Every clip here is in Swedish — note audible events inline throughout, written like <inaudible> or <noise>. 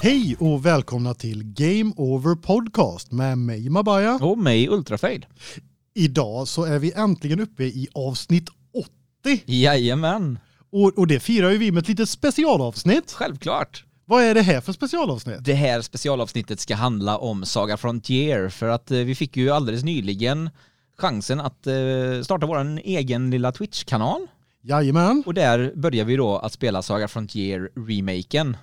Hej och välkomna till Game Over Podcast med mig Mabaya. Och mig Ultrafade. Idag så är vi äntligen uppe i avsnitt 80 Jajamän, och, och det firar ju vi med ett litet specialavsnitt. självklart. Vad är det här för specialavsnitt? Det här specialavsnittet ska handla om Saga Frontier för att eh, vi fick ju alldeles nyligen chansen att eh, starta vår egen lilla Twitch-kanal. Jajamän. Och där börjar vi då att spela Saga Frontier-remaken.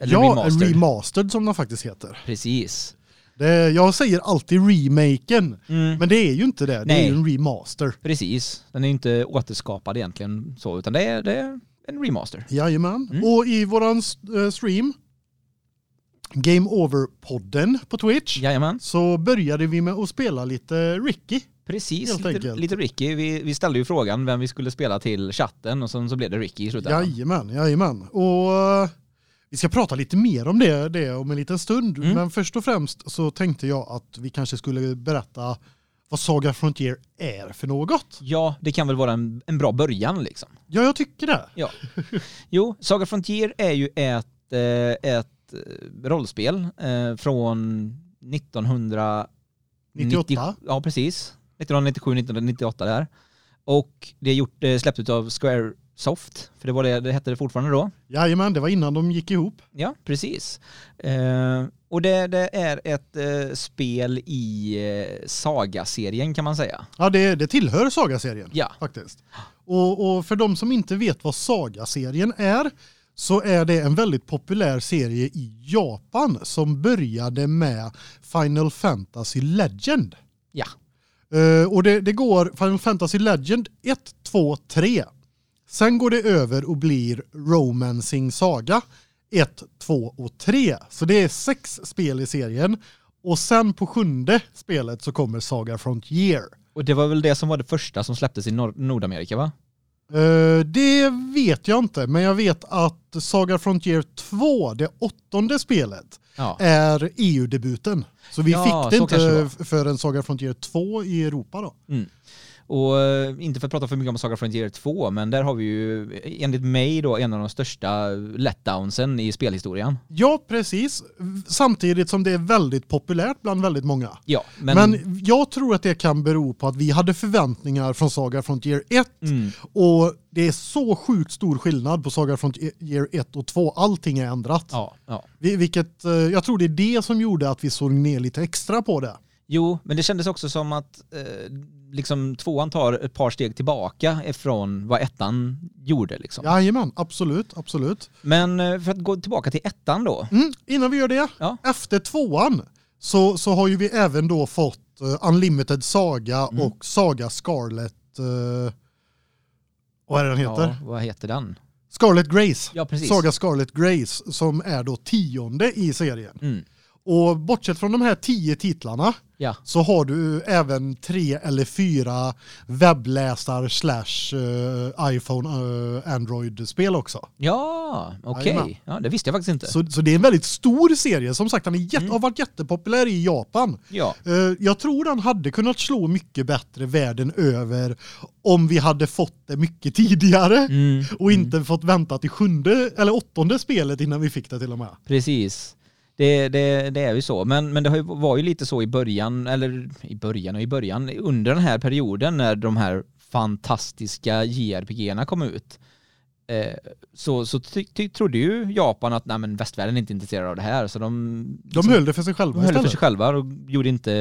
Eller Ja, remastered. remastered som den faktiskt heter. Precis. Det, jag säger alltid remaken, Mm, men det är ju inte det. Det är ju en remaster. precis. Den är inte återskapad egentligen så, utan det är, det är en remaster. Jajamän. Mm. Och i våran eh, stream, Game Over-podden på Twitch, Jajamän. så började vi med att spela lite Ricky. Precis, Helt lite, enkelt. lite Ricky. Vi, vi ställde ju frågan vem vi skulle spela till chatten och sen så blev det Ricky i slutändan. Jajamän, jajamän. Och eh, vi ska prata lite mer om det, det om en liten stund. Mm. Men först och främst så tänkte jag att vi kanske skulle berätta vad Saga Frontier är för något. Ja, det kan väl vara en, en bra början liksom. Ja, jag tycker det. Ja. Jo, Saga Frontier är ju ett, eh, ett eh, rollspel eh, från 1998. 98. Ja, precis. 1997, 1998 där. Och det är gjort, släppt av Squaresoft, för det var det det hette det fortfarande då. Jajamän, det var innan de gick ihop. Ja, precis. Eh, och det, det är ett eh, spel i eh, Saga-serien kan man säga. Ja, det, det tillhör Saga-serien Ja. faktiskt. Och, och för de som inte vet vad Saga-serien är så är det en väldigt populär serie i Japan som började med Final Fantasy Legend. Ja. Eh, och det, det går Final Fantasy Legend 1, 2, 3. Sen går det över och blir Romancing Saga 1, 2 och 3. Så det är sex spel i serien. Och sen på sjunde spelet så kommer Saga Frontier. Och det var väl det som var det första som släpptes i Nord- Nordamerika va? Eh, det vet jag inte, men jag vet att Saga Frontier 2, det åttonde spelet, Ja. är EU-debuten. Så vi Ja, fick det det inte för en Saga Frontier 2 i Europa då. Och eh, inte för att prata för mycket om Saga Frontier 2, men där har vi ju enligt mig då en av de största letdownsen i spelhistorien. Ja, precis. Samtidigt som det är väldigt populärt bland väldigt många. Ja, men... Men, jag tror att det kan bero på att vi hade förväntningar från Saga Frontier 1 mm, och det är så sjukt stor skillnad på Saga Frontier 1 och 2. Allting är ändrat. ja, ja. Vi- Vilket, eh, jag tror det är det som gjorde att vi såg ner lite extra på det. Jo, men det kändes också som att eh, liksom tvåan tar ett par steg tillbaka ifrån vad ettan gjorde liksom. Jajamän, absolut, absolut. Men eh, för att gå tillbaka till ettan då. Mm, innan vi gör det, Ja. efter tvåan så, så har ju vi även då fått eh, Unlimited Saga Mm. och Saga Scarlet. Uh, vad är det den heter? Ja, vad heter den? Scarlet Grace. Ja, precis. Saga Scarlet Grace som är då tionde i serien. Mm. Och bortsett från de här tio titlarna Ja. så har du även tre eller fyra webbläsar slash eh, iPhone eh, Android-spel också. Ja, okej. Jajamän. Ja, det visste jag faktiskt inte. Så, så det är en väldigt stor serie. Som sagt, den är jätte, Mm. har varit jättepopulär i Japan. Ja. Eh, jag tror den hade kunnat slå mycket bättre världen över om vi hade fått det mycket tidigare Mm. och inte fått vänta till sjunde eller åttonde spelet innan vi fick det till och med. Precis. Det, det, det är ju så. Men, men det ju, var ju lite så i början, eller i början och i början, under den här perioden när de här fantastiska JRPG-erna kom ut. Eh, så så ty, ty, trodde ju Japan att nej, men västvärlden är inte intresserad av det här. Så de, De höll det för sig själva de höll det för sig själva och gjorde inte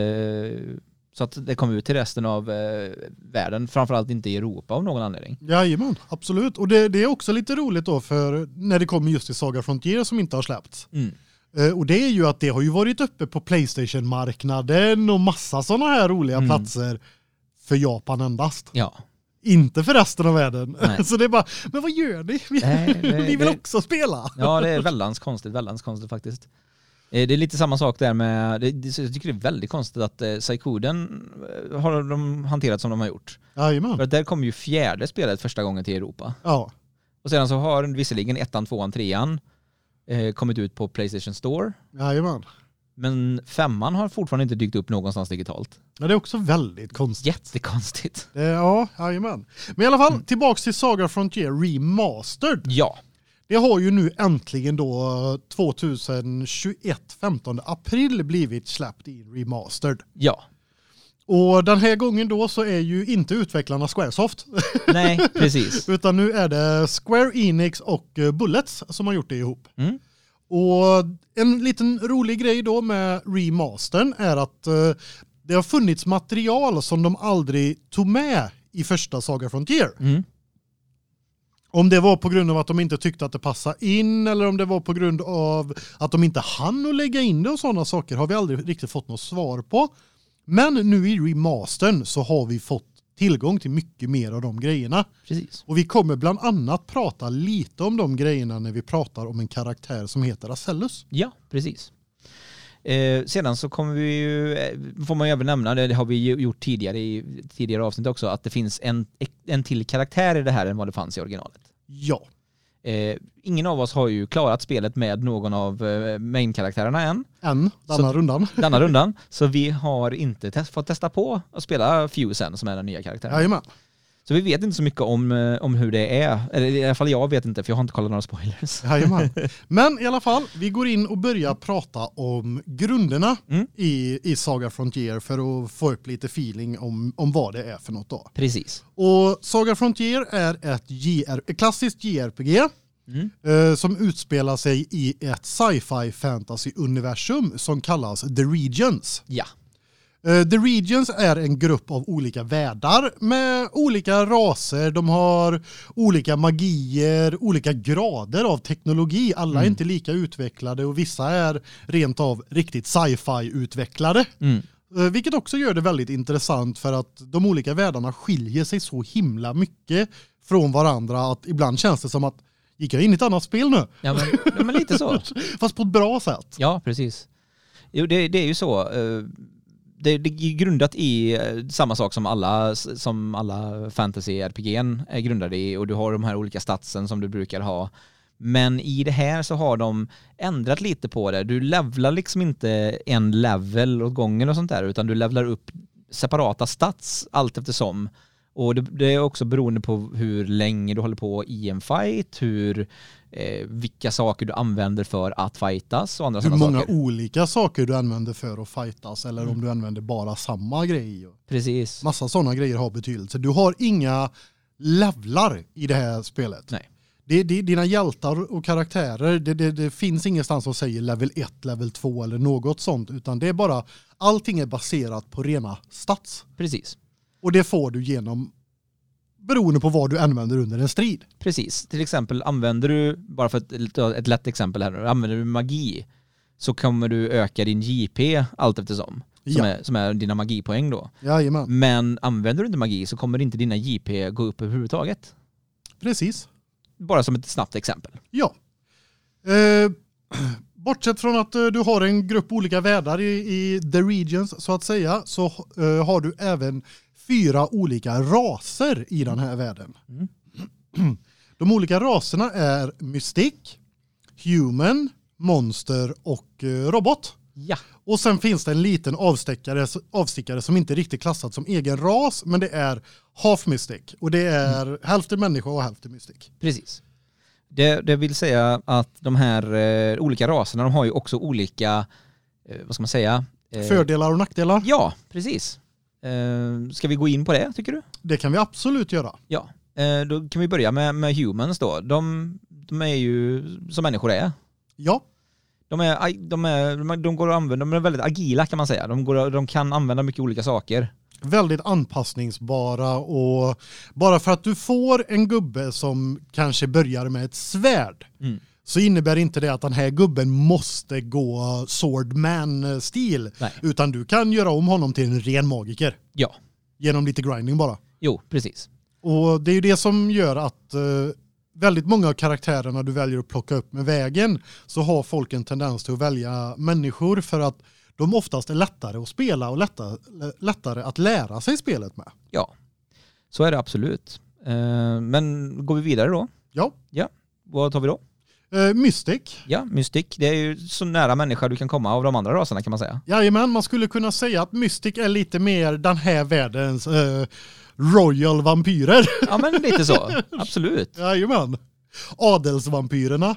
så att det kom ut till resten av eh, världen. Framförallt inte i Europa av någon anledning. Jajamän, absolut. Och det, det är också lite roligt då för när det kommer just till Saga Frontier som inte har släppts. Mm. Eh, Och det är ju att det har ju varit uppe på Playstation-marknaden och massa sådana här roliga Mm. platser för Japan endast. Ja. Inte för resten av världen. Nej. <laughs> Så det är bara, men vad gör ni? Vi, Nej, det- vi <laughs> vill det- också spela. Ja, det är <laughs> väldans konstigt, väldans konstigt faktiskt. Eh, Det är lite samma sak där med, det, jag tycker det är väldigt konstigt att eh, Saikoden eh, har de hanterat som de har gjort. För Jajamän. att där kom ju fjärde spelet första gången till Europa. Ja. Och sedan så har visserligen ettan, tvåan, trean eh, kommit ut på Playstation Store. Jajamän. Men femman har fortfarande inte dykt upp någonstans digitalt. Ja, det är också väldigt konstigt. Jättekonstigt. Det, ja, jajamän. Men i alla fall, Mm. tillbaks till Saga Frontier Remastered. Ja, Det har ju nu äntligen då 2021, 15 april blivit släppt i remastered. Ja, Och den här gången då så är ju inte utvecklarna Squaresoft. nej <laughs> precis. Utan nu är det Square Enix och eh, Bullets som har gjort det ihop. Mm. Och en liten rolig grej då med remastern är att eh, det har funnits material som de aldrig tog med i första Saga Frontier. Mm. Om det var på grund av att de inte tyckte att det passade in eller om det var på grund av att de inte hann att lägga in det och sådana saker har vi aldrig riktigt fått något svar på. Men nu i remastern så har vi fått tillgång till mycket mer av de grejerna. Precis. Och vi kommer bland annat prata lite om de grejerna när vi pratar om en karaktär som heter Acellus. Ja, precis. Eh, sedan så kommer vi ju, eh, får man ju även nämna, det har vi ju gjort tidigare i tidigare avsnitt också, att det finns en, en till karaktär i det här än vad det fanns i originalet. Ja, Eh, ingen av oss har ju klarat spelet med någon av eh, main-karaktärerna än, en denna Så- rundan. <laughs> denna rundan. Så vi har inte test, fått testa på att spela Fusen som är den nya karaktären. Jajamän. Så vi vet inte så mycket om, eh, om hur det är. Eller i alla fall jag vet inte för jag har inte kollat några spoilers. <laughs> Jajamän. <laughs> Men i alla fall, vi går in och börjar prata om grunderna Mm. i, i Saga Frontier för att få upp lite feeling om, om vad det är för något då. Precis. Och Saga Frontier är ett, JR, ett klassiskt JRPG Mm. eh, som utspelar sig i ett sci-fi fantasy-universum som kallas The Regions. Ja. Eh, The Regions är en grupp av olika världar med olika raser, de har olika magier, olika grader av teknologi. Alla är Mm. inte lika utvecklade och vissa är rent av riktigt sci-fi utvecklade. Mm. Eh, Vilket också gör det väldigt intressant för att de olika världarna skiljer sig så himla mycket från varandra att ibland känns det som att gick jag in i ett annat spel nu? Ja, men, men lite så. <laughs> Fast på ett bra sätt. Ja, precis. Jo, det, det är ju så. Det, det är grundat i eh, samma sak som alla, som alla fantasy-RPG'n är grundade i och du har de här olika statsen som du brukar ha. Men i det här så har de ändrat lite på det. Du levlar liksom inte en level åt gången och sånt där utan du levlar upp separata stats allt eftersom. Och det, det är också beroende på hur länge du håller på i en fight, hur, eh, vilka saker du använder för att fightas och andra Hur sådana många saker. olika saker du använder för att fightas eller Mm. om du använder bara samma grej. Precis. Massa sådana grejer har betydelse. Du har inga levlar i det här spelet. Nej. Det, det, dina hjältar och karaktärer, det, det, det finns ingenstans som säger level 1, level 2 eller något sånt, utan det är bara, allting är baserat på rena stats. Precis. Och det får du genom, beroende på vad du använder under en strid. Precis. Till exempel använder du, bara för ett, ett lätt exempel här använder du magi så kommer du öka din JP allt eftersom. Som, Ja. är, som är dina magipoäng då. Jajamän, Men använder du inte magi så kommer inte dina JP gå upp överhuvudtaget. precis. Bara som ett snabbt exempel. Ja. Eh, bortsett från att eh, du har en grupp olika världar i, i The Regions så att säga så eh, har du även fyra olika raser i den här världen. Mm. <clears throat> De olika raserna är Mystic, Human, Monster och eh, Robot. Ja. Och sen finns det en liten avstickare, avstickare som inte riktigt klassad som egen ras men det är Half Mystic och det är hälften människa och hälften Mystic. Precis. Det, det vill säga att de här eh, olika raserna, de har ju också olika, eh, vad ska man säga? Eh, Fördelar och nackdelar? Ja, precis. Eh, ska vi gå in på det, tycker du? Det kan vi absolut göra. Ja. Eh, då kan vi börja med, med humans då. De, de är ju som människor är. Ja, De, är, de, är, de går att använda, de är väldigt agila kan man säga. De, går, de kan använda mycket olika saker. väldigt anpassningsbara och bara för att du får en gubbe som kanske börjar med ett svärd Mm. Så innebär inte det att den här gubben måste gå swordman-stil utan du kan göra om honom till en ren magiker Ja, genom lite grinding bara. jo, precis. Och det är ju det som gör att eh, väldigt många av karaktärerna du väljer att plocka upp med vägen så har folk en tendens till att välja människor för att de oftast är lättare att spela och lättare, lättare att lära sig spelet med. Ja, så är det absolut. Eh, men går vi vidare då? Ja, Vad tar vi då? Eh, Mystic. Ja, Mystic. Det är ju så nära människa du kan komma av de andra raserna kan man säga. Jajamän, man skulle kunna säga att Mystic är lite mer den här världens eh, Royal vampyrer. Ja, men lite så. <laughs> Absolut. Jajamän. Adelsvampyrerna.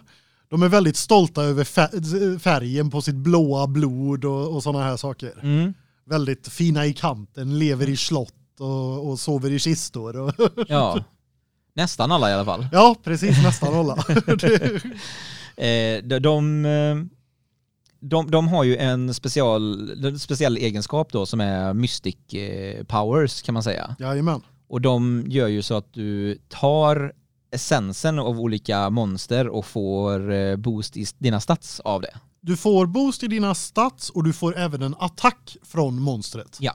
De är väldigt stolta över fär- färgen på sitt blåa blod och, och sådana här saker. Mm. Väldigt fina i kanten, lever i slott och, och sover i kistor. Och Ja. <laughs> Nästan alla i alla fall. ja, precis, nästan alla. <laughs> <laughs> Eh, de, de, de, de har ju en special, speciell egenskap då som är mystic eh, powers kan man säga. Jajamän. Och de gör ju så att du tar essensen av olika monster och får eh, boost i dina stats av det. Du får boost i dina stats och du får även en attack från monstret. Ja.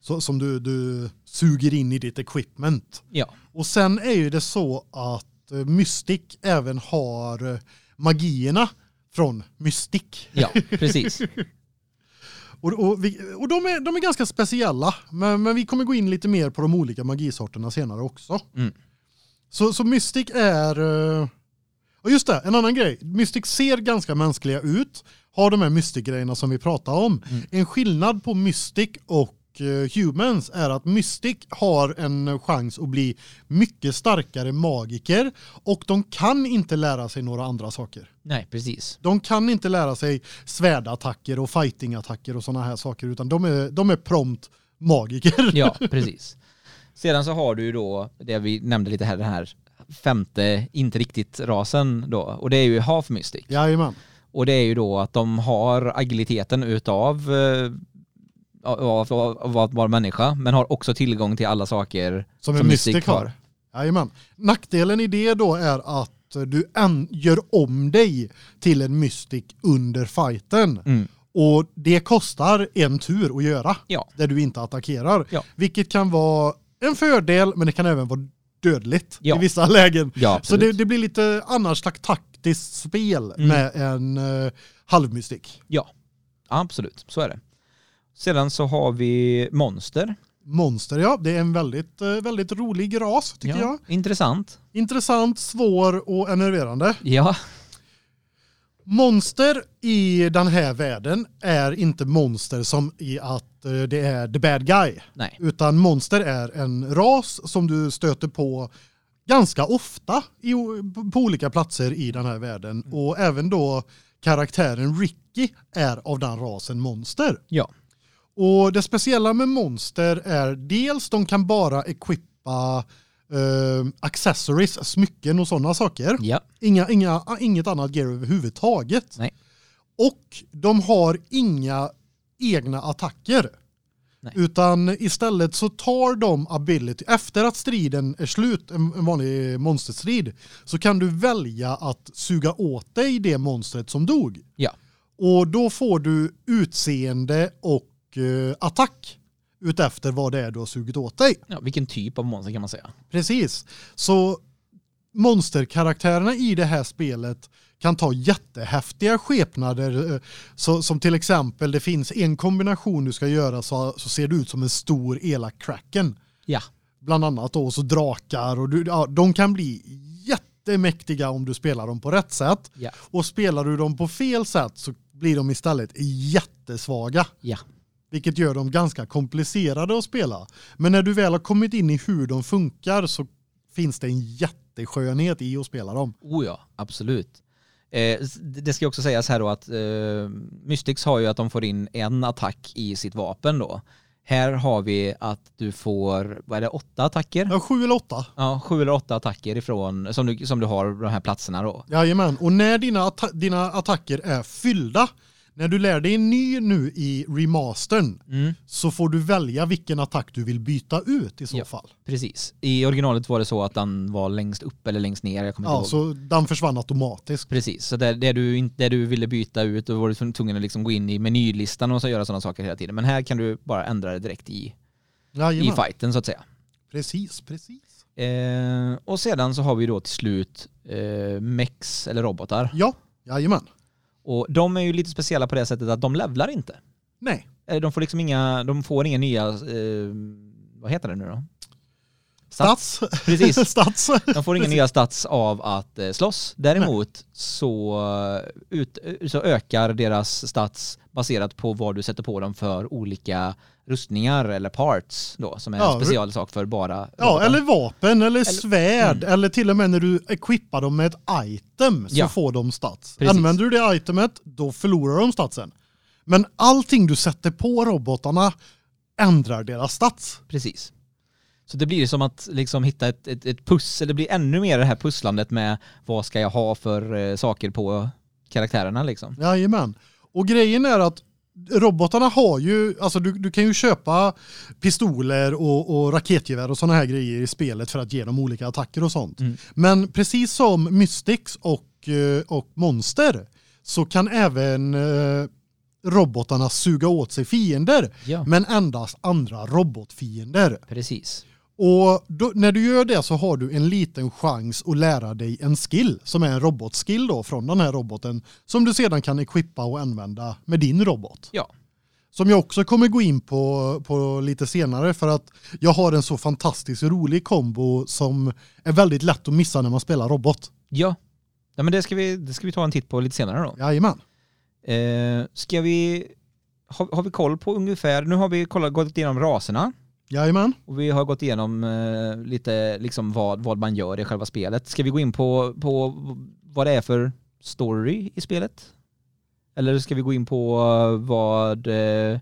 Så, som du, du suger in i ditt equipment. Ja. Och sen är ju det så att eh, Mystic även har eh, magierna från Mystic. Ja, precis. <laughs> Och, och, vi, och de, är, de är ganska speciella, men, men vi kommer gå in lite mer på de olika magisorterna senare också. Mm. Så, så Mystic är... eh, Och just det, en annan grej. Mystic ser ganska mänskliga ut, har de här Mystic-grejerna som vi pratade om. Mm. En skillnad på Mystic och eh, Humans är att Mystic har en chans att bli mycket starkare magiker och de kan inte lära sig några andra saker. Nej, precis. De kan inte lära sig svärdattacker och fightingattacker och sådana här saker utan de är, de är prompt magiker. Ja, <laughs> precis. Sedan så har du ju då det vi nämnde lite här, den här femte, inte riktigt rasen då. Och det är ju Half Mystic. Jajamän. Och det är ju då att de har agiliteten utav eh, av, av, av att vara människa, men har också tillgång till alla saker Som en Mystic har. Jajamän. Nackdelen i det då är att du gör om dig till en Mystic under fighten. Mm. Och det kostar en tur att göra. Ja. Där du inte attackerar. Ja. Vilket kan vara en fördel men det kan även vara dödligt Ja. i vissa lägen. Ja, Så det, det blir lite annars slags taktiskt spel Mm. med en uh, halvmystik. Ja, absolut. Så är det. Sedan så har vi monster. Monster, ja. Det är en väldigt, eh, väldigt rolig ras tycker jag. Intressant. Intressant, svår och enerverande. Ja, Monster i den här världen är inte monster som i att eh, det är the bad guy. nej. Utan monster är en ras som du stöter på ganska ofta i, på olika platser i den här världen. Och även då karaktären Ricky är av den rasen monster. Ja. Och det speciella med monster är dels de kan bara equippa eh, accessories, smycken och sådana saker. Ja. Inga, inga, inget annat gear överhuvudtaget. Nej. Och de har inga egna attacker. Nej. Utan istället så tar de ability, efter att striden är slut, en vanlig monsterstrid, så kan du välja att suga åt dig det monstret som dog. Ja. Och då får du utseende och eh, attack utefter vad det är du har sugit åt dig. ja. Vilken typ av monster kan man säga? Precis. Så monsterkaraktärerna i det här spelet kan ta jättehäftiga skepnader eh, så, som till exempel det finns en kombination du ska göra så, så ser du ut som en stor elak kraken Ja. bland annat då så drakar och du, ja, de kan bli jättemäktiga om du spelar dem på rätt sätt Ja. och spelar du dem på fel sätt så blir de istället jättesvaga Ja. Vilket gör dem ganska komplicerade att spela. Men när du väl har kommit in i hur de funkar så finns det en jätteskönhet i att spela dem. Oh ja, absolut. Eh, det ska också sägas här då att eh, Mystics har ju att de får in en attack i sitt vapen då. Här har vi att du får, vad är det, åtta attacker? Ja, sju eller åtta. Ja, sju eller åtta attacker ifrån, som du, som du har de här platserna då. Jajamän, och när dina, atta dina attacker är fyllda, när du lär dig en ny nu i remastern Mm, så får du välja vilken attack du vill byta ut i så Ja. fall. precis. I originalet var det så att den var längst upp eller längst ner, jag kommer Ja, inte ihåg. så den försvann automatiskt. Precis, så det, det, du, inte- det du ville byta ut, då var du tvungen att liksom gå in i menylistan och så göra sådana saker hela tiden. Men här kan du bara ändra det direkt i, i Jajamän. fighten så att säga. Precis, precis. Eh, och sedan så har vi då till slut eh, mex eller robotar. Ja, jajamän. Och de är ju lite speciella på det sättet att de levlar inte. Nej, De får liksom inga, de får inga nya, eh, vad heter det nu då? Stats. Precis. <laughs> Stats. De får inga nya stats av att eh, slåss. Däremot så, eh, ut, eh, så ökar deras stats baserat på vad du sätter på dem för olika rustningar eller parts då, som är Ja, en specialsak för bara Ja, robotar. eller vapen eller svärd Mm. eller till och med när du equippar dem med ett item så Ja. får de stats. Precis. Använder du det itemet, då förlorar de statsen. Men allting du sätter på robotarna ändrar deras stats. Precis. Så det blir som att liksom hitta ett, ett, ett pussel, det blir ännu mer det här pusslandet med vad ska jag ha för eh, saker på karaktärerna liksom. Jajamän. Och grejen är att robotarna har ju, alltså du, du kan ju köpa pistoler och, och raketgevär och sådana här grejer i spelet för att ge dem olika attacker och sånt. Mm. Men precis som Mystics och, eh, och Monster så kan även eh, robotarna suga åt sig fiender Ja, men endast andra robotfiender. precis. Och då, när du gör det så har du en liten chans att lära dig en skill som är en robotskill då från den här roboten som du sedan kan equippa och använda med din robot. Ja. Som jag också kommer gå in på, på lite senare för att jag har en så fantastiskt rolig kombo som är väldigt lätt att missa när man spelar robot. Ja. ja men det ska, vi, det ska vi ta en titt på lite senare då. Jajamän. Eh, ska vi, har, har vi koll på ungefär, nu har vi kollat, gått igenom raserna Jajamän. och vi har gått igenom eh, lite liksom vad, vad man gör i själva spelet. Ska vi gå in på, på vad det är för story i spelet? Eller ska vi gå in på eh, vad, eh,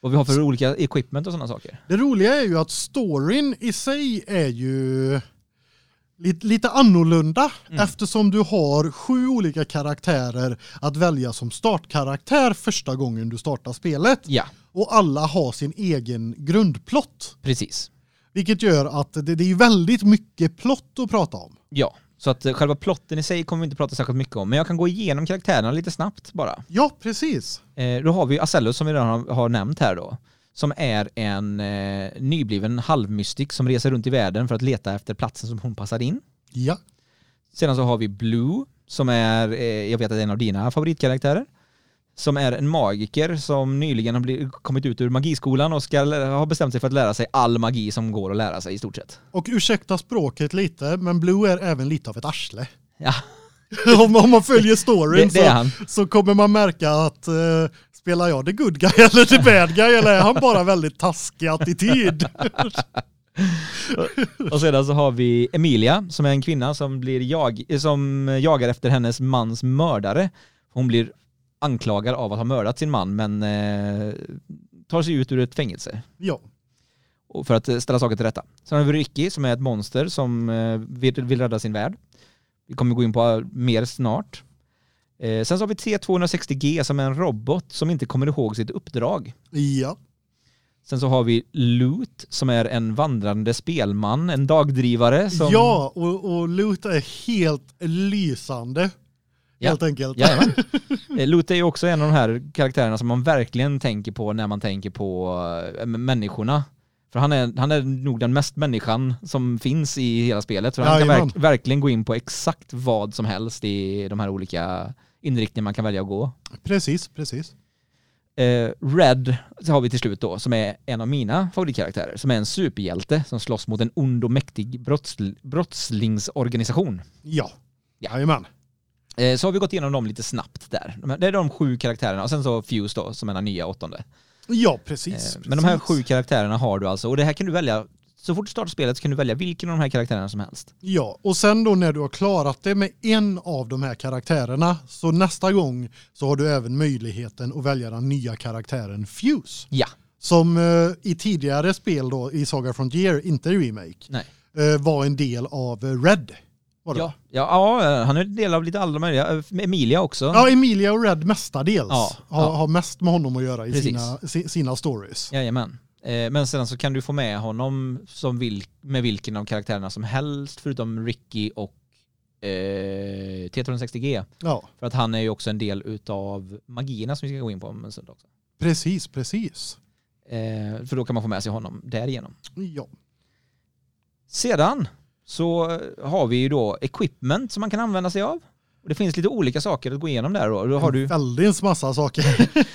vad vi har för olika equipment och sådana saker? Det roliga är ju att storyn i sig är ju lite, lite annorlunda Mm. eftersom du har sju olika karaktärer att välja som startkaraktär första gången du startar spelet Ja, och alla har sin egen grundplott. precis. Vilket gör att det, det är väldigt mycket plott att prata om. Ja, så att eh, själva plotten i sig kommer vi inte prata särskilt mycket om, men jag kan gå igenom karaktärerna lite snabbt bara. Ja, precis. Eh, då har vi Acellus som vi redan har, har nämnt här då. Som är en eh, nybliven halvmystik som reser runt i världen för att leta efter platsen som hon passar in. Ja, Sedan så har vi Blue som är, eh, jag vet att det är en av dina favoritkaraktärer. Som är en magiker som nyligen har blivit, kommit ut ur magiskolan och ska, har bestämt sig för att lära sig all magi som går att lära sig i stort sett. och ursäkta språket lite, men Blue är även lite av ett arsle. Ja, <laughs> om, om man följer storyn det, det så, så kommer man märka att eh, spelar jag the good guy eller the bad guy eller är han bara väldigt taskig attityd? <laughs> Och sedan så har vi Emilia som är en kvinna som, blir jag, som jagar efter hennes mans mördare. Hon blir anklagad av att ha mördat sin man men eh, tar sig ut ur ett fängelse ja, och för att eh, ställa saker till rätta. Sen har vi Ricky som är ett monster som eh, vill, vill rädda sin värld. Vi kommer gå in på mer snart. Eh, sen så har vi T260G som är en robot som inte kommer ihåg sitt uppdrag. ja, Sen så har vi Loot som är en vandrande spelman, en dagdrivare som... ja och, och Loot är helt lysande. Ja. Helt enkelt. Jajamän. <laughs> Eh, Loot är ju också en av de här karaktärerna som man verkligen tänker på när man tänker på äh, människorna. För han är, han är nog den mest människan som finns i hela spelet. För han kan verk, verkligen gå in på exakt vad som helst i de här olika inriktningar man kan välja att gå. Precis, precis. Eh, Red har vi till slut då, som är en av mina favoritkaraktärer, som är en superhjälte som slåss mot en ond och mäktig brottsl brottslingsorganisation. Ja, Ja. jajamän. Eh, så har vi gått igenom dem lite snabbt där. Det är de sju karaktärerna och sen så Fuse då, som är den nya åttonde. Ja, precis. Eh, men de här sju karaktärerna har du alltså, och det här kan du välja, så fort du startar spelet så kan du välja vilken av de här karaktärerna som helst. Ja, och sen då när du har klarat det med en av de här karaktärerna så nästa gång så har du även möjligheten att välja den nya karaktären Fuse. Ja, Som eh, i tidigare spel då i Saga Frontier, inte remake, nej. eh, var en del av Red. Var det? Ja, ja, ja, han är en del av lite alla möjliga, Eh, Emilia också. Ja, Emilia och Red mestadels Ja, har, ja. har mest med honom att göra i Precis. sina, si- sina stories. Jajamän. Eh, Men sedan så kan du få med honom som vil, med vilken av karaktärerna som helst förutom Ricky och eh, T260G. Ja, För att han är ju också en del utav magierna som vi ska gå in på om en stund också. precis, precis. Eh, för då kan man få med sig honom därigenom. Ja, Sedan så har vi ju då equipment som man kan använda sig av. Och det finns lite olika saker att gå igenom där då. då har du, Väldigt massa saker.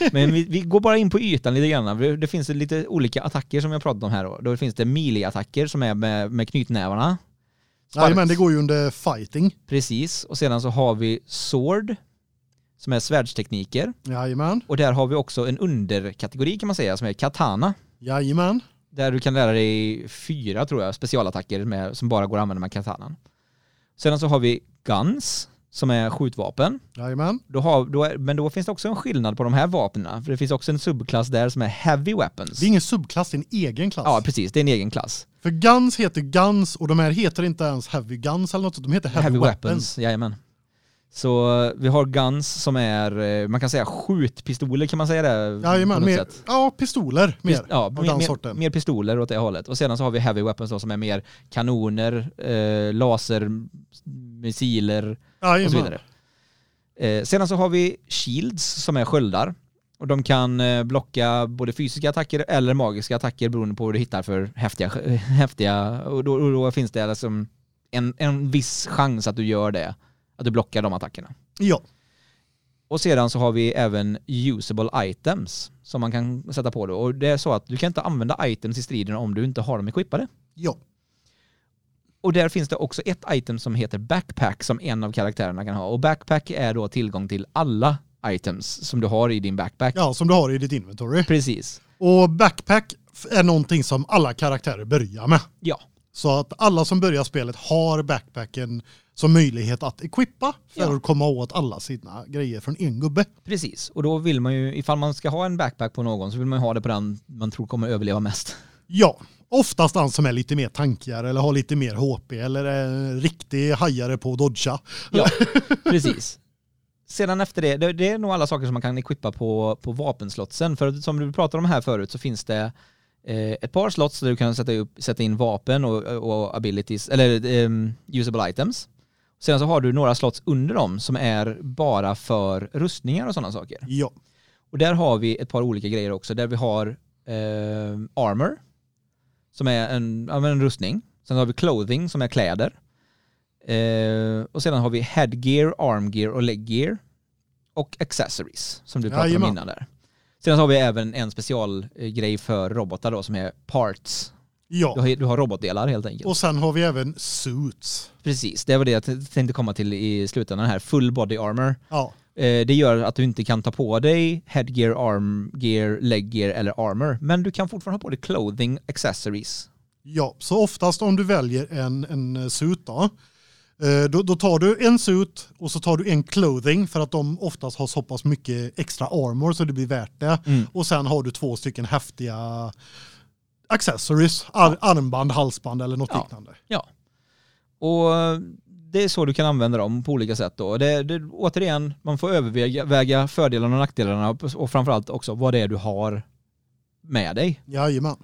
<laughs> men vi, vi går bara in på ytan lite grann. Det- Det finns lite olika attacker som jag pratat om här då. Då finns det melee-attacker som är med, med knytnävarna. Nej, men det går ju under fighting. Precis. Och sedan så har vi sword, som är svärdstekniker. Jajamän. Och där har vi också en underkategori kan man säga, som är katana. Jajamän. Där du kan lära dig fyra, tror jag, specialattacker med, som bara går att använda med katanan. Sedan så har vi guns, som är skjutvapen. Jajamän. Då har, då är, men då finns det också en skillnad på de här vapnen. För det finns också en subklass där som är heavy weapons. Det är ingen subklass, det är en egen klass. Ja, precis. Det är en egen klass. För guns heter guns och de här heter inte ens heavy guns eller något, de heter heavy, weapons. Jajamän. Så eh, vi har guns som är, eh, man kan säga skjutpistoler kan man säga det? Jajamän, mer, sätt. ja pistoler mer Pist- ja, av mer, den sorten. mer pistoler åt det hållet. Och sedan så har vi heavy weapons då, som är mer kanoner, eh, laser, missiler och så Jajamän. vidare. Eh, sedan så har vi shields som är sköldar. Och de kan eh, blocka både fysiska attacker eller magiska attacker beroende på vad du hittar för häftiga, <laughs> häftiga och då, och då finns det liksom en, en viss chans att du gör det. Att du blockar de attackerna. Ja, Och sedan så har vi även usable items som man kan sätta på då. Och det är så att du kan inte använda items i striden om du inte har dem equippade. ja. Och där finns det också ett item som heter backpack som en av karaktärerna kan ha. Och backpack är då tillgång till alla items som du har i din backpack. Ja, som du har i ditt inventory. Precis. Och backpack är någonting som alla karaktärer börjar med. Ja, Så att alla som börjar spelet har backpacken som möjlighet att equippa för Ja. att komma åt alla sina grejer från en gubbe. precis. Och då vill man ju, ifall man ska ha en backpack på någon så vill man ju ha det på den man tror kommer överleva mest. Ja, oftast den som är lite mer tankigare eller har lite mer HP eller är en riktig hajare på att dodga. Ja, <laughs> precis. Sedan efter det, det, det är nog alla saker som man kan equippa på, på vapenslotsen. För som du pratade om här förut så finns det ett par slots där du kan sätta, upp, sätta in vapen och, och abilities, eller ehm, usable items. Sedan så har du några slots under dem som är bara för rustningar och sådana saker. Ja, Och där har vi ett par olika grejer också, där vi har eh, armor, som är en, ja, en rustning. Sen har vi clothing, som är kläder. Eh, och sedan har vi headgear, armgear och leggear. Och accessories, som du pratade om Jajamän. innan där. Så har vi även en specialgrej för robotar då, som är parts. Du ja. har, du har robotdelar helt enkelt. Och sen har vi även suits. Precis, det var det jag tänkte komma till i slutändan här. Full body armor. Ja, Eh, Det gör att du inte kan ta på dig headgear, armgear, leggear eller armor. Men du kan fortfarande ha på dig clothing, accessories. ja. så oftast om du väljer en, en suit då, eh, då, då tar du en suit och så tar du en clothing för att de oftast har så pass mycket extra armor så det blir värt det. Mm. Och sen har du två stycken häftiga accessories, ar armband, halsband eller något Ja. liknande. Ja. Och eh, det är så du kan använda dem på olika sätt då. Det, det, återigen, man får överväga väga fördelarna och nackdelarna och framförallt också vad det är du har med dig. Jajamän.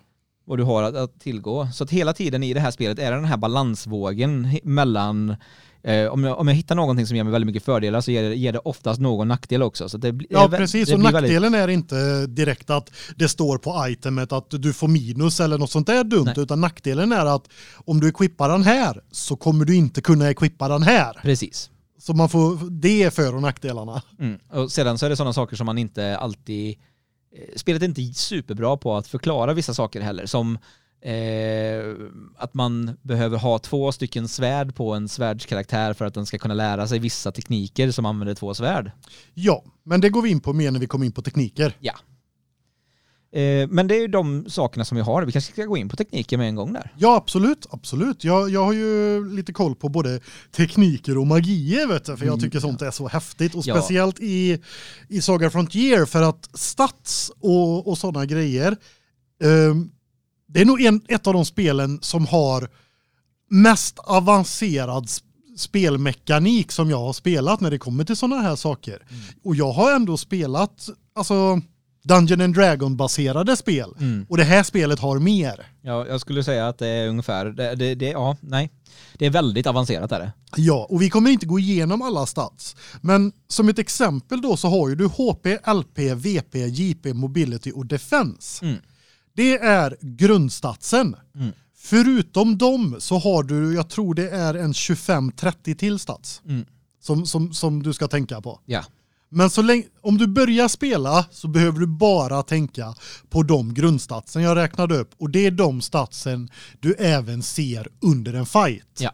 Vad du har att, att tillgå. Så att hela tiden i det här spelet är det den här balansvågen mellan eh, om, jag, om jag hittar någonting som ger mig väldigt mycket fördelar så ger det, ger det oftast någon nackdel också. Så det, Ja, det, precis. det Och blir väldigt- nackdelen är inte direkt att det står på itemet att du får minus eller något sånt där dumt, Nej. utan nackdelen är att om du equippar den här så kommer du inte kunna equippa den här. Precis. Så man får, det är för och nackdelarna. Mm. Och sedan så är det sådana saker som man inte alltid... eh, Spelet är inte superbra på att förklara vissa saker heller. Som eh, att man behöver ha två stycken svärd på en svärdskaraktär för att den ska kunna lära sig vissa tekniker som använder två svärd. Ja, men det går vi in på mer när vi kommer in på tekniker. Ja. Eh, men det är ju de sakerna som vi har. Vi kanske ska gå in på tekniker med en gång där. Ja, absolut, absolut. Jag, jag har ju lite koll på både tekniker och magier, vet du, för jag Mm, tycker sånt är så häftigt. Och Ja. speciellt i, i Saga Frontier, för att stats och, och sådana grejer, ehm, det är nog en, ett av de spelen som har mest avancerad sp- spelmekanik som jag har spelat när det kommer till sådana här saker. Mm. Och jag har ändå spelat alltså Dungeon and Dragon baserade spel. Mm. Och det här spelet har mer. Ja, jag skulle säga att det är ungefär, det, det, det, ja, nej. Det är väldigt avancerat är det. Ja, och vi kommer inte gå igenom alla stats. Men som ett exempel då så har ju du HP, LP, VP, JP, Mobility och Defense. Mm. Det är grundstatsen. Mm. Förutom dem så har du, jag tror det är en 25-30 till stats. Mm. som, som, som du ska tänka på. Ja. Men så länge, om du börjar spela så behöver du bara tänka på de grundstatsen jag räknade upp och det är de statsen du även ser under en fight. Ja.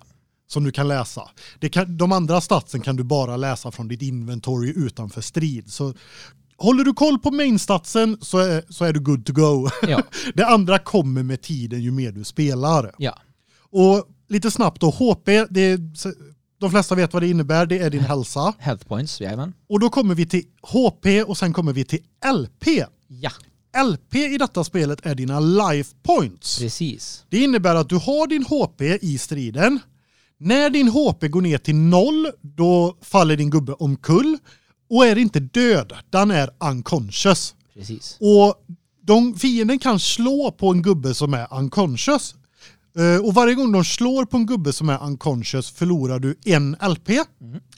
Som du kan läsa. Kan, de andra statsen kan du bara läsa från ditt inventory utanför strid. Så håller du koll på mainstatsen så är, så är du good to go. Ja. <laughs> Det andra kommer med tiden ju mer du spelar. Ja. Och lite snabbt då, HP, det är, de flesta vet vad det innebär, det är din hälsa. Health points, jajamän. Och då kommer vi till HP och sen kommer vi till LP. Ja, LP i detta spelet är dina life points. precis. Det innebär att du har din HP i striden. När din HP går ner till noll, då faller din gubbe omkull och är inte död, den är unconscious. Precis. Och de, fienden kan slå på en gubbe som är unconscious. Eh, och varje gång de slår på en gubbe som är unconscious förlorar du en LP,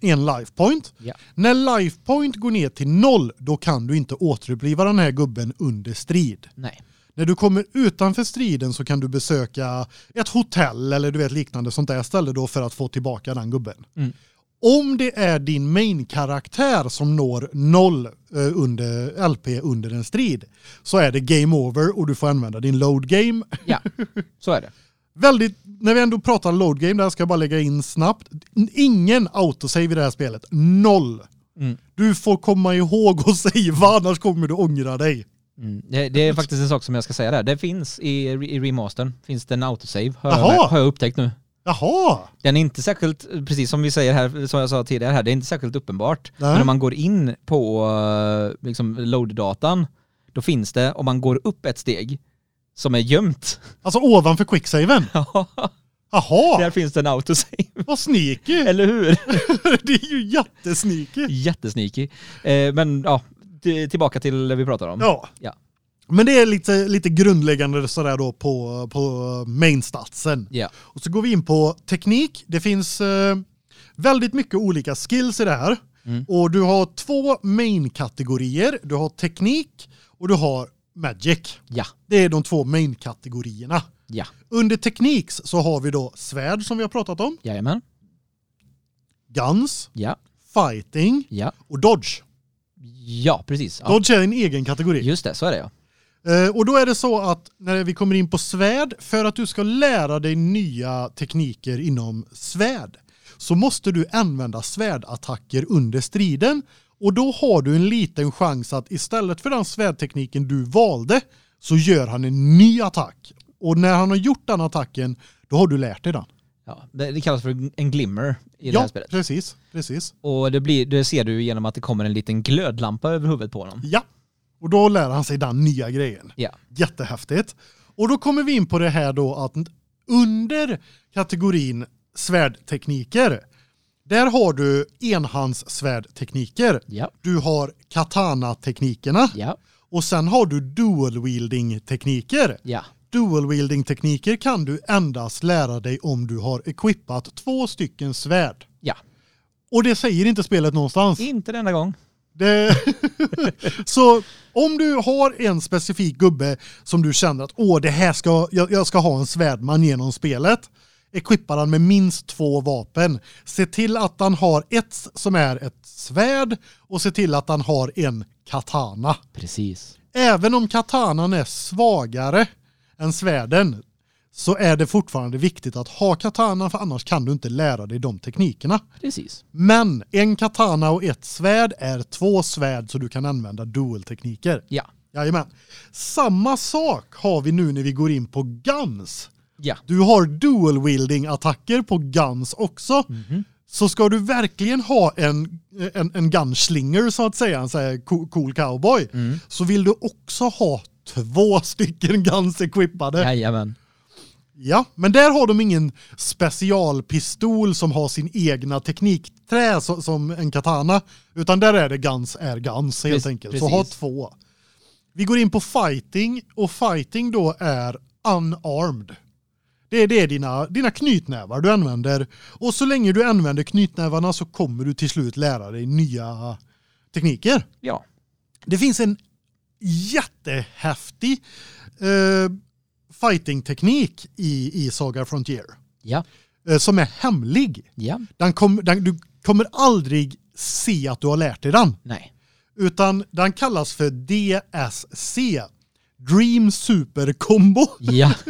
en life point. Ja. När life point går ner till noll, då kan du inte återuppliva den här gubben under strid. Nej. När du kommer utanför striden så kan du besöka ett hotell eller du vet liknande sånt där ställe då för att få tillbaka den gubben. Mm. Om det är din main-karaktär som når noll eh, under LP under en strid så är det game over och du får använda din load game. Ja, så är det. Väldigt, när vi ändå pratar load game, där ska jag bara lägga in snabbt. Ingen autosave i det här spelet. Noll. Mm. Du får komma ihåg och <laughs> savea annars kommer du ångra dig. Mm. Det, det är faktiskt en sak som jag ska säga där. Det finns i, i remastern, finns det en autosave, har Jaha. jag, har jag upptäckt nu. Jaha. Den är inte särskilt, precis som vi säger här, som jag sa tidigare här, det är inte särskilt uppenbart. Nej. Men om man går in på eh, liksom load-datan, då finns det, om man går upp ett steg, som är gömt. Alltså ovanför quicksaven. <laughs> Jaha. Där finns det en autosave. Vad sneaky. <laughs> Eller hur? <laughs> det är ju jättesneaky. Jättesneaky. Eh, men ja, tillbaka till det vi pratar om. Ja. Ja. Men det är lite, lite grundläggande sådär då på, på mainstatsen. Ja. Och så går vi in på teknik. Det finns eh, väldigt mycket olika skills i det här. Mm. Och du har två main-kategorier. Du har teknik och du har magic. Ja. Det är de två main-kategorierna. Ja. Under tekniks så har vi då svärd som vi har pratat om, Jajamän. guns, Ja. fighting Ja. och dodge. Ja, precis. Ja. Dodge är en egen kategori. Just det, så är det ja. Eh, och då är det så att när vi kommer in på svärd, för att du ska lära dig nya tekniker inom svärd så måste du använda svärdattacker under striden och då har du en liten chans att istället för den svärdtekniken du valde så gör han en ny attack. Och när han har gjort den attacken, då har du lärt dig den. ja. Det, det kallas för en glimmer i det ja, här spelet. precis, precis. Och det, blir, det ser du genom att det kommer en liten glödlampa över huvudet på honom. Ja. Och då lär han sig den nya grejen. Ja. Jättehäftigt. Och då kommer vi in på det här då att under kategorin svärdtekniker där har du enhandssvärdtekniker. Ja. Du har katana-teknikerna Ja. och sen har du dual-wielding-tekniker. Ja. Dual-wielding-tekniker kan du endast lära dig om du har equippat två stycken svärd. Ja. Och det säger inte spelet någonstans. Inte denna gång. Det... <laughs> så om du har en specifik gubbe som du känner att åh det här ska jag, jag ska ha en svärdman genom spelet. Equippa den med minst två vapen. Se till att han har ett som är ett svärd och se till att han har en katana. Precis. Även om katanan är svagare än svärden så är det fortfarande viktigt att ha katana för annars kan du inte lära dig de teknikerna. Precis. Men en katana och ett svärd är två svärd så du kan använda dual-tekniker. Ja. Jajamän. Samma sak har vi nu när vi går in på guns. Ja. Du har dual-wielding-attacker på guns också. Mhm. Så ska du verkligen ha en, en, en gunslinger så att säga, en så här co- cool cowboy, Mm. så vill du också ha två stycken guns equippade. Jajamän. Ja, men där har de ingen specialpistol som har sin egna teknikträ som en katana, utan där är det guns är guns helt Pre- enkelt. Så ha precis. två. Vi går in på fighting och fighting då är unarmed. Det är, det dina, dina knytnävar du använder och så länge du använder knytnävarna så kommer du till slut lära dig nya tekniker. Ja. Det finns en jättehäftig eh, fighting-teknik i, i Saga Frontier Ja. eh, som är hemlig. Ja. Den kom, den, du kommer aldrig se att du har lärt dig den. Nej. Utan den kallas för DSC. Dream Super Combo. Ja. <laughs>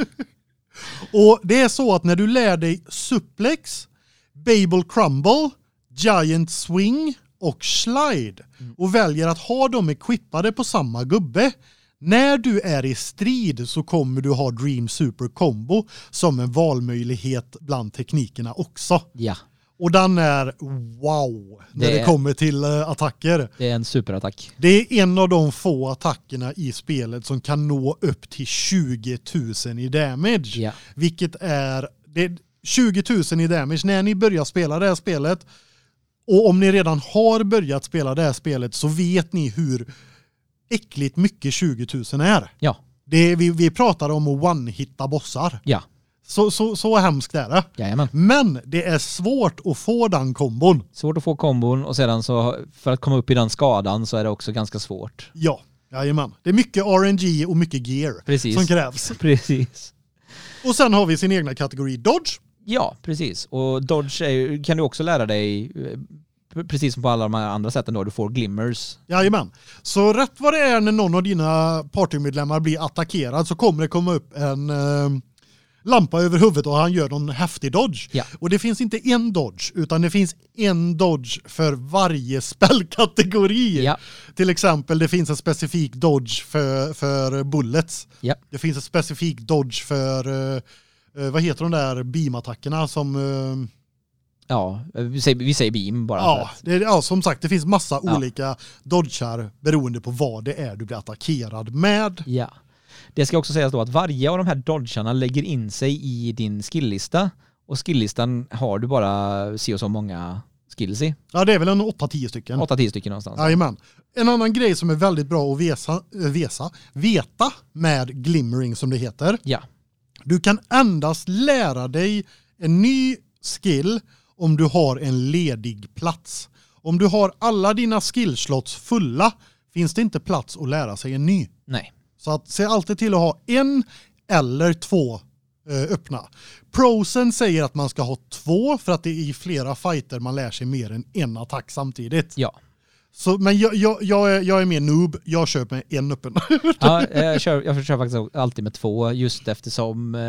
Och det är så att när du lär dig suplex, Babel Crumble, Giant Swing och Slide och väljer att ha dem equippade på samma gubbe. När du är i strid så kommer du ha Dream Super Combo som en valmöjlighet bland teknikerna också. Ja. Och den är wow när Det det, kommer till eh, attacker. Det är en superattack. Det är en av de få attackerna i spelet som kan nå upp till 20 000 i damage. Ja. Vilket är det är 20 000 i damage när ni börjar spela det här spelet. Och om ni redan har börjat spela det här spelet så vet ni hur äckligt mycket 20 000 är. Ja. Det vi, vi pratar om att one-hitta bossar. Ja. Så, så, så hemskt är det. Jajamän. Men det är svårt att få den kombon. Svårt att få kombon och sedan så för att komma upp i den skadan så är det också ganska svårt. Ja, jajamän. Det är mycket RNG och mycket gear Precis. som krävs. <laughs> Precis. Och sen har vi sin egna kategori Dodge. Ja, precis. Och Dodge är, kan du också lära dig, eh, precis som på alla de här andra sätten då, du får glimmers. Jajamän. Så rätt vad det är när någon av dina partymedlemmar blir attackerad så kommer det komma upp en eh, lampa över huvudet och han gör någon häftig dodge. Ja. Och det finns inte en dodge utan det finns en dodge för varje <laughs> spelkategori. Ja. Till exempel det finns en specifik dodge för, för bullets. Ja. Det finns en specifik dodge för eh, vad heter de där beamattackerna som eh, Ja, vi säger, vi säger beam bara. Ja, det, ja, som sagt det finns massa olika dodgar beroende på vad det är du blir attackerad med. ja. Det ska också sägas då att varje av de här dodgarna lägger in sig i din skilllista och skilllistan har du bara si och så många skills i. Ja, det är väl en 8-10 stycken. 8-10 stycken någonstans. Jajamän. En annan grej som är väldigt bra att vesa, äh, vesa, veta med glimmering som det heter. Ja, Du kan endast lära dig en ny skill om du har en ledig plats. Om du har alla dina skillslots fulla finns det inte plats att lära sig en ny. nej. Så att se alltid till att ha en eller två eh, öppna. Prosen säger att man ska ha två för att det är i flera fighter man lär sig mer än en attack samtidigt. Ja. Så, men jag, jag, jag, är, jag är mer noob, jag köper med en öppen. <laughs> Ja, jag kör, jag kör faktiskt alltid med två just eftersom eh,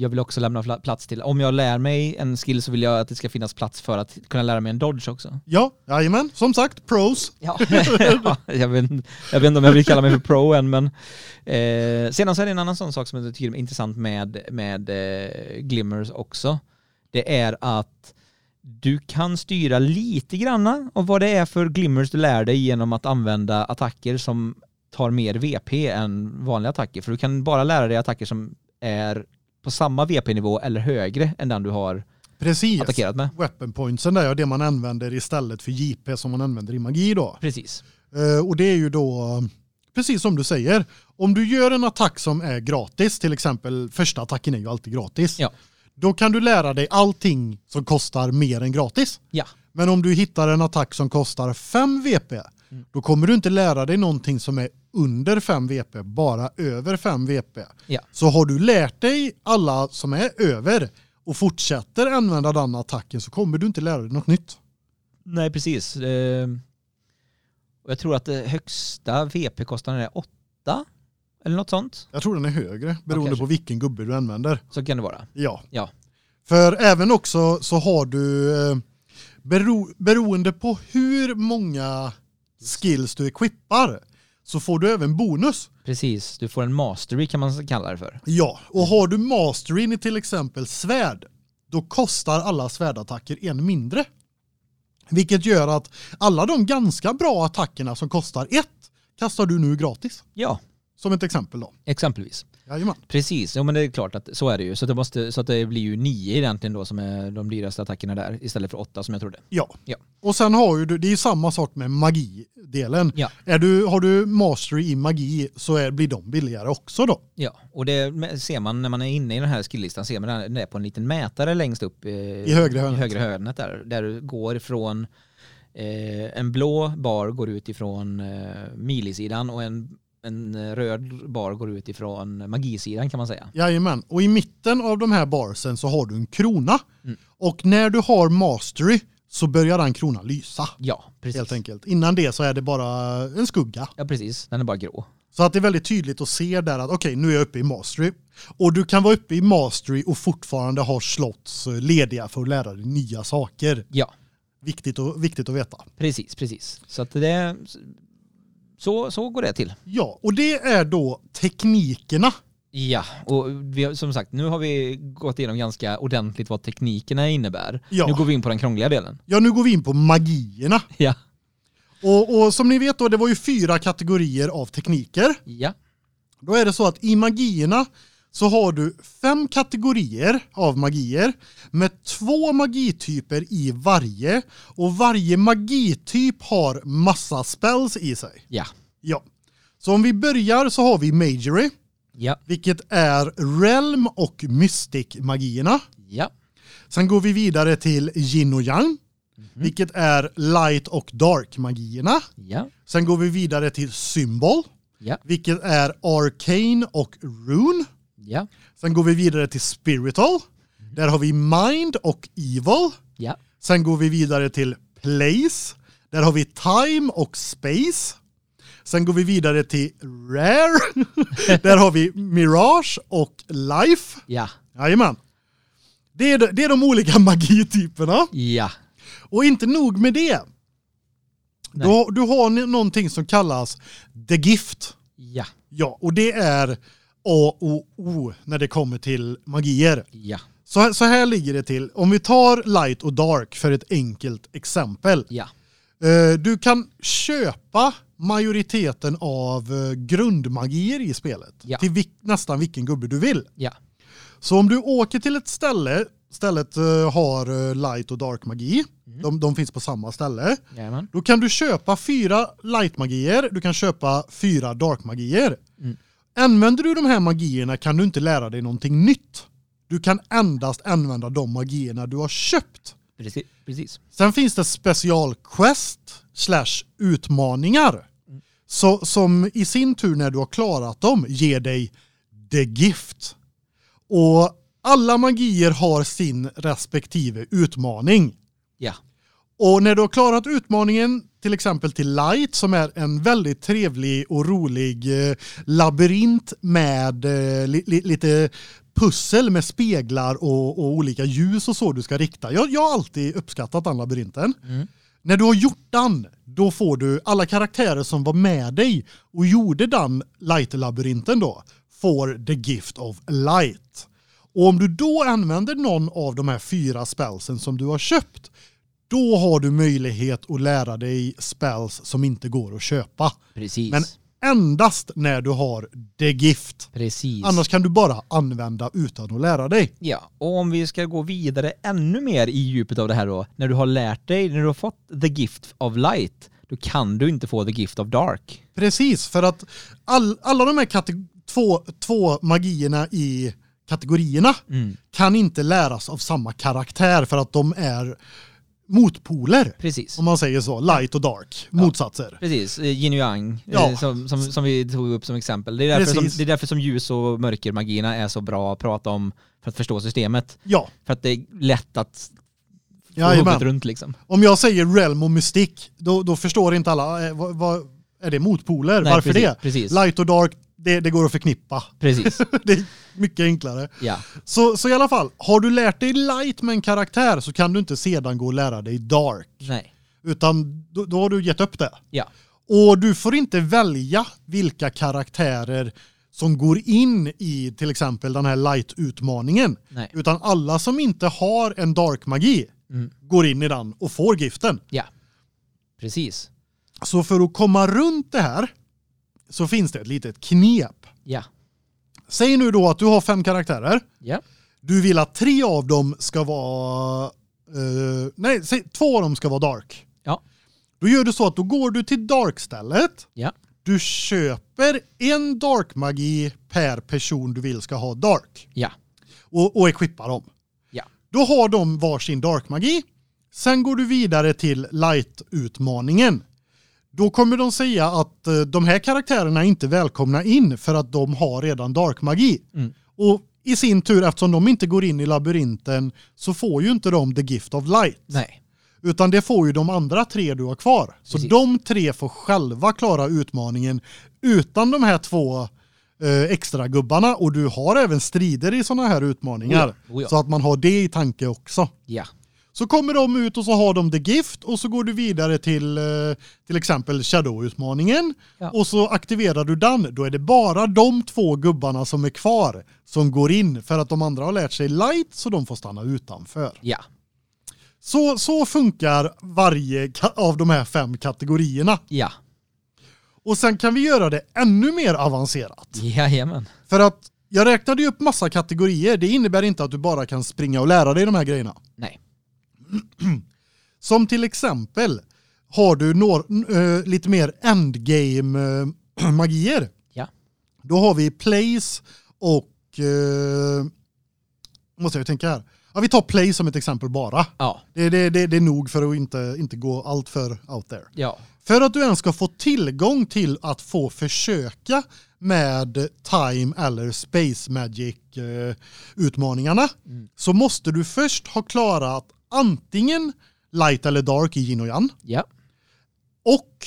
jag vill också lämna plats till. Om jag lär mig en skill så vill jag att det ska finnas plats för att kunna lära mig en dodge också. ja, jajamän, som sagt, pros. Ja. <laughs> ja, jag, vet, jag vet inte om jag vill kalla mig för pro än men eh, sedan så är det en annan sån sak som jag tycker är intressant med, med eh, glimmers också. Det är att du kan styra lite granna av vad det är för glimmers du lär dig genom att använda attacker som tar mer VP än vanliga attacker. För du kan bara lära dig attacker som är på samma VP-nivå eller högre än den du har Precis. attackerat med. Weapon pointsen där är det man använder istället för JP som man använder i magi då. Precis. Eh, och det är ju då precis som du säger. Om du gör en attack som är gratis, till exempel första attacken är ju alltid gratis. Ja. Då kan du lära dig allting som kostar mer än gratis. Ja. Men om du hittar en attack som kostar 5 VP, Mm. då kommer du inte lära dig någonting som är under 5 VP, bara över 5 VP. Ja. Så har du lärt dig alla som är över och fortsätter använda den attacken så kommer du inte lära dig något nytt. Nej, precis. Eh, och jag tror att det högsta VP-kostnaden är 8 eller något sånt. Jag tror den är högre beroende på vilken gubbe du använder. Så kan det vara. Ja. Ja. För även också så har du eh, bero, beroende på hur många skills du equippar så får du även bonus. Precis. Du får en mastery kan man kalla det för. Ja, och har du mastery i till exempel svärd då kostar alla svärdattacker en mindre. Vilket gör att alla de ganska bra attackerna som kostar ett kastar du nu gratis. Ja, Som ett exempel då. exempelvis. Jajamän. Precis, ja, men det är klart att så är det ju. Så, det, måste, så att det blir ju nio egentligen då som är de dyraste attackerna där istället för åtta som jag trodde. Ja. Ja. Och sen har ju du, det är ju samma sak med magi-delen. Ja. Är du, har du mastery i magi så är, blir de billigare också då. Ja, och det ser man när man är inne i den här skilllistan, ser man det är på en liten mätare längst upp eh, I högra hörnet. i högra hörnet där, där du går ifrån eh, en blå bar går ut ifrån eh, milisidan och en, en röd bar går ut ifrån magisidan kan man säga. Jajamän. Och i mitten av de här barsen så har du en krona. Mm. Och när du har mastery så börjar den kronan lysa. Ja, precis. Helt enkelt. Innan det så är det bara en skugga. Ja, precis. Den är bara grå. Så att det är väldigt tydligt att se där att okej, okay, nu är jag uppe i mastery. Och du kan vara uppe i mastery och fortfarande ha slots eh, lediga för att lära dig nya saker. Ja. Viktigt, och, viktigt att veta. Precis, precis. Så att det så, så går det till. Ja, och det är då teknikerna. Ja, och vi, som sagt, nu har vi gått igenom ganska ordentligt vad teknikerna innebär. Ja. Nu går vi in på den krångliga delen. Ja, nu går vi in på magierna. Ja. Och, och som ni vet då, det var ju fyra kategorier av tekniker. Ja. Då är det så att i magierna så har du fem kategorier av magier med två magityper i varje och varje magityp har massa spells i sig. Ja. Ja. Så om vi börjar så har vi Majory. Ja. Vilket är Realm och Mystic magierna. Ja. Sen går vi vidare till Yin och Yang. Mm -hmm. Vilket är Light och Dark magierna. Ja. Sen går vi vidare till Symbol. Ja. Vilket är Arcane och Rune. Ja. Sen går vi vidare till Spiritual. Där har vi Mind och Evil. Ja. Sen går vi vidare till Place. Där har vi Time och Space. Sen går vi vidare till Rare. <laughs> Där har vi Mirage och Life. Ja. Jajamän. Det är, det är de olika <laughs> magityperna. Ja. Och inte nog med det. Du, du har någonting som kallas The Gift. Ja. Ja, och det är A och O när det kommer till magier. Ja. Så, så här ligger det till. Om vi tar light och dark för ett enkelt exempel. Ja. Eh, du kan köpa majoriteten av eh, grundmagier i spelet ja. till nästan vilken gubbe du vill. Ja. Så om du åker till ett ställe, stället eh, har light och dark magi. Mm. De, de finns på samma ställe. Jajamän. Då kan du köpa fyra light magier, du kan köpa fyra dark magier. Mm. Använder du de här magierna kan du inte lära dig någonting nytt. Du kan endast använda de magierna du har köpt. Precis. Sen finns det specialquest slash utmaningar. Mm. Så, som i sin tur när du har klarat dem ger dig the gift. Och alla magier har sin respektive utmaning. Ja. Och när du har klarat utmaningen till exempel till Light som är en väldigt trevlig och rolig eh, labyrint med eh, li, li, lite pussel med speglar och, och, olika ljus och så du ska rikta. Jag, jag har alltid uppskattat den labyrinten. Mm. När du har gjort den, då får du alla karaktärer som var med dig och gjorde den Light-labyrinten då, får the gift of light. Och om du då använder någon av de här fyra spelsen som du har köpt, då har du möjlighet att lära dig spells som inte går att köpa. Precis. Men endast när du har the gift. Precis. Annars kan du bara använda utan att lära dig. Ja, och om vi ska gå vidare ännu mer i djupet av det här då, när du har lärt dig, när du har fått the gift of light, då kan du inte få the gift of dark. Precis, för att all, alla de här två, två magierna i kategorierna mm. kan inte läras av samma karaktär för att de är motpoler. Precis. Om man säger så, light och dark, ja. motsatser. Precis, eh, yin och yang eh, ja. som, som, som vi tog upp som exempel. Det är, därför som, det är därför som ljus och mörkermagierna är så bra att prata om för att förstå systemet. Ja. För att det är lätt att få ja, huvudet runt liksom. Om jag säger realm och mystik, då, då förstår inte alla, eh, vad, vad, är det motpoler? Nej, Varför precis, det? Precis. Light och dark, det, det går att förknippa. Precis. <laughs> det är mycket enklare. Ja. Så, så i alla fall, har du lärt dig light med en karaktär så kan du inte sedan gå och lära dig dark. Nej. Utan då, då har du gett upp det. Ja. Och du får inte välja vilka karaktärer som går in i till exempel den här light-utmaningen. Utan alla som inte har en dark magi mm. går in i den och får giften. Ja, precis. Så för att komma runt det här så finns det ett litet knep. Ja. Säg nu då att du har fem karaktärer. Ja. Du vill att tre av dem ska vara uh, nej, säg, två av dem ska vara dark. Ja. Då gör du så att då går du till dark-stället. Ja. Du köper en dark magi per person du vill ska ha dark. Ja. Och, och equippar dem. Ja. Då har de varsin dark magi. Sen går du vidare till light-utmaningen. Då kommer de säga att eh, de här karaktärerna är inte välkomna in för att de har redan dark magi. Mm. Och i sin tur eftersom de inte går in i labyrinten så får ju inte de the gift of light. Nej. Utan det får ju de andra tre du har kvar. Så Precis. de tre får själva klara utmaningen utan de här två eh, extra gubbarna och du har även strider i sådana här utmaningar. Oh ja, oh ja. Så att man har det i tanke också. Ja. Så kommer de ut och så har de the gift och så går du vidare till eh, till exempel shadow-utmaningen Ja. och så aktiverar du den. Då är det bara de två gubbarna som är kvar som går in för att de andra har lärt sig light så de får stanna utanför. Ja. Så så funkar varje av de här fem kategorierna. Ja. Och sen kan vi göra det ännu mer avancerat. Jajamän. För att jag räknade ju upp massa kategorier. Det innebär inte att du bara kan springa och lära dig de här grejerna. <clears throat> Som till exempel har du några, eh, lite mer endgame eh, <clears throat> magier. Ja. Då har vi place och eh, måste jag tänka här. Ja, vi tar place som ett exempel bara. Ja. Det, det, det, det är nog för att inte, inte gå allt för out there. Ja. För att du ens ska få tillgång till att få försöka med time eller space magic utmaningarna så måste du först ha klarat antingen light eller dark i yin och yang Ja. och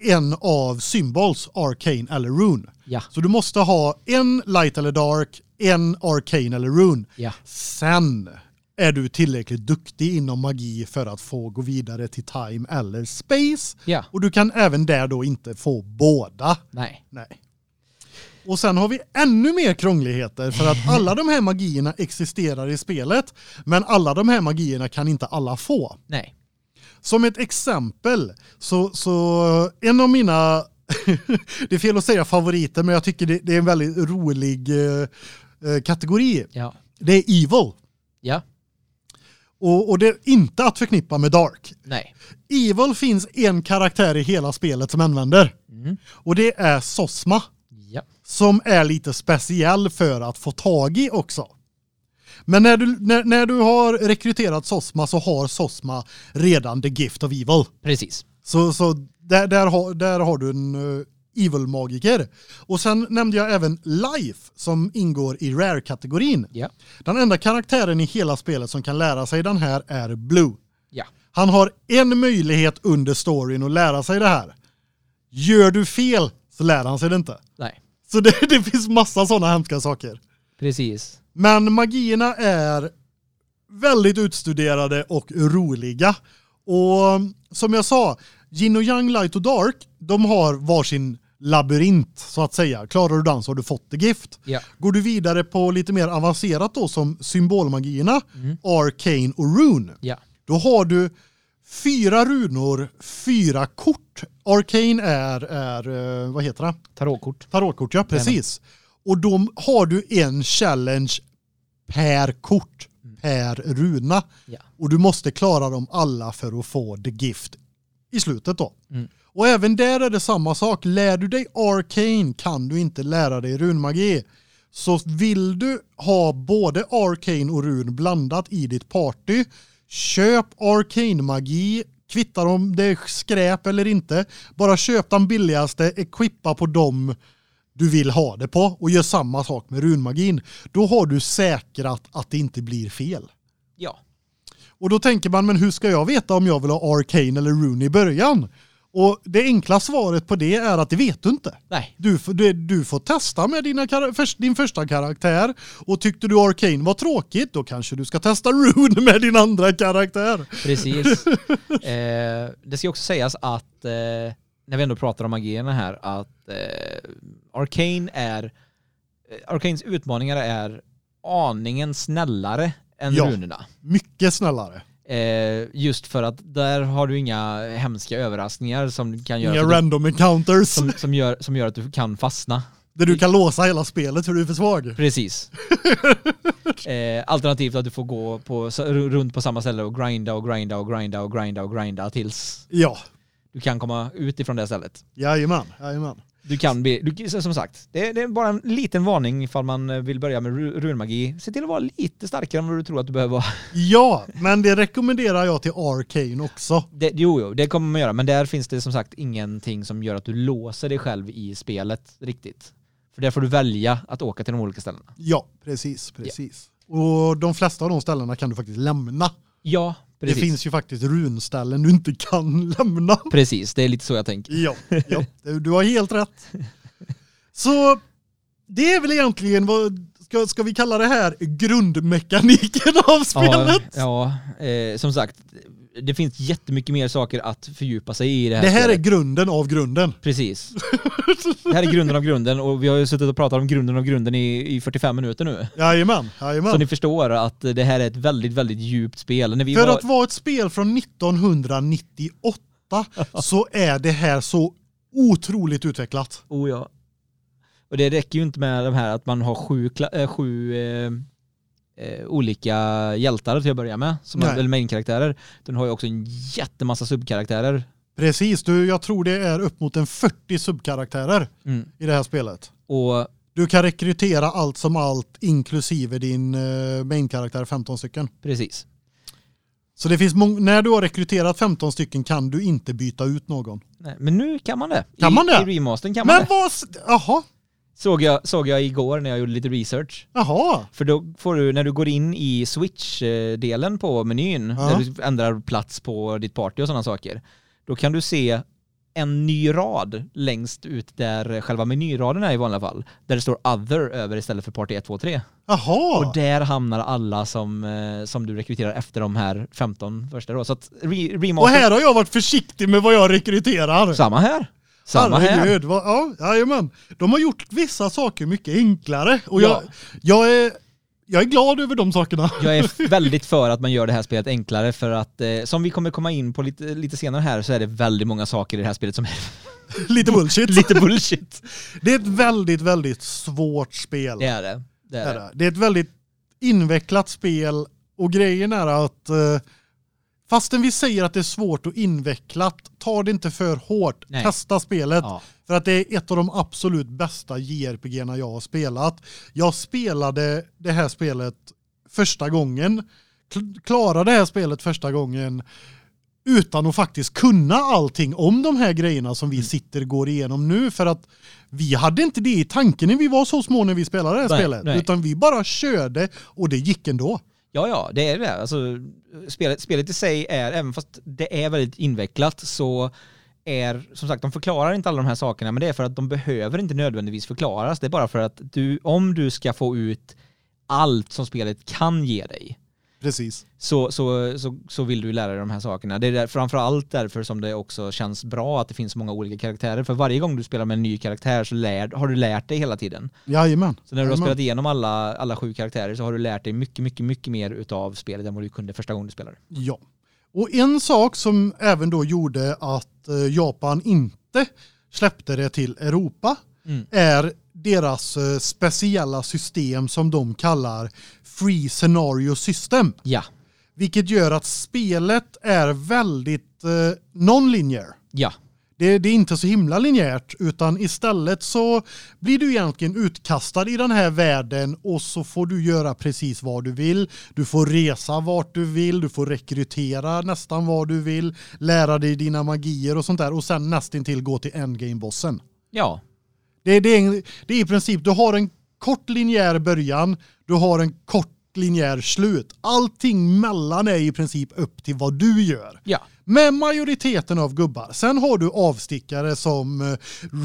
en av symbols arcane eller rune. Ja. Så du måste ha en light eller dark, en arcane eller rune. Ja. Sen är du tillräckligt duktig inom magi för att få gå vidare till time eller space. Ja. Och du kan även där då inte få båda. Nej. Nej. Och sen har vi ännu mer krångligheter för att alla de här magierna existerar i spelet men alla de här magierna kan inte alla få. Nej. Som ett exempel så, så en av mina, <laughs> det är fel att säga favoriter men jag tycker det, det är en väldigt rolig eh, eh, kategori. Ja. Det är evil. Ja. Och, och det är inte att förknippa med dark. Nej. Evil finns en karaktär i hela spelet som använder. Mm. Och det är Sosma. Som är lite speciell för att få tag i också. Men när du, när, när du har rekryterat Sosma så har Sosma redan the gift of evil. Precis. Så, så där, där, har, där har du en uh, evil-magiker. Och sen nämnde jag även Life som ingår i rare-kategorin. Ja. Den enda karaktären i hela spelet som kan lära sig den här är Blue. Ja. Han har en möjlighet under storyn att lära sig det här. Gör du fel så lär han sig det inte. Nej. Så det, <laughs> det finns massa sådana hemska saker. Precis. Men magierna är väldigt utstuderade och roliga. Och som jag sa, Yin och Yang, Light och Dark, de har varsin labyrint så att säga. Klarar du den så har du fått det gift. Ja. Går du vidare på lite mer avancerat då som symbolmagierna, Arcane och Rune, Ja. då har du fyra runor, fyra kort. Arcane är, är eh, vad heter det? Tarotkort. Tarotkort, ja precis. Och då har du en challenge per kort, per runa. Ja. Och du måste klara dem alla för att få the gift i slutet då. Mm. Och även där är det samma sak. Lär du dig arcane kan du inte lära dig runmagi. Så vill du ha både arcane och run blandat i ditt party, köp arcane magi, kvittar om det är skräp eller inte. Bara köp den billigaste, equippa på dem du vill ha det på och gör samma sak med runmagin. Då har du säkrat att det inte blir fel. Ja. Och då tänker man, men hur ska jag veta om jag vill ha Arcane eller Rune i början? Och det enkla svaret på det är att det vet du inte. Nej. Du, får- du, du får testa med dina, din första karaktär och tyckte du Arcane var tråkigt då kanske du ska testa <laughs> Rune med din andra karaktär. Precis. <laughs> eh, det ska också sägas att, eh, när vi ändå pratar om magierna här, att eh, Arcane är, eh, Arcanes utmaningar är aningen snällare än Ja. runorna. Mycket snällare. Eh, just för att där har du inga hemska överraskningar som kan göra, Inga du, random encounters som, som, gör, som gör att du kan fastna. där du kan låsa hela spelet för du är för svag. Precis. <laughs> eh, alternativt att du får gå på, runt på samma ställe och grinda och grinda och grinda och grinda och grinda tills Ja, du kan komma ut ifrån det stället. jajamän, jajamän. Du kan bli, du, som sagt, det, det är bara en liten varning ifall man vill börja med ru- runmagi. Se till att vara lite starkare än vad du tror att du behöver vara. <laughs> Ja, men det rekommenderar jag till Arcane också. Det, jo, jo, det kommer man göra, men där finns det som sagt ingenting som gör att du låser dig själv i spelet riktigt. För där får du välja att åka till de olika ställena. Ja, precis, precis. Och de flesta av de ställena kan du faktiskt lämna. Ja, Precis. Det finns ju faktiskt runställen du inte kan <laughs> lämna. Precis, det är lite så jag tänker. Ja, ja du har helt rätt. <laughs> Så det är väl egentligen vad ska, ska vi kalla det här grundmekaniken av spelet? Ja, ja eh, som sagt, det finns jättemycket mer saker att fördjupa sig i det här Det här spelet. är grunden av grunden. Precis. <laughs> Det här är grunden av grunden och vi har ju suttit och pratat om grunden av grunden i, i 45 minuter nu. Jajamän, Så jajamän. ni förstår att det här är ett väldigt, väldigt djupt spel. När vi För var, att vara ett spel från 1998 <laughs> så är det här så otroligt utvecklat. Oh ja. Och det räcker ju inte med de här att man har sju, äh, sju eh, eh, olika hjältar till att börja med, som Nej. är väl main-karaktärer. Den har ju också en jättemassa subkaraktärer. Precis, du, jag tror det är upp mot en 40 subkaraktärer Mm. i det här spelet. Och Du kan rekrytera allt som allt inklusive din uh, main-karaktär 15 stycken. precis. Så det finns när du har rekryterat 15 stycken kan du inte byta ut någon. Nej, men nu kan man det. Kan I, man det? I remastern kan man Men det. vad... s- Jaha, Såg jag, såg jag igår när jag gjorde lite research. jaha. För då får du, när du går in i Switch-delen på menyn, Ja. där du ändrar plats på ditt party och sådana saker, då kan du se en ny rad längst ut där själva menyraden är i vanliga fall, där det står other över istället för party 1, 2, 3. Jaha. Och där hamnar alla som, eh, som du rekryterar efter de här 15 första då. Så att re, Och remaster, här har jag varit försiktig med vad jag rekryterar. samma här. Samma här. Herregud, vad, ja, jajamän. De har gjort vissa saker mycket enklare och Ja. jag, jag, är, jag är glad över de sakerna. Jag är <laughs> väldigt för att man gör det här spelet enklare för att, eh, som vi kommer komma in på lite, lite senare här, så är det väldigt många saker i det här spelet som är <laughs> Lite bullshit. <laughs> lite bullshit. Det är ett väldigt, väldigt svårt spel. Det är det. Det är är det. det. det är ett väldigt invecklat spel och grejen är att eh, fastän vi säger att det är svårt och invecklat, ta det inte för hårt. Nej. Testa spelet. Ja. För att det är ett av de absolut bästa jrpg jag har spelat. Jag spelade det här spelet första gången, kl- klarade det här spelet första gången utan att faktiskt kunna allting om de här grejerna som vi Mm. sitter och går igenom nu för att vi hade inte det i tanken när vi var så små när vi spelade det här Nej, spelet nej. utan vi bara körde och det gick ändå. Ja, ja, det är det. Alltså, spelet, spelet i sig är, även fast det är väldigt invecklat, så är, som sagt, de förklarar inte alla de här sakerna, men det är för att de behöver inte nödvändigtvis förklaras. Det är bara för att du, om du ska få ut allt som spelet kan ge dig, Precis. så, så, så, så vill du lära dig de här sakerna. Det är där, framförallt därför som det också känns bra att det finns så många olika karaktärer. För varje gång du spelar med en ny karaktär så lär, har du lärt dig hela tiden. Jajamän. Så när du har Jajamän. spelat igenom alla, alla sju karaktärer så har du lärt dig mycket, mycket, mycket mer utav spelet än vad du kunde första gången du spelade. Ja. Och en sak som även då gjorde att eh, Japan inte släppte det till Europa Mm. är deras eh, speciella system som de kallar Free Scenario System. Ja, Vilket gör att spelet är väldigt eh, non-linear. ja, Det, det är inte så himla linjärt utan istället så blir du egentligen utkastad i den här världen och så får du göra precis vad du vill. Du får resa vart du vill, du får rekrytera nästan vad du vill, lära dig dina magier och sånt där och sen nästintill gå till endgame-bossen. ja, Det, det, är, det är i princip, du har en kort linjär början, du har en kort linjär slut. Allting mellan är i princip upp till vad du gör. ja, Med majoriteten av gubbar. Sen har du avstickare som eh,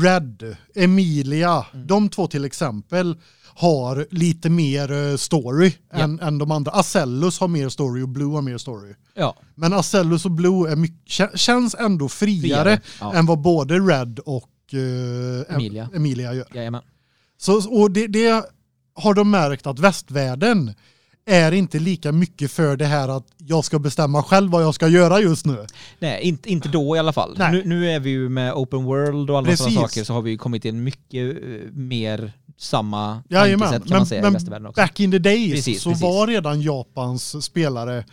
Red, Emilia. De två till exempel har lite mer eh, story Ja. än, än de andra. Acellus har mer story och Blue har mer story. ja, Men Acellus och Blue är mycket, kä- känns ändå friare, Friare, ja. än vad både Red och eh, Emilia. Emilia gör. jajamän. Så, och det, det har de märkt att västvärlden är inte lika mycket för det här att jag ska bestämma själv vad jag ska göra just nu. Nej, inte, inte då i alla fall. Nu, nu är vi ju med open world och alla Precis. sådana saker så har vi ju kommit en mycket eh, mer samma Jajamän, tankesätt kan men, man säga i men västvärlden också. back in the days Precis, så precis. var redan Japans spelare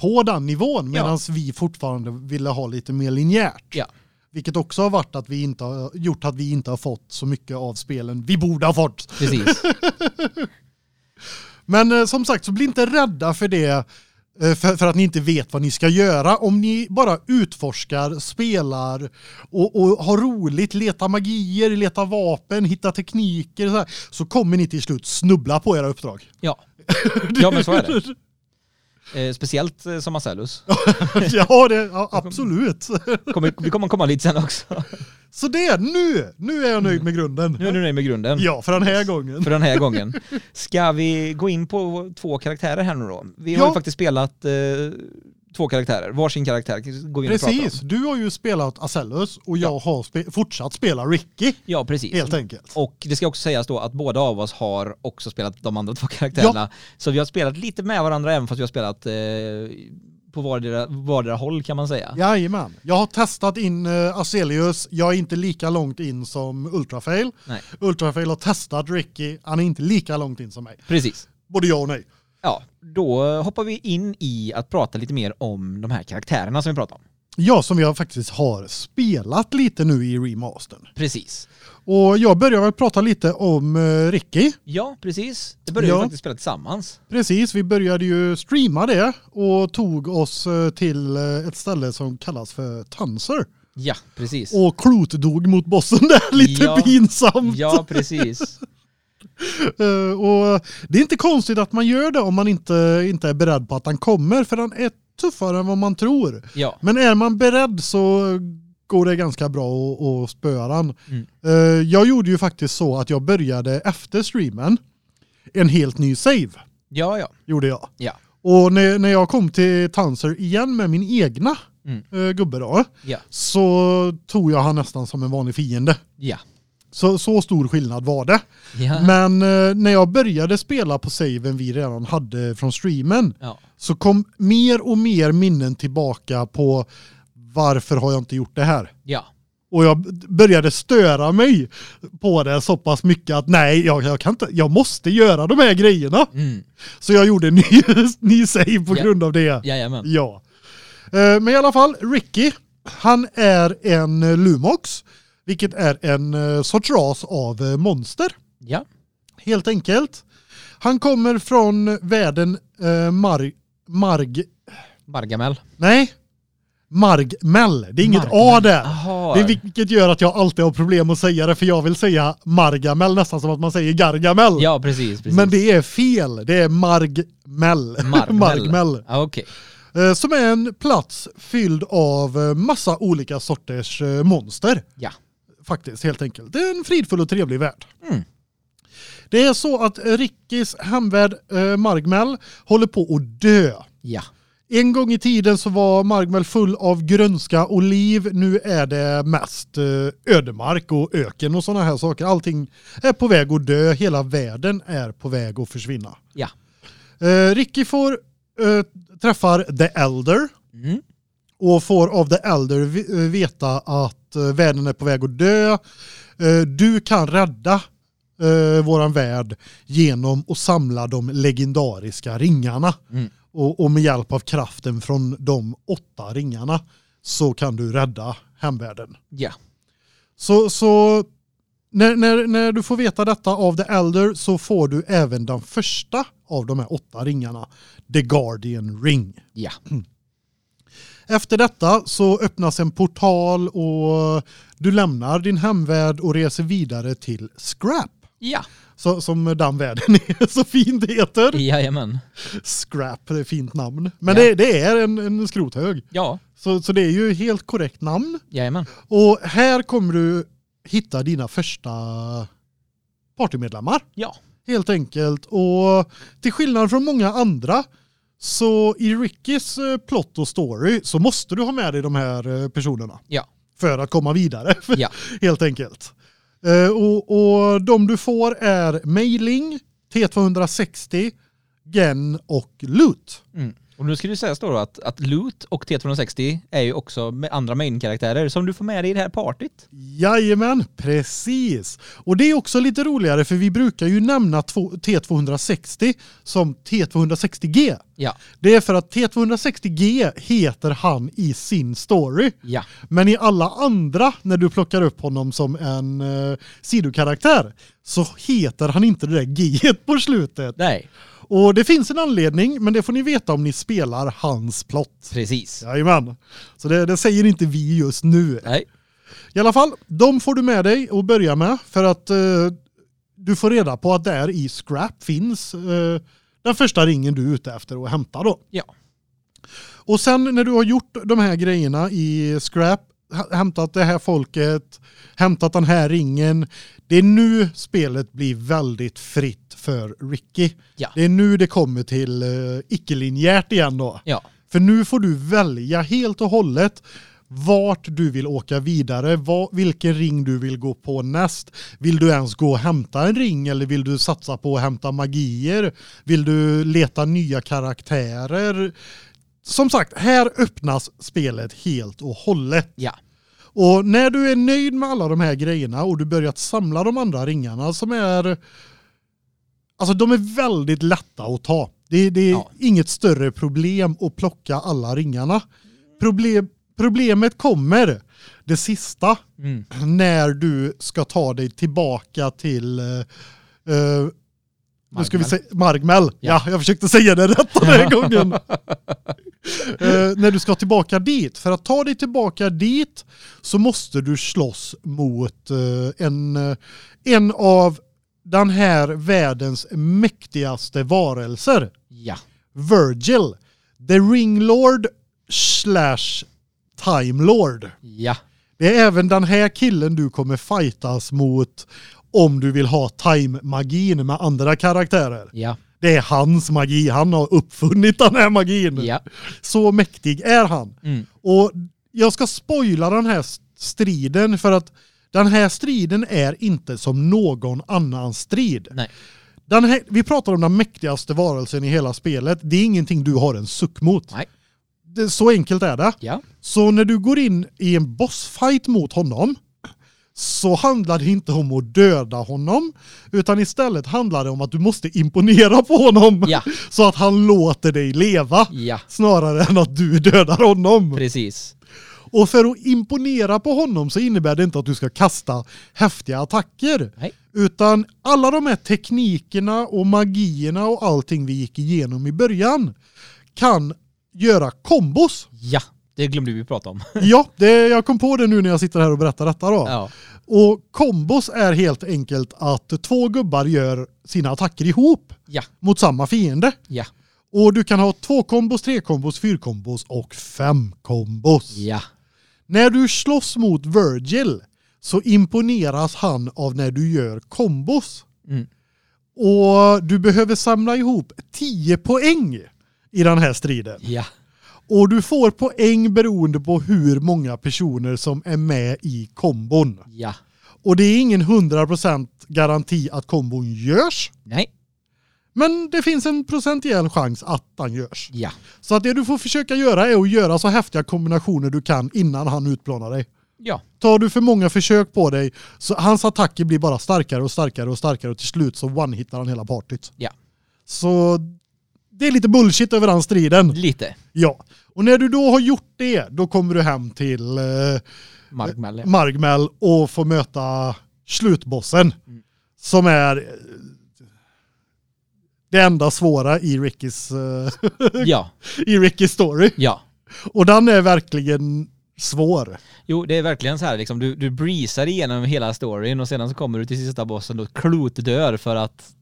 på den nivån Ja. medan vi fortfarande ville ha lite mer linjärt. Ja. Vilket också har varit att vi inte har gjort att vi inte har fått så mycket av spelen vi borde ha fått. Precis. <laughs> Men eh, som sagt så bli inte rädda för det eh, för, för att ni inte vet vad ni ska göra. Om ni bara utforskar, spelar och, och har roligt, letar magier, letar vapen, hittar tekniker så, här, så kommer ni till slut snubbla på era uppdrag. Ja. ja, men så är det. <laughs> Eh, speciellt eh, som Marcellus. <laughs> ja, det, ja, absolut. <laughs> Kommer, vi kommer komma lite sen också. <laughs> Så det, nu, nu är jag nöjd med grunden. Nu är du nöjd med grunden. Ja, för den här gången. För den här gången. Ska vi gå in på två karaktärer här nu då? Vi har Ja. ju faktiskt spelat eh, två karaktärer, varsin karaktär går vi in. Precis, du har ju spelat Acellus och jag har spe fortsatt spela Ricky, Ja, precis. helt enkelt. Och det ska också sägas då att båda av oss har också spelat de andra två karaktärerna. Så vi har spelat lite med varandra även fast vi har spelat eh, på vardera, vardera håll kan man säga. Jajamän. Jag har testat in uh, Acelius, jag är inte lika långt in som Ultrafail. Nej. Ultrafail har testat Ricky, han är inte lika långt in som mig. Precis. Både ja och nej. Ja, då hoppar vi in i att prata lite mer om de här karaktärerna som vi pratar om. Ja, som jag faktiskt har spelat lite nu i remastern. Precis. Och jag börjar väl prata lite om uh, Ricky. Ja, precis. Det började Ja. vi faktiskt spela tillsammans. Precis, vi började ju streama det och tog oss eh, till eh, ett ställe som kallas för Tanser. Ja, precis. Och Klot dog mot bossen där, <laughs> lite Ja. pinsamt. Ja, precis. Eh, och det är inte konstigt att man gör det om man inte, inte är beredd på att han kommer, för han är tuffare än vad man tror. Ja, Men är man beredd så går det ganska bra att, spöa han. Mm. Eh, Jag gjorde ju faktiskt så att jag började efter streamen en helt ny save, ja, ja. gjorde jag. Ja. Och när, när jag kom till Tanser igen med min egna Mm. eh, gubbe då, Ja, så tog jag han nästan som en vanlig fiende. ja. Så, så stor skillnad var det. Ja, Men eh, när jag började spela på saven vi redan hade från streamen ja. så kom mer och mer minnen tillbaka på varför har jag inte gjort det här? ja. Och jag började störa mig på det så pass mycket att nej, jag, jag, kan inte, jag måste göra de här grejerna. Mm. Så jag gjorde en <laughs> ny, ny save på Ja. grund av det. Jajamän. Ja. Eh, Men i alla fall, Ricky, han är en eh, Lumox, vilket är en eh, sorts ras av eh, monster, Ja. helt enkelt. Han kommer från världen eh, Mar Marg... Bargamel. Nej, Margmell. Det är inget Margmel. A där. Jaha. Det är vilket gör att jag alltid har problem att säga det, för jag vill säga Margamel nästan som att man säger Gargamel. Ja, precis. precis. Men det är fel, det är Margmell. <laughs> Margmel. Margmell. Ja, okej. Eh, Som är en plats fylld av massa olika sorters monster. Ja. Faktiskt, helt enkelt. Det är en fridfull och trevlig värld. Mm. Det är så att Rickis hemvärd eh, Margmel håller på att dö. Ja. En gång i tiden så var Margmel full av grönska och liv. Nu är det mest eh, ödemark och öken och sådana här saker. Allting är på väg att dö. Hela världen är på väg att försvinna. Ja. Eh, Ricky får eh, träffar The Elder Mm. och får av The Elder eh, veta att eh, världen är på väg att dö. Eh, Du kan rädda eh, våran värld genom att samla de legendariska ringarna. Mm. Och, och med hjälp av kraften från de åtta ringarna så kan du rädda hemvärlden. Ja. Så, så när, när, när du får veta detta av The Elder så får du även den första av de här åtta ringarna. The Guardian Ring. Ja. Efter detta så öppnas en portal och du lämnar din hemvärld och reser vidare till Scrap. Ja. Så, som den världen är <laughs> så fint heter. Jajamän. Scrap, det är ett fint namn. Men Ja. det, det är en, en skrothög. Ja. Så, så det är ju helt korrekt namn. Jajamän. Och här kommer du hitta dina första partymedlemmar. Ja. Helt enkelt. Och till skillnad från många andra så i Rickys eh, plot och story så måste du ha med dig de här eh, personerna. Ja. För att komma vidare. <laughs> Ja. Helt enkelt. Eh, Och, och de du får är Mailing, T260, Gen och Loot. Mm. Och nu ska du säga då att, att Loot och T260 är ju också med andra main-karaktärer som du får med dig i det här partyt. Jajamän, precis. Och det är också lite roligare för vi brukar ju nämna två- T260 som T260G. Ja. Det är för att T260G heter han i sin story. Ja. Men i alla andra, när du plockar upp honom som en eh, sidokaraktär, så heter han inte det där G på slutet. Nej. Och det finns en anledning, men det får ni veta om ni spelar hans plott. Precis. Jajamän. Så det, det säger inte vi just nu. Nej. I alla fall, de får du med dig och börja med för att eh, du får reda på att där i Scrap finns eh, den första ringen du är ute efter att hämta då. Ja. Och sen när du har gjort de här grejerna i scrap, hämtat det här folket, hämtat den här ringen, det är nu spelet blir väldigt fritt för Ricky. Ja. Det är nu det kommer till uh, icke-linjärt igen då. Ja. För nu får du välja helt och hållet vart du vill åka vidare, vad, vilken ring du vill gå på näst. Vill du ens gå och hämta en ring eller vill du satsa på att hämta magier? Vill du leta nya karaktärer? Som sagt, här öppnas spelet helt och hållet. Ja. Och när du är nöjd med alla de här grejerna och du börjat samla de andra ringarna som är Alltså de är väldigt lätta att ta. Det, det är Ja. inget större problem att plocka alla ringarna. Problem, problemet kommer det sista Mm. när du ska ta dig tillbaka till uh, nu ska vi säga Margmel. Ja. Ja. jag försökte säga det rätt den här <laughs> gången. Eh, när du ska tillbaka dit. För att ta dig tillbaka dit så måste du slåss mot eh, en, eh, en av den här världens mäktigaste varelser. Ja. Virgil. The Ringlord slash Time Lord. Ja. Det är även den här killen du kommer fightas mot om du vill ha time-magin med andra karaktärer. Ja. Det är hans magi, han har uppfunnit den här magin. Ja. Så mäktig är han. Mm. Och jag ska spoila den här striden för att den här striden är inte som någon annan strid. Nej. Här, vi pratar om den mäktigaste varelsen i hela spelet. Det är ingenting du har en suck mot. Nej. Det, så enkelt är det. Ja. Så när du går in i en bossfight mot honom så handlar det inte om att döda honom utan istället handlar det om att du måste imponera på honom Ja. <laughs> så att han låter dig leva Ja. snarare än att du <laughs> dödar honom. Precis. Och för att imponera på honom så innebär det inte att du ska kasta häftiga attacker. Nej. Utan alla de här teknikerna och magierna och allting vi gick igenom i början kan göra kombos. Ja. Det glömde vi prata om. <laughs> Ja, det, jag kom på det nu när jag sitter här och berättar detta då. Ja. Och kombos är helt enkelt att två gubbar gör sina attacker ihop Ja. mot samma fiende. Ja. Och du kan ha två kombos, tre kombos, fyra kombos och fem kombos. Ja. När du slåss mot Virgil så imponeras han av när du gör kombos. Mm. Och du behöver samla ihop 10 poäng i den här striden. Ja. Och du får poäng beroende på hur många personer som är med i kombon. Ja. Och det är ingen 100% garanti att kombon görs. Nej. Men det finns en procentuell chans att den görs. Ja. Så att det du får försöka göra är att göra så häftiga kombinationer du kan innan han utplånar dig. Ja. Tar du för många försök på dig så hans attacker blir bara starkare och starkare och starkare och till slut så one-hittar han hela partyt. Ja. Så det är lite bullshit över den striden. Lite. Ja. Och när du då har gjort det, då kommer du hem till eh, Markmel. Margmel och får möta slutbossen. Mm. Som är eh, det enda svåra i Rickys, eh, Ja. <laughs> i Rickys story. Ja. Och den är verkligen svår. Jo, det är verkligen så här liksom, du, du breezar igenom hela storyn och sedan så kommer du till sista bossen och klot dör för att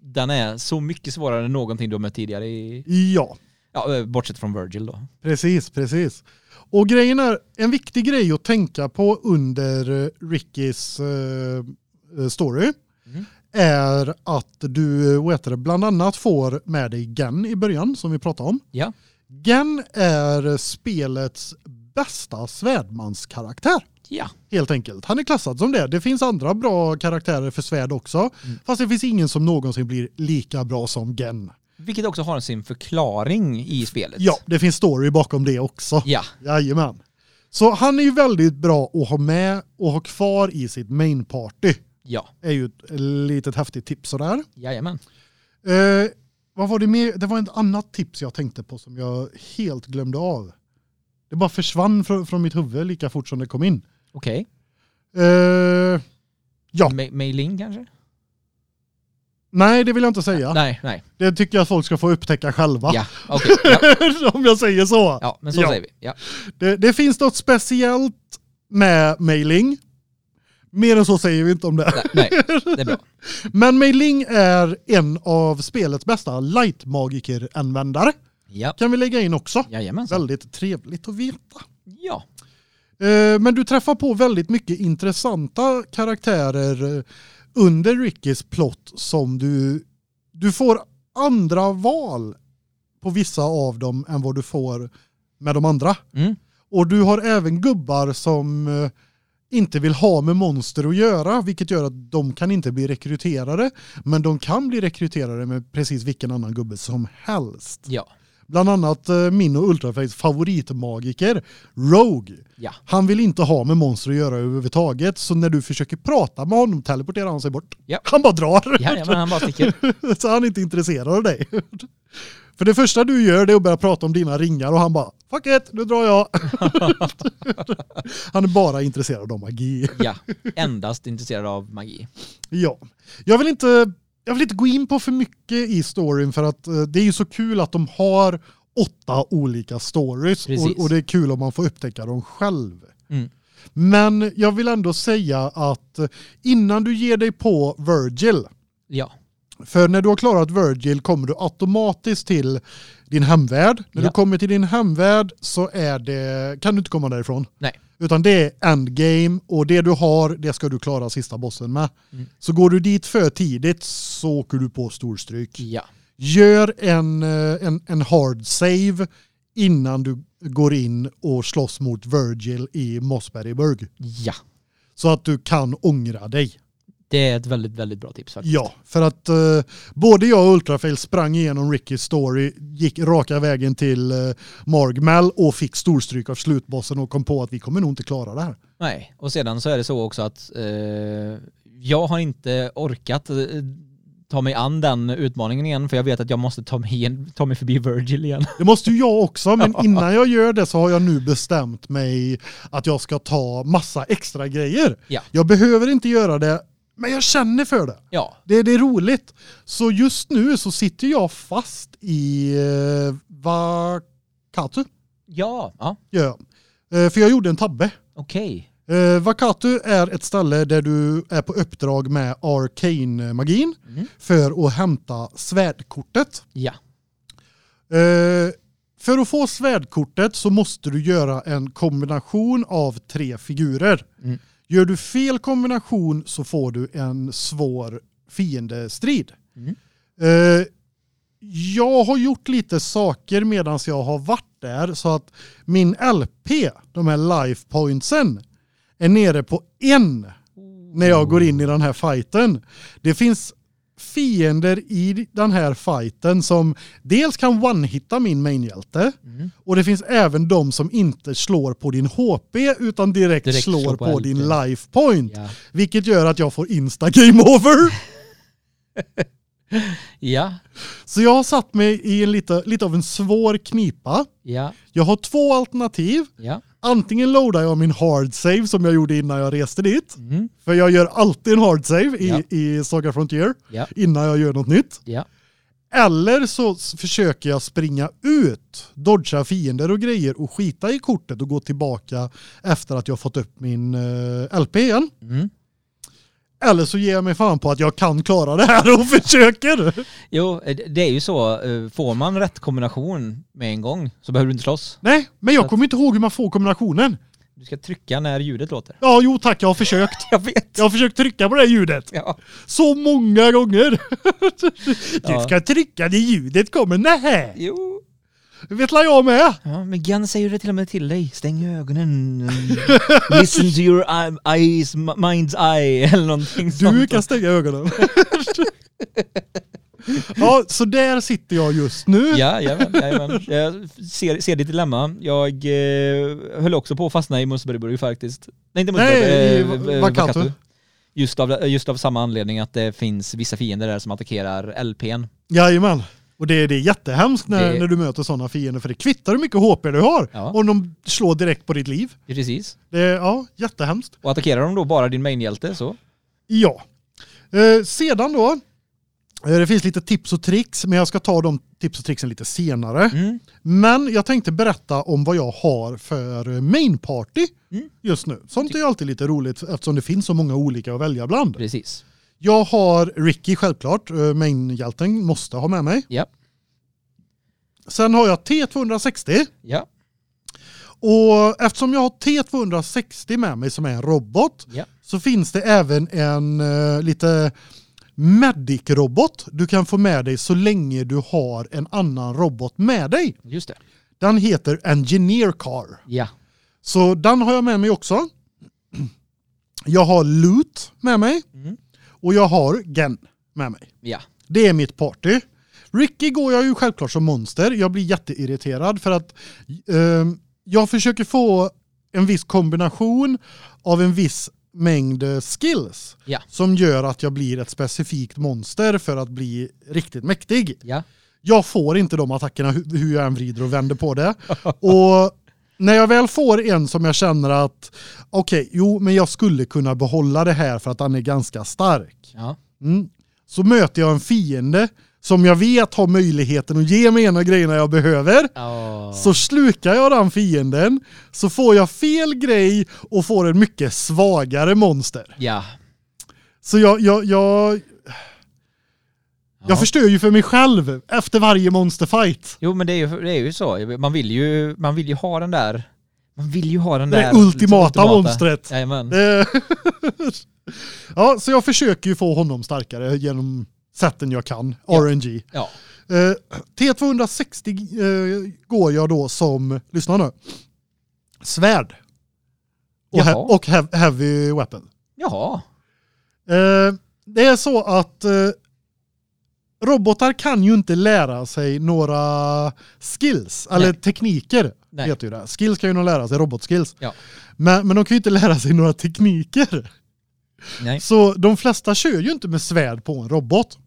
den är så mycket svårare än någonting du har mött tidigare i, Ja, ja, eh, bortsett från Virgil då. precis, precis. Och grejen är, en viktig grej att tänka på under eh, Rickys eh, story Mm. är att du heter bland annat får med dig Gen i början som vi pratade om. Ja. Gen är spelets bästa svärdmanskaraktär. Ja. Helt enkelt. Han är klassad som det. Det finns andra bra karaktärer för svärd också. Mm. Fast det finns ingen som någonsin blir lika bra som Gen. Vilket också har sin förklaring i spelet. Ja, det finns story bakom det också. Ja. Jajamän. Så han är ju väldigt bra att ha med och ha kvar i sitt main party. Ja. Är ju ett litet häftigt tips sådär. Jajamän. Eh, vad var det mer? Det var ett annat tips jag tänkte på som jag helt glömde av. Det bara försvann från, från mitt huvud lika fort som det kom in. Okej. Eh, ja, Ma- Mailing kanske? nej det vill jag inte säga. Nej, nej. Det tycker jag att folk ska få upptäcka själva. Ja, okej. <laughs> Ja. Om jag säger så. ja, men så Ja. säger vi. Ja. Det, det finns något speciellt med mailing. Mer än så säger vi inte om det. Nej, nej, det är bra. <laughs> Men Mei Ling är en av spelets bästa light-magiker-användare. Ja, Kan vi lägga in också. jajamensan. Väldigt trevligt att veta. Ja, Men du träffar på väldigt mycket intressanta karaktärer eh, under Rickys plott som du, du får andra val på vissa av dem än vad du får med de andra. mm. Och du har även gubbar som eh, inte vill ha med monster att göra, vilket gör att de kan inte bli rekryterade, men de kan bli rekryterade med precis vilken annan gubbe som helst. ja, Bland annat eh, min och Ultraface favoritmagiker, Rogue. ja. Han vill inte ha med monster att göra överhuvudtaget, så när du försöker prata med honom teleporterar han sig bort. Ja. Han bara drar. Ja, ja, men han bara sticker. <laughs> så han är inte intresserad av dig. För det första du gör det är att börja prata om dina ringar och han bara fuck it, nu drar jag. <laughs> han är bara intresserad av magi. Ja, endast intresserad av magi. Ja. Jag vill inte jag vill inte gå in på för mycket i storyn för att eh, det är ju så kul att de har åtta olika stories och, och det är kul om man får upptäcka dem själv. Mm. Men jag vill ändå säga att eh, innan du ger dig på Virgil Ja, För när du har klarat Virgil kommer du automatiskt till din hemvärld. När Ja. du kommer till din hemvärld så är det, kan du inte komma därifrån. nej. Utan det är endgame och det du har det ska du klara sista bossen med. Mm. Så går du dit för tidigt så åker du på storstryk. Ja, Gör en, eh, en, en hard save innan du går in och slåss mot Virgil i Mossbergburg. ja. Så att du kan ångra dig. Det är ett väldigt, väldigt bra tips faktiskt. Ja, för att eh, både jag och Ultrafail sprang igenom Rickys story, gick raka vägen till uh, Margmel och fick storstryk av slutbossen och kom på att vi kommer nog inte klara det här. Nej, och sedan så är det så också att eh, jag har inte orkat eh, ta mig an den utmaningen igen för jag vet att jag måste ta mig, igen, ta mig förbi Virgil igen. Det måste ju jag också, men <laughs> innan jag gör det så har jag nu bestämt mig att jag ska ta massa extra grejer. Ja. Jag behöver inte göra det, men jag känner för det. Ja, Det, det är roligt. Så just nu så sitter jag fast i uh, Vakatu. ja, ja, jag. Eh, för jag gjorde en tabbe. okej. Eh, Vakatu är ett ställe där du är på uppdrag med Arcane-magin Mm. för att hämta svärdkortet. Ja, Eh, för att få svärdkortet så måste du göra en kombination av tre figurer. Mm. Gör du fel kombination så får du en svår fiendestrid. Mm. Eh, jag har gjort lite saker medan jag har varit där så att min LP, de här life pointsen, är nere på en när jag går in i den här fighten. Det finns fiender i den här fighten som dels kan one-hitta min mainhjälte Mm. och det finns även de som inte slår på din HP utan direkt, Direkt slår slår på, på din life point. ja. Vilket gör att jag får insta game over. <laughs> Ja, Så jag har satt mig i en lite, lite av en svår knipa. ja, Jag har två alternativ. ja. Antingen loadar jag min hard save som jag gjorde innan jag reste dit. Mm. För jag gör alltid en hard save i, Ja. i Saga Frontier Ja, innan jag gör något nytt. ja. Eller så försöker jag springa ut, dodga fiender och grejer och skita i kortet och gå tillbaka efter att jag fått upp min eh, LP igen. Mm. Eller så ger jag mig fan på att jag kan klara det här och <laughs> försöker. Jo, eh, det är ju så. eh, Får man rätt kombination med en gång så behöver du inte slåss. Nej, men jag kommer inte ihåg hur man får kombinationen. Du ska trycka när ljudet låter. Ja, jo tack, jag har försökt. <laughs> Jag vet. Jag har försökt trycka på det ljudet. Ja. Så många gånger. <laughs> Du Ja. ska trycka det ljudet kommer. Nej, Jo. Vet la jag med. Ja, men Gun säger det till och med till dig. Stäng ögonen. <laughs> Listen to your eye- eyes, mind's eye <laughs> eller någonting Du sånt. kan stänga ögonen. <laughs> ja, så där sitter jag just nu. Ja, jajamän, jajamän. Jag ser, ser ditt dilemma. Jag eh, höll också på att fastna i Musbergburg faktiskt. Nej, inte Nej, Musberg, i eh, eh. Vakatu. Just av, just av samma anledning att det finns vissa fiender där som attackerar LPn. Jajamän. Och det, det är jättehemskt när, Det- när du möter sådana fiender för det kvittar hur mycket HP du har Ja. om de slår direkt på ditt liv. Precis. Det ja, jättehemskt. Och attackerar de då bara din mainhjälte så? Ja. Eh, sedan då Eh, Det finns lite tips och tricks, men jag ska ta de tips och tricksen lite senare. Mm. Men jag tänkte berätta om vad jag har för main party Mm. just nu. Sånt är ju alltid lite roligt eftersom det finns så många olika att välja bland. Precis. Jag har Ricky självklart, eh, main-hjälten måste ha med mig. Ja. Sen har jag T260 Ja. och eftersom jag har T260 med mig som är en robot Ja. så finns det även en eh, lite medic-robot du kan få med dig så länge du har en annan robot med dig. Just det. Den heter Engineer Car. Ja. Så den har jag med mig också. Jag har Loot med mig Mm. Och jag har Gen med mig. Ja. Det är mitt party. Ricky går jag ju självklart som monster. Jag blir jätteirriterad för att ehm, jag försöker få en viss kombination av en viss mängd eh, skills Ja. som gör att jag blir ett specifikt monster för att bli riktigt mäktig. Ja. Jag får inte de attackerna hu- hur jag än vrider och vänder på det. <laughs> Och när jag väl får en som jag känner att okej, jo, men jag skulle kunna behålla det här för att han är ganska stark. Ja. Mm. Så möter jag en fiende som jag vet har möjligheten att ge mig en av grejerna jag behöver. Ja. Så slukar jag den fienden så får jag fel grej och får en mycket svagare monster. Ja. Så jag, jag, jag, Ja. jag förstör ju för mig själv efter varje monsterfight. Jo men det är ju, det är ju så. Man vill ju, man vill ju ha den där man vill ju ha den Det där ultimata monstret. Jajamän. Det- <laughs> ja, så jag försöker ju få honom starkare genom sätten jag kan, Ja. RNG. Ja. Eh, T260 eh, går jag då som, lyssna nu, svärd. Och, he och heavy weapon. Jaha. Eh, det är så att eh, robotar kan ju inte lära sig några skills, eller Nej. tekniker Nej. heter ju det. Skills kan ju nog lära sig, robotskills. Ja. Men, men de kan ju inte lära sig några tekniker. Nej. Så de flesta kör ju inte med svärd på en robot.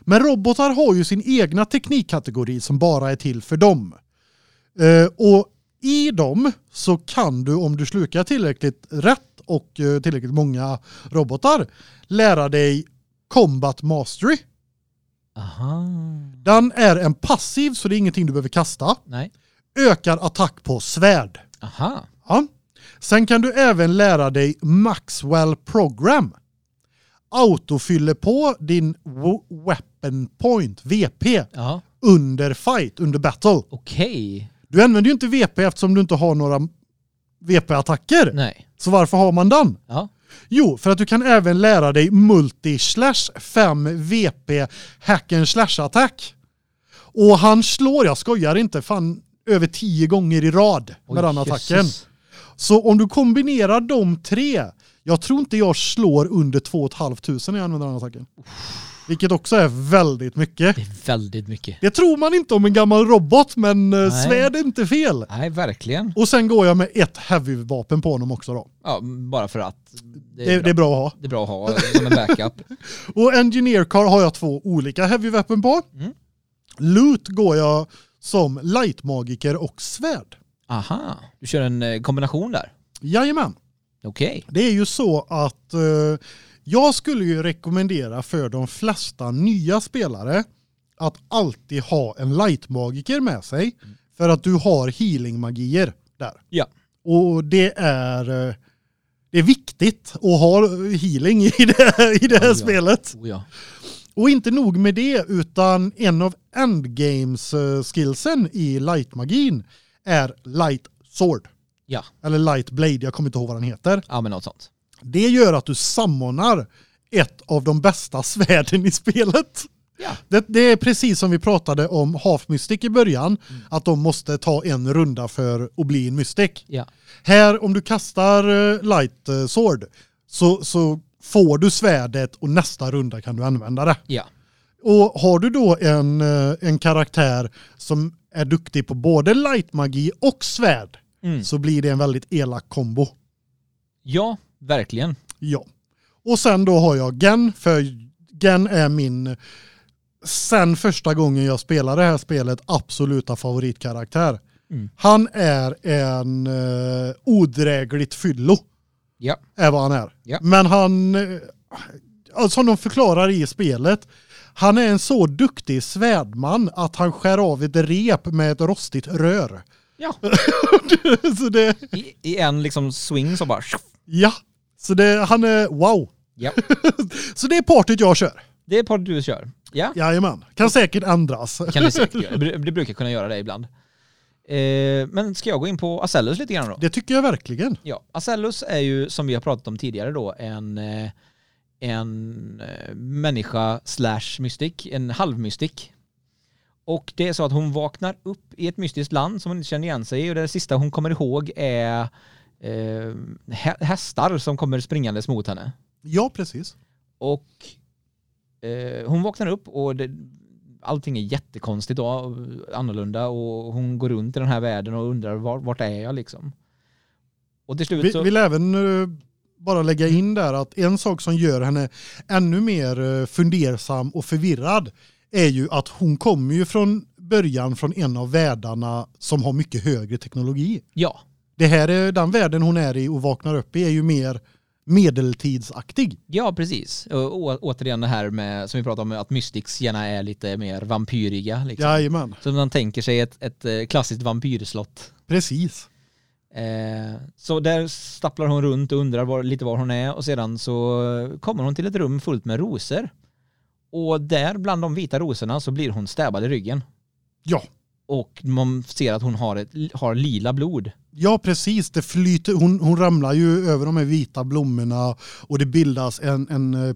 Men robotar har ju sin egna teknikkategori som bara är till för dem. Eh, och i dem så kan du om du slukar tillräckligt rätt och eh, tillräckligt många robotar lära dig Combat Mastery. Aha. Den är en passiv så det är ingenting du behöver kasta. Nej. Ökar attack på svärd. Aha. Ja. Sen kan du även lära dig Maxwell Program. Autofyller på din weapon point, VP, Ja. under fight, under battle. Okej. Du använder ju inte VP eftersom du inte har några VP-attacker. Nej. Så varför har man den? Ja. Jo, för att du kan även lära dig multi-slash 5 VP hack and slash attack. Och han slår, jag skojar inte, fan över 10 gånger i rad med Oj, den attacken. jösses. Så om du kombinerar de tre, jag tror inte jag slår under 2 500 när jag använder den attacken. Vilket också är väldigt mycket. Det är väldigt mycket. Det tror man inte om en gammal robot, men eh, Nej. svärd är inte fel. Nej, verkligen. Och sen går jag med ett heavy-vapen på honom också då. Ja, bara för att det Det, är, det, bra. är bra att ha. det är bra att ha som en backup. <laughs> Och Engineer Car har jag två olika heavy vapen på. Mm. Loot går jag som lightmagiker och svärd. Aha. Du kör en eh, kombination där. Jajamän. Okej. Det är ju så att eh, jag skulle ju rekommendera för de flesta nya spelare att alltid ha en lightmagiker med sig för att du har healing-magier där. Ja. Och det är eh, det är viktigt att ha healing <laughs> i det, i det här Ja, ja. spelet. Oh, ja. Och inte nog med det utan en av endgames eh, skillsen i lightmagin är light sword Ja. eller light blade, jag kommer inte ihåg vad den heter. ja, men något sånt. Det gör att du sammonar ett av de bästa <laughs> svärden i spelet. Ja. Det, det är precis som vi pratade om Half Mystic i början, att de måste ta en runda för att bli en Mystic. Ja. Här om du kastar eh, light eh, sword så, så får du svärdet och nästa runda kan du använda det. Ja. Och har du då en, eh, en karaktär som är duktig på både lightmagi och svärd Mm. så blir det en väldigt elak kombo. Ja, verkligen. Ja. Och sen då har jag Gen, för Gen är min, sen första gången jag spelade det här spelet, absoluta favoritkaraktär. Mm. Han är en eh, odrägligt fyllo, Ja. är vad han är. Ja. Men han, eh, alltså, som de förklarar i spelet, Han är en så duktig svärdman att han skär av ett rep med ett rostigt rör. Ja. <laughs> så det, I, I en liksom swing så bara... ja, så det, han är wow. Ja. <laughs> Så det är partyt jag kör. Det är på du kör. Ja, Jajamän, kan säkert ändras. kan det säkert göra. <laughs> Det det brukar kunna göra det ibland. Eh, men ska jag gå in på Acellus lite grann då? Det tycker jag verkligen. Ja, Acellus är ju som vi har pratat om tidigare då en, eh, en eh, människa slash mystik, en halvmystik. Och det är så att hon vaknar upp i ett mystiskt land som hon inte känner igen sig i och det sista hon kommer ihåg är eh, hä- hästar som kommer springandes mot henne. Ja, precis. Och eh, hon vaknar upp och det, allting är jättekonstigt och annorlunda och hon går runt i den här världen och undrar var, vart är jag liksom. Och till slut Vi så... vill även eh, bara lägga in där att en sak som gör henne ännu mer eh, fundersam och förvirrad är ju att hon kommer ju från början från en av världarna som har mycket högre teknologi. Ja, Det här är den världen hon är i och vaknar upp i är ju mer medeltidsaktig. ja precis. Och, å, återigen det här med, som vi pratade om, att mystics gärna är lite mer vampyriga. Liksom. Jajamän, Så man tänker sig ett, ett eh, klassiskt vampyrslott. precis. Eh, så där stapplar hon runt och undrar var, lite var hon är och sedan så kommer hon till ett rum fullt med rosor. Och där bland de vita rosorna så blir hon stäbbad i ryggen. Ja, Och man ser att hon har, ett, har lila blod. Ja, precis. Det flyter, hon, hon ramlar ju över de här vita blommorna och det bildas en, en eh,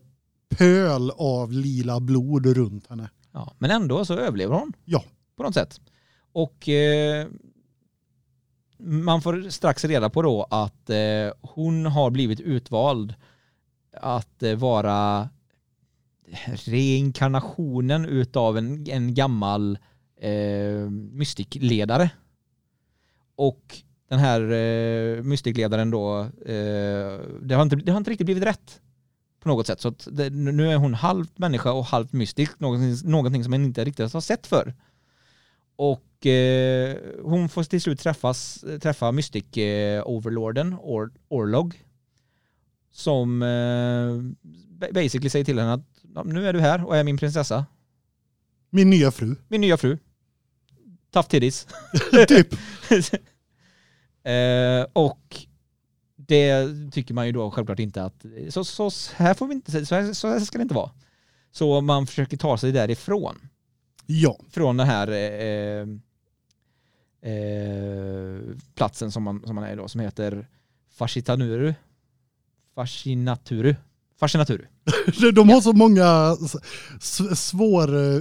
pöl av lila blod runt henne. Ja, men ändå så överlever hon. Ja. På något sätt. Och eh, man får strax reda på då att eh, hon har blivit utvald att eh, vara reinkarnationen utav en, en gammal eh, mystikledare. Och den här eh, mystikledaren då, eh, det, har inte, det har inte riktigt blivit rätt på något sätt. Så att det, nu är hon halvt människa och halvt mystisk, någonting, någonting som man inte riktigt har sett för. Och eh, hon får till slut träffas, träffa mystik eh, Or, Orlog, som eh, basically säger till henne att nu är du här och är min prinsessa, min nya fru. min nya fru. Tough titties. <laughs> typ. <laughs> eh, och det tycker man ju då självklart inte att så, så här får vi inte, så här, så här ska det inte vara. Så man försöker ta sig därifrån. Ja, Från den här eh, eh, platsen som man, som man är då, som heter Fascitanuru. Fascinaturu. Fascinaturu. <laughs> de har så många svår... eh,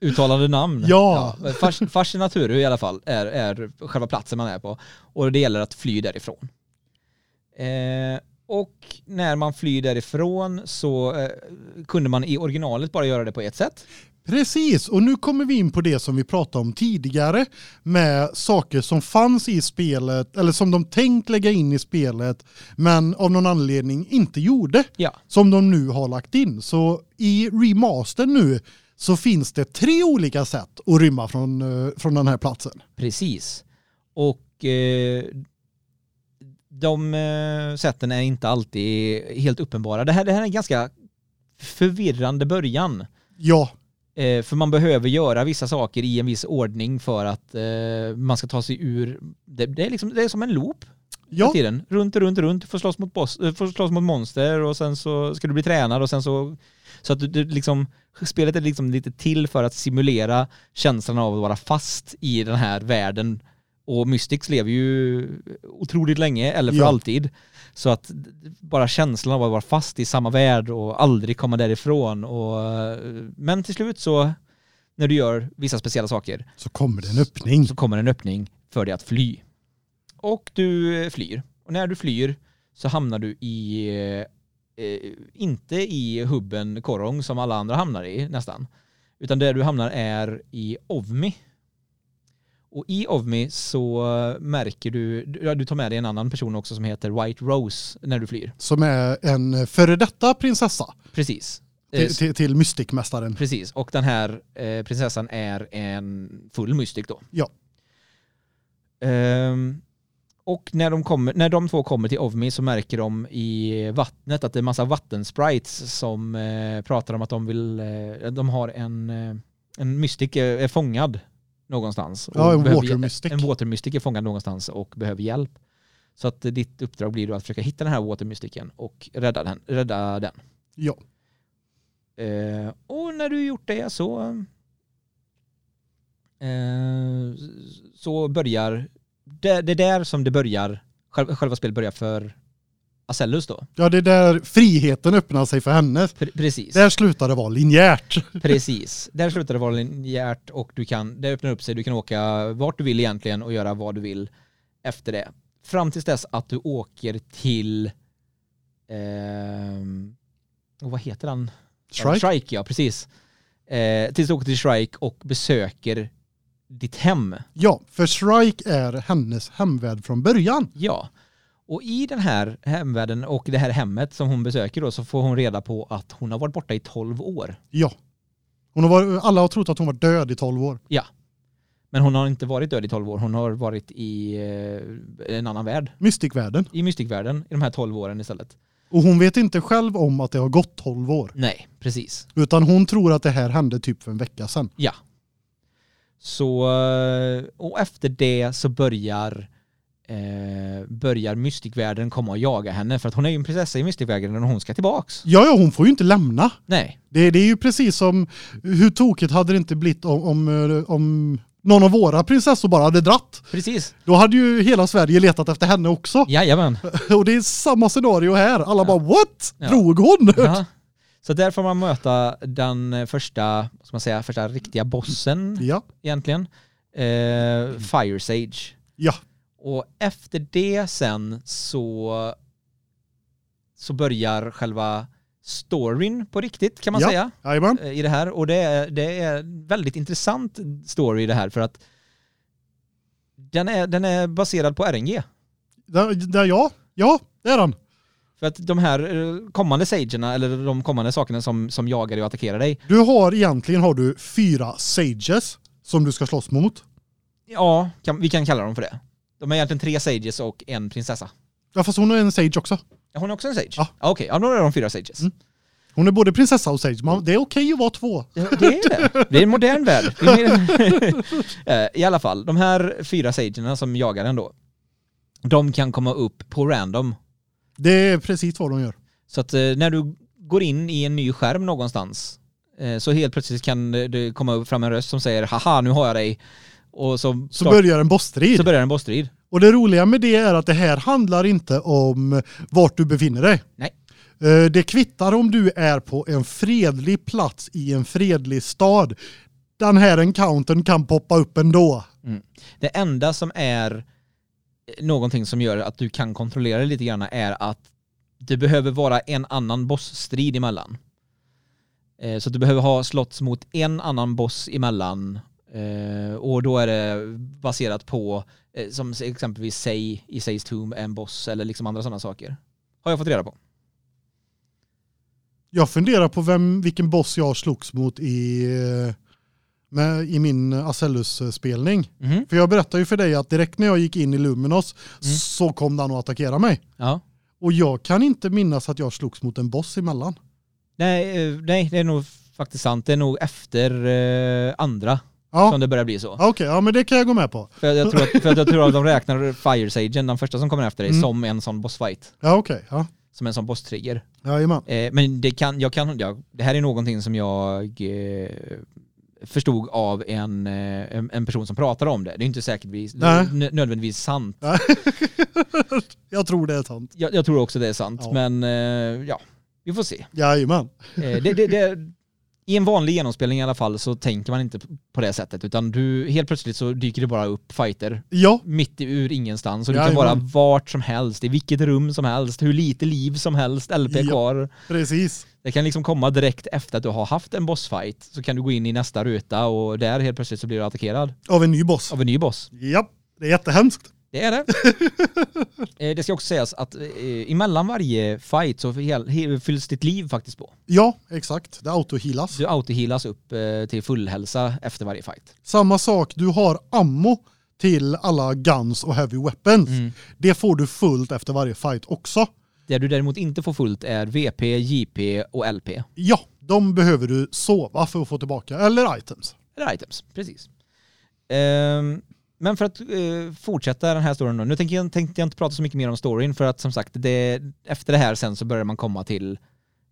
<laughs> Uttalande namn. Ja. Fas, Fascinaturu i alla fall är, är själva platsen man är på. Och det gäller att fly därifrån. Eh, och när man flyr därifrån så eh, kunde man i originalet bara göra det på ett sätt. Precis, och nu kommer vi in på det som vi pratade om tidigare med saker som fanns i spelet eller som de tänkt lägga in i spelet men av någon anledning inte gjorde. Ja. som de nu har lagt in. Så i remaster nu så finns det tre olika sätt att rymma från, eh, från den här platsen. Precis. Och eh, de eh, sätten är inte alltid helt uppenbara. Det här, det här är en ganska förvirrande början. Ja, Eh, för man behöver göra vissa saker i en viss ordning för att eh, man ska ta sig ur... Det, det, är, liksom, det är som en loop ja, tiden. Runt, runt, runt. Du får slåss mot, boss, eh, får slåss mot monster och sen så ska du bli tränad och sen så... Så att du, du liksom... Spelet är liksom lite till för att simulera känslan av att vara fast i den här världen. Och Mystics lever ju otroligt länge, eller för Ja. alltid. Så att bara känslan av att vara fast i samma värld och aldrig komma därifrån. Och, men till slut så, när du gör vissa speciella saker, så kommer det en öppning. så kommer en öppning för dig att fly. Och du eh, flyr. Och när du flyr så hamnar du i, eh, inte i hubben Korong som alla andra hamnar i nästan. Utan där du hamnar är i Ovmi. Och i Ovmi så märker du, du, tar med dig en annan person också som heter White Rose när du flyr. Som är en före detta prinsessa Precis. Eh, till, till, till mystikmästaren. Precis, och den här eh, prinsessan är en full mystik då. Ja. Ehm, Och när de, kommer, när de två kommer till Ovmi så märker de i vattnet att det är massa vattensprites som eh, pratar om att de vill, eh, de har en, eh, en mystik är, är fångad någonstans. Ja, en behöver- water mystic. En water mystic är fångad någonstans och behöver hjälp. Så att ditt uppdrag blir då att försöka hitta den här water mystiken och rädda den. Rädda den. Ja. Eh, och när du gjort det så eh, så börjar det, det är där som det börjar själva, själva spelet börjar för Acellus då. ja, det är där friheten öppnar sig för henne. Pre- precis. Där slutar det vara linjärt. Precis. Där slutar det vara linjärt och du kan, det öppnar upp sig, du kan åka vart du vill egentligen och göra vad du vill efter det. Fram tills dess att du åker till, och vad heter han? Strike? Strike, ja precis. Eh, tills du åker till Strike och besöker ditt hem. Ja, för Strike är hennes hemvärld från början. Ja. Och i den här hemvärlden och det här hemmet som hon besöker då så får hon reda på att hon har varit borta i 12 år. Ja. Hon har varit, alla har trott att hon var död i 12 år. Men hon har inte varit död i 12 år, hon har varit i eh, en annan värld. Mystikvärlden. I mystikvärlden i de här 12 åren istället. Och hon vet inte själv om att det har gått 12 år. Nej, precis. Utan hon tror att det här hände typ för en vecka sedan. Ja. Så, eh, och efter det så börjar eh, börjar mystikvärlden komma och jaga henne för att hon är ju en prinsessa i mystikvärlden och hon ska tillbaks. Ja, ja, hon får ju inte lämna. Nej, Det, det är ju precis som, hur tokigt hade det inte blivit om, om, eh, om någon av våra prinsessor bara hade dratt? precis. Då hade ju hela Sverige letat efter henne också. Jajamän. <laughs> Och det är samma scenario här. Alla bara what? Ja. Drog hon? Ja. <laughs> Så där får man möta den första, vad ska man säga, första riktiga bossen Ja. egentligen. Eh, Fire Sage. Ja. Och efter det sen så så börjar själva storyn på riktigt kan man Ja. säga Jajamän. eh, i det här och det är, det är väldigt intressant story i det här för att den är, den är baserad på RNG. Där, där, ja, ja, det är den. För att de här eh, kommande sagerna eller de kommande sakerna som, som jagar och attackerar dig Du har egentligen har du fyra sages som du ska slåss mot. Ja, kan, vi kan kalla dem för det. De är egentligen tre sages och en prinsessa. Ja, fast hon är en sage också. Ja, Hon är också en sage? Ja. Okej, ja, då är de fyra sages. Mm. Hon är både prinsessa och sage. Man, det är okej att vara två. Ja, det är det. Det är en modern värld. Mer- <laughs> Eh, I alla fall, de här fyra sagerna som jagar en då, de kan komma upp på random. Det är precis vad de gör. Så att eh, när du går in i en ny skärm någonstans eh, så helt plötsligt kan det- komma upp fram en röst som säger haha nu har jag dig och så, Så start- börjar en bossstrid. så börjar en bossstrid. Och det roliga med det är att det här handlar inte om vart du befinner dig. Nej. Eh, Det kvittar om du är på en fredlig plats i en fredlig stad. Den här encountern kan poppa upp ändå. Det enda som är någonting som gör att du kan kontrollera det lite grann är att det behöver vara en annan bossstrid emellan. Eh, Så du behöver ha slått mot en annan boss emellan eh, och då är det baserat på eh, som exempelvis Say i Says Tomb en boss eller liksom andra sådana saker. Har jag fått reda på. Jag funderar på vem, vilken boss jag slogs mot i, eh, med, i min Acellus-spelning. Mhm. För jag berättade ju för dig att direkt när jag gick in i Luminos Mm. så kom den och attackerade mig. Ja. Och jag kan inte minnas att jag slogs mot en boss emellan. Nej, eh, nej, det är nog faktiskt sant. Det är nog efter eh, andra Ja, som det börjar bli så. Okej, ja men det kan jag gå med på. För jag tror att, för jag tror att de <laughs> räknar Fire Sagen, den första som kommer efter dig, Mm. som en sån bossfight. Ja, okej. Ja, Som en sån bosstrigger. jajamän. Eh, men det kan, jag kan, jag, det här är någonting som jag eh, förstod av en, eh, en, en person som pratar om det. Det är inte säkert vis, nödvändigtvis sant. <laughs> jag tror det är sant. Jag, jag tror också det är sant, Ja. men eh, ja, vi får se. Jajamän. Eh, det, det, det, I en vanlig genomspelning i alla fall så tänker man inte på det sättet, utan du, helt plötsligt så dyker det bara upp fighter Ja, mitt ur ingenstans och du kan Jajamän. vara vart som helst, i vilket rum som helst, hur lite liv som helst, LP Ja. kvar. precis. Det kan liksom komma direkt efter att du har haft en bossfight, så kan du gå in i nästa ruta och där helt plötsligt så blir du attackerad Av en ny boss. av en ny boss. Ja, det är jättehemskt. Det är det. <laughs> Eh, det ska också sägas att eh, emellan varje fight så fylls ditt liv faktiskt på. Ja, exakt. Det autohealas. Du autohealas upp eh, till full hälsa efter varje fight. Samma sak, du har ammo till alla guns och heavy weapons. Mm. Det får du fullt efter varje fight också. Det du däremot inte får fullt är VP, JP och LP. Ja, de behöver du sova för att få tillbaka. Eller items. Eller items, precis. Ehm, men för att eh, fortsätta den här storyn då. Nu tänker jag, tänkte jag inte prata så mycket mer om storyn för att som sagt, det, efter det här sen så börjar man komma till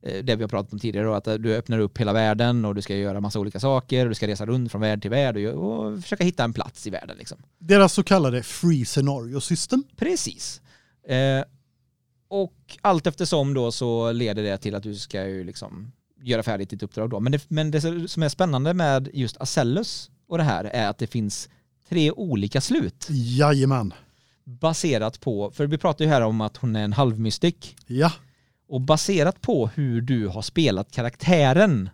eh, det vi har pratat om tidigare då, att eh, du öppnar upp hela världen och du ska göra massa olika saker och du ska resa runt från värld till värld och, och försöka hitta en plats i världen liksom. Deras så kallade free scenario system. Precis. Eh, och allt eftersom då så leder det till att du ska ju liksom göra färdigt ditt uppdrag då. Men det, men det som är spännande med just Acellus och det här är att det finns tre olika slut Jajamän. baserat på, för vi pratar ju här om att hon är en halvmystik Ja. och baserat på hur du har spelat karaktären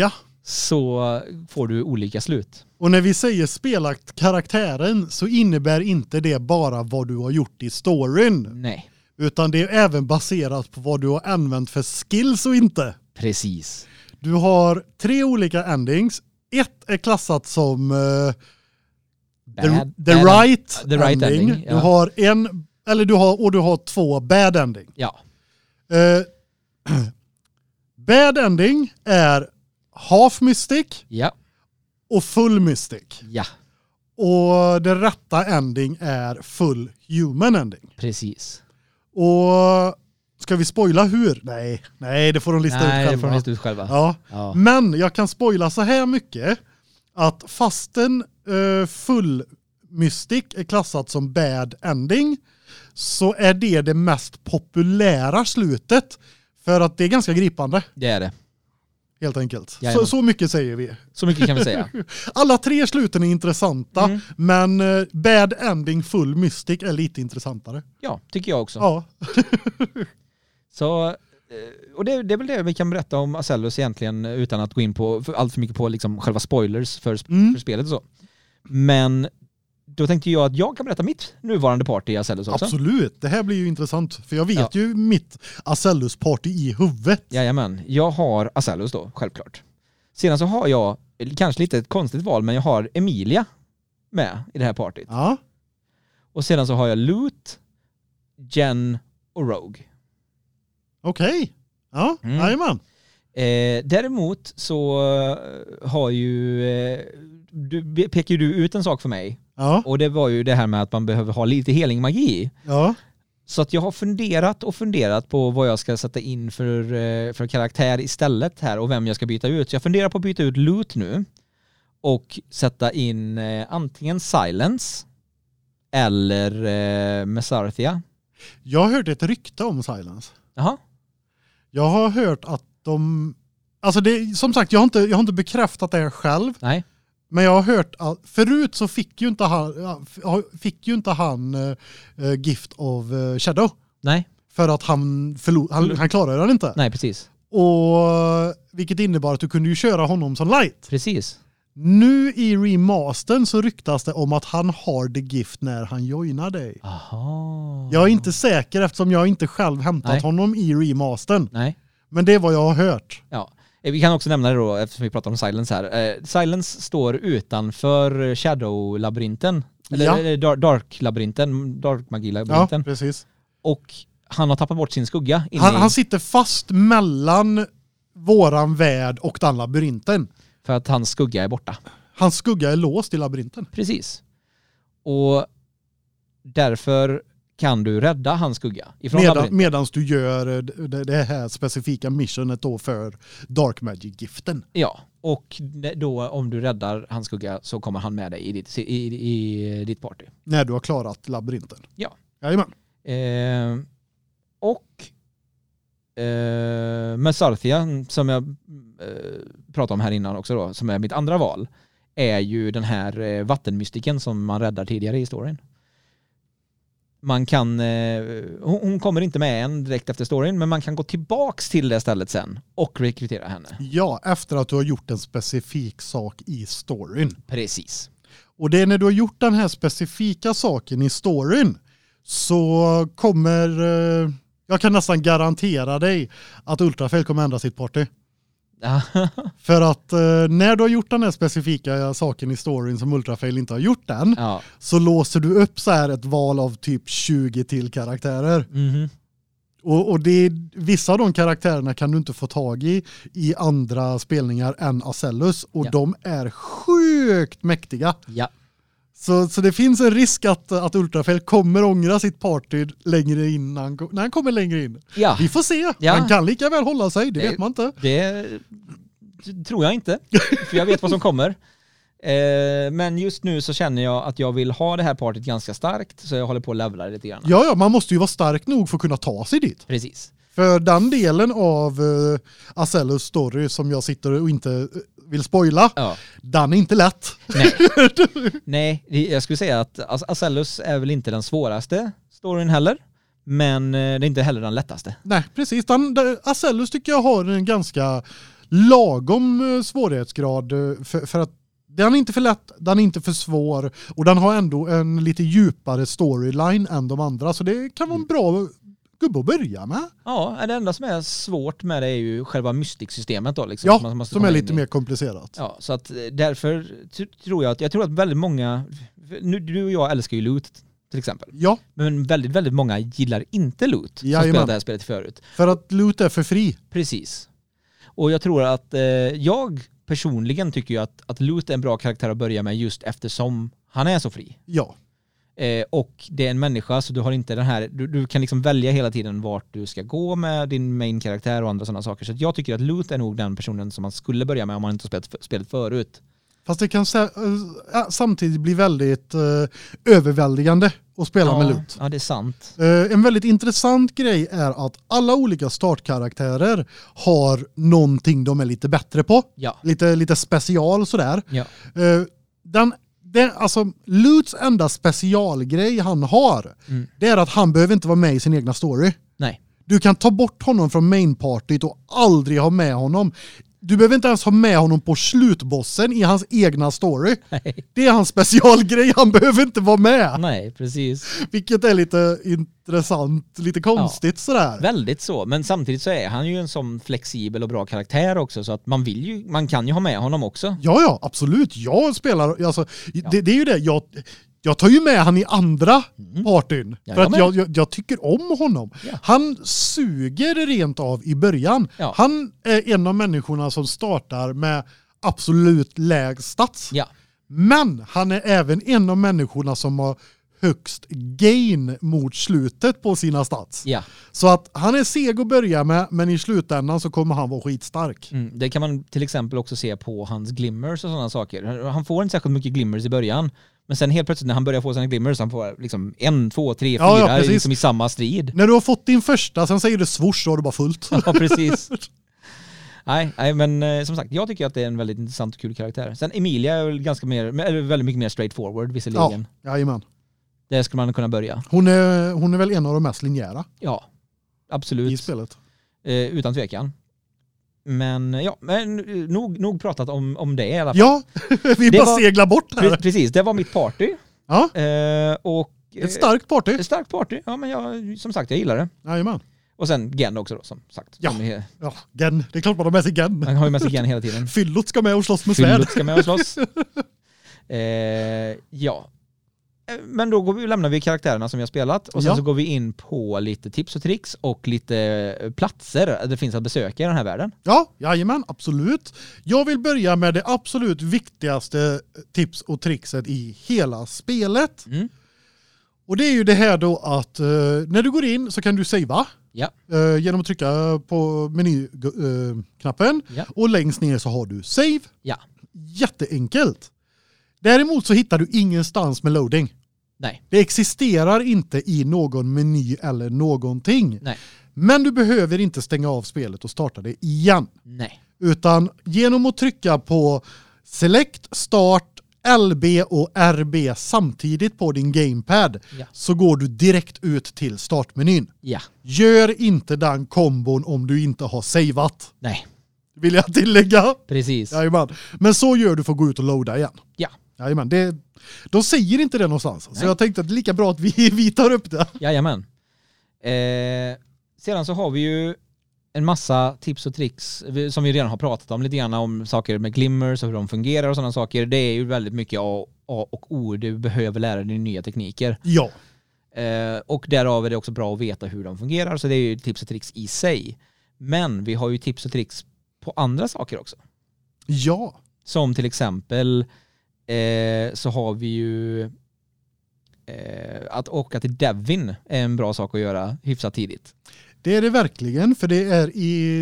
Ja. så får du olika slut. Och när vi säger spelat karaktären så innebär inte det bara vad du har gjort i storyn. Nej, Utan det är även baserat på vad du har använt för skills och inte. precis. Du har tre olika endings. Ett är klassat som eh, the, Bad- the bad- right, the right ending, Du ja. har en, eller du har, och du har två bad ending. Ja, Eh, <clears throat> bad ending är half mystic ja, och full mystic. ja, Och det rätta ending är full human ending. precis. Och ska vi spoila hur? Nej, nej det får de lista Nej, ut det får själva. de lista ut själva. Ja. Ja. Men jag kan spoila så här mycket att fastän uh, full mystic är klassat som bad ending så är det det mest populära slutet för att det är ganska gripande Det är det. helt enkelt. Så, Jajamän. så mycket säger vi. Så mycket kan vi säga. <laughs> Alla tre sluten är intressanta Mm. men eh, bad ending full mystic är lite intressantare. Ja, tycker jag också. Ja. <laughs> Så, eh, och det, det är väl det vi kan berätta om Acellus egentligen utan att gå in på för, allt för mycket på liksom själva spoilers för, Mm. för spelet och så. Men då tänkte jag att jag kan berätta mitt nuvarande party i Acellus också. Absolut, det här blir ju intressant för jag vet Ja. ju mitt Acellus party i huvudet. Jajamän, jag har Acellus då, självklart. Sedan så har jag, kanske lite ett konstigt val, men jag har Emilia med i det här partyt. Ja. Och sedan så har jag Loot, Jen och Rogue. Okej. Ja, Mm. jajamän. Eh, däremot så eh, har ju, eh, du, pekar du ut en sak för mig Ja, och det var ju det här med att man behöver ha lite healing magi. ja. Så att jag har funderat och funderat på vad jag ska sätta in för, eh, för karaktär istället här och vem jag ska byta ut. Så jag funderar på att byta ut Loot nu och sätta in eh, antingen Silence eller eh, Mesarthia. Jag hört ett rykte om Silence. Jaha, Jag har hört att de... Alltså det, som sagt, jag har, inte, jag har inte bekräftat det själv. nej, Men jag har hört att förut så fick ju inte han, fick ju inte han eh, Gift of eh, Shadow. nej, För att han, förlor, han, han klarade den inte. nej precis, Och vilket innebar att du kunde ju köra honom som light. precis. Nu i remastern så ryktas det om att han har the gift när han joinar dig. Aha. Jag är inte säker eftersom jag inte själv hämtat Nej. honom i remastern. Nej. Men det är vad jag har hört. Ja. Eh, Vi kan också nämna det då eftersom vi pratar om Silence här. Eh, Silence står utanför Shadow-labyrinten. Eller, Ja. Dark-labyrinten, Ja, Dark-magi-labyrinten. precis. Och han har tappat bort sin skugga. Han, i- han sitter fast mellan våran värld och den labyrinten. För att hans skugga är borta. Hans skugga är låst i labyrinten. Precis. Och därför kan du rädda hans skugga ifrån Medan, medans du gör eh, det, det här specifika missionet då för Dark Magic-giften. Ja, och då om du räddar hans skugga så kommer han med dig i ditt, i, i, ditt party. När du har klarat labyrinten. Ja. Jajamän. Eh, och eh, Mesarthia, som jag eh, pratade om här innan också då, som är mitt andra val, är ju den här eh, vattenmystiken som man räddar tidigare i storyn. Man kan, eh, hon, hon kommer inte med än direkt efter storyn, men man kan gå tillbaks till det stället sen och rekrytera henne. Ja, efter att du har gjort en specifik sak i storyn. Precis. Och det är när du har gjort den här specifika saken i storyn så kommer, eh, jag kan nästan garantera dig att Ultrafail kommer ändra sitt party. <laughs> För att eh, när du har gjort den här specifika saken i storyn som Ultrafail inte har gjort än ja. så låser du upp så här ett val av typ 20 till karaktärer. Mhm. Och, och det vissa av de karaktärerna kan du inte få tag i i andra spelningar än Acellus och Ja. de är sjukt mäktiga. ja. Så, så det finns en risk att, att Ultrafail kommer ångra sitt party längre in när han, när han kommer längre in. Ja, Vi får se. Ja. Han kan lika väl hålla sig, det Det- vet man inte. det tror jag inte. För jag vet vad som kommer. <laughs> Eh, men just nu så känner jag att jag vill ha det här partyt ganska starkt så jag håller på att levla det lite grann. Ja, ja, man måste ju vara stark nog för att kunna ta sig dit. Precis. För den delen av uh, Acellus story som jag sitter och inte eh, vill spoila, Ja. den är inte lätt. Nej. <laughs> Nej, jag skulle säga att Ac- Acellus är väl inte den svåraste storyn heller. Men eh, det är inte heller den lättaste. Nej, precis. Den, Acellus tycker jag har en ganska lagom eh, svårighetsgrad eh, för, för att den är inte för lätt, den är inte för svår och den har ändå en lite djupare storyline än de andra så det kan vara en bra gubbe att börja med. Ja, det enda som är svårt med det är ju själva mystiksystemet då. Liksom, Ja, som komma är lite i. mer komplicerat. Ja, så att eh, därför tror jag att, jag tror att väldigt många, nu, du och jag älskar ju loot till exempel. Ja, Men väldigt, väldigt många gillar inte loot som Jajamän. spelat det här spelet förut. för att loot är för fri. Precis. Och jag tror att eh, jag personligen tycker ju att, att loot är en bra karaktär att börja med just eftersom han är så fri. Ja, Eh, och det är en människa så du har inte den här, du, du kan liksom välja hela tiden vart du ska gå med din main-karaktär och andra sådana saker. Så jag tycker att loot är nog den personen som man skulle börja med om man inte har spelat spelet förut. fast det kan sä- äh, samtidigt bli väldigt äh, överväldigande att spela ja, med loot. Ja, det är sant. Eh, en väldigt intressant grej är att alla olika startkaraktärer har någonting de är lite bättre på. Ja. Lite, lite special sådär. Ja. Eh, den, den, alltså, Luts enda specialgrej han har, Mm. det är att han behöver inte vara med i sin egna story. Nej. Du kan ta bort honom från mainpartyt och aldrig ha med honom. Du behöver inte ens ha med honom på slutbossen i hans egna story. Nej. Det är hans specialgrej, han behöver inte vara med. Nej, precis. Vilket är lite intressant, lite konstigt sådär. Väldigt så, men samtidigt så är han ju en sån flexibel och bra karaktär också så att man vill ju, man kan ju ha med honom också. Ja, ja, absolut. Jag spelar, alltså, det, det är ju det, jag, jag tar ju med han i andra partyn. Ja, för jag att jag, jag, jag tycker om honom. Ja. Han suger rent av i början. Ja. Han är en av människorna som startar med absolut lägst stats. Ja, Men han är även en av människorna som har högst gain mot slutet på sina stats. ja. Så att han är seg att börja med, men i slutändan så kommer han vara skitstark. Mm, det kan man till exempel också se på hans glimmers och sådana saker. Han får inte särskilt mycket glimmers i början. Men sen helt plötsligt när han börjar få sina glimmers, han får liksom en, två, tre, fyra Ja, ja, liksom i samma strid. När du har fått din första, sen säger det swoosh så har du bara fullt. <laughs> Ja, precis. <laughs> Nej, nej, men eh, som sagt, jag tycker att det är en väldigt intressant och kul karaktär. Sen Emilia är väl ganska mer, väldigt mycket mer straightforward Ja, visserligen. jajamän. Där skulle man kunna börja. Hon är, hon är väl en av de mest linjära Ja, i absolut. spelet. Eh, utan tvekan. Men ja, men nog, nog pratat om, om det i alla fall. Ja, <laughs> vi Det bara var- seglar bort här. Precis, det var mitt party. Ja, Eh, och, ett starkt party. ett starkt party. Ja, men jag, som sagt, jag gillar det. Jajamän. Och sen Gen också då, som sagt. Ja. Är, Ja, Gen. Det är klart man har med sig Gen. han har ju med sig Gen hela tiden. <laughs> Fyllot ska med och slåss med svärd. Fyllot ska med och slåss. <laughs> Eh, ja. Eh, Men då går vi, lämnar vi karaktärerna som vi har spelat och sen Ja. så går vi in på lite tips och tricks och lite eh, platser det finns att besöka i den här världen. Ja, jajamän, absolut. Jag vill börja med det absolut viktigaste tips och trickset i hela spelet. Mm. Och det är ju det här då att eh, när du går in så kan du savea Ja. eh, genom att trycka på menyknappen Ja. och längst ner så har du save. Ja. Jätteenkelt. Däremot så hittar du ingenstans med loading. Nej. Det existerar inte i någon meny eller någonting. Nej. Men du behöver inte stänga av spelet och starta det igen. Nej. Utan genom att trycka på select, start, LB och RB samtidigt på din gamepad Ja. så går du direkt ut till startmenyn. Ja. Gör inte den kombon om du inte har savat. Nej. Vill jag tillägga. Precis. Jajamän. Men så gör du för att gå ut och loada igen. Ja. Jajamän. Det, de säger inte det någonstans. Så Nej. jag tänkte att det är lika bra att vi, <laughs> vi tar upp det. Jajamän. Eh, sedan så har vi ju en massa tips och tricks som vi redan har pratat om lite grann om saker med glimmers och hur de fungerar och sådana saker. Det är ju väldigt mycket A, A och O. Du behöver lära dig nya tekniker. Ja. Eh, och därav är det också bra att veta hur de fungerar. Så det är ju tips och tricks i sig. Men vi har ju tips och tricks på andra saker också. Ja. Som till exempel eh, så har vi ju eh, att åka till Devin är en bra sak att göra hyfsat tidigt. Det är det verkligen, för det är i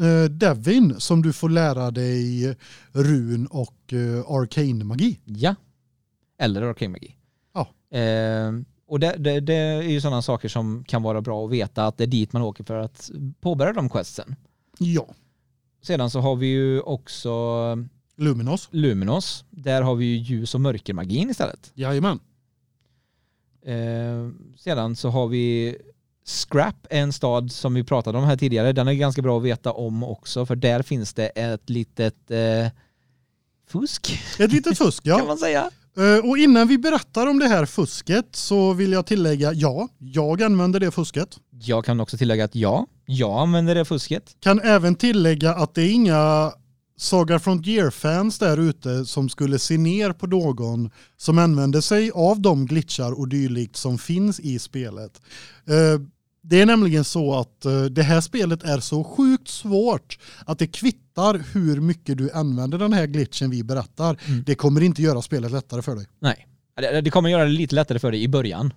eh, Devin som du får lära dig run och eh, arcane-magi. Ja. Eller arcane-magi. Ja. Eh, och det, det, det är ju sådana saker som kan vara bra att veta att det är dit man åker för att påbörja de questsen. Ja. Sedan så har vi ju också Luminos. Luminos. Där har vi ju ljus och mörkermagin istället. Jajamän. Eh, sedan så har vi Scrap, en stad som vi pratade om här tidigare. Den är ganska bra att veta om också för där finns det ett litet eh, fusk Ett litet fusk, <laughs> kan ja. man säga. Eh, Och innan vi berättar om det här fusket så vill jag tillägga, ja, jag använder det fusket. Jag kan också tillägga att ja, jag använder det fusket. Kan även tillägga att det är inga Saga Frontier-fans där ute som skulle se ner på någon som använder sig av de glitchar och dylikt som finns i spelet. Eh, Det är nämligen så att eh, det här spelet är så sjukt svårt att det kvittar hur mycket du använder den här glitchen vi berättar. Mm. Det kommer inte göra spelet lättare för dig. Nej. Det kommer göra det lite lättare för dig i början.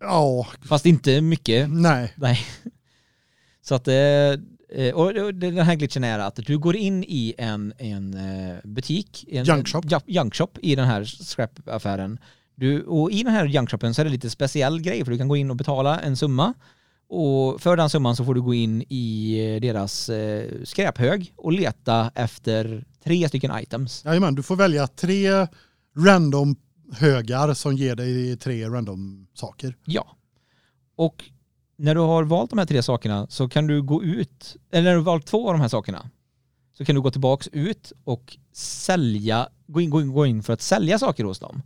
Ja, Fast inte mycket. nej. Nej. <laughs> Så att, eh, och och den här glitchen är att du går in i en, en eh, butik, en Junk shop. ja, junk shop i den här scrap-affären. Du, och i den här junk shopen så är det lite speciell grej för du kan gå in och betala en summa och för den summan så får du gå in i eh, deras eh, skräphög och leta efter tre stycken items. Jajamän, du får välja tre random högar som ger dig tre random saker. Ja. Och när du har valt de här tre sakerna så kan du gå ut, eller när du har valt två av de här sakerna så kan du gå tillbaks ut och sälja, gå in, gå in, gå in för att sälja saker hos dem.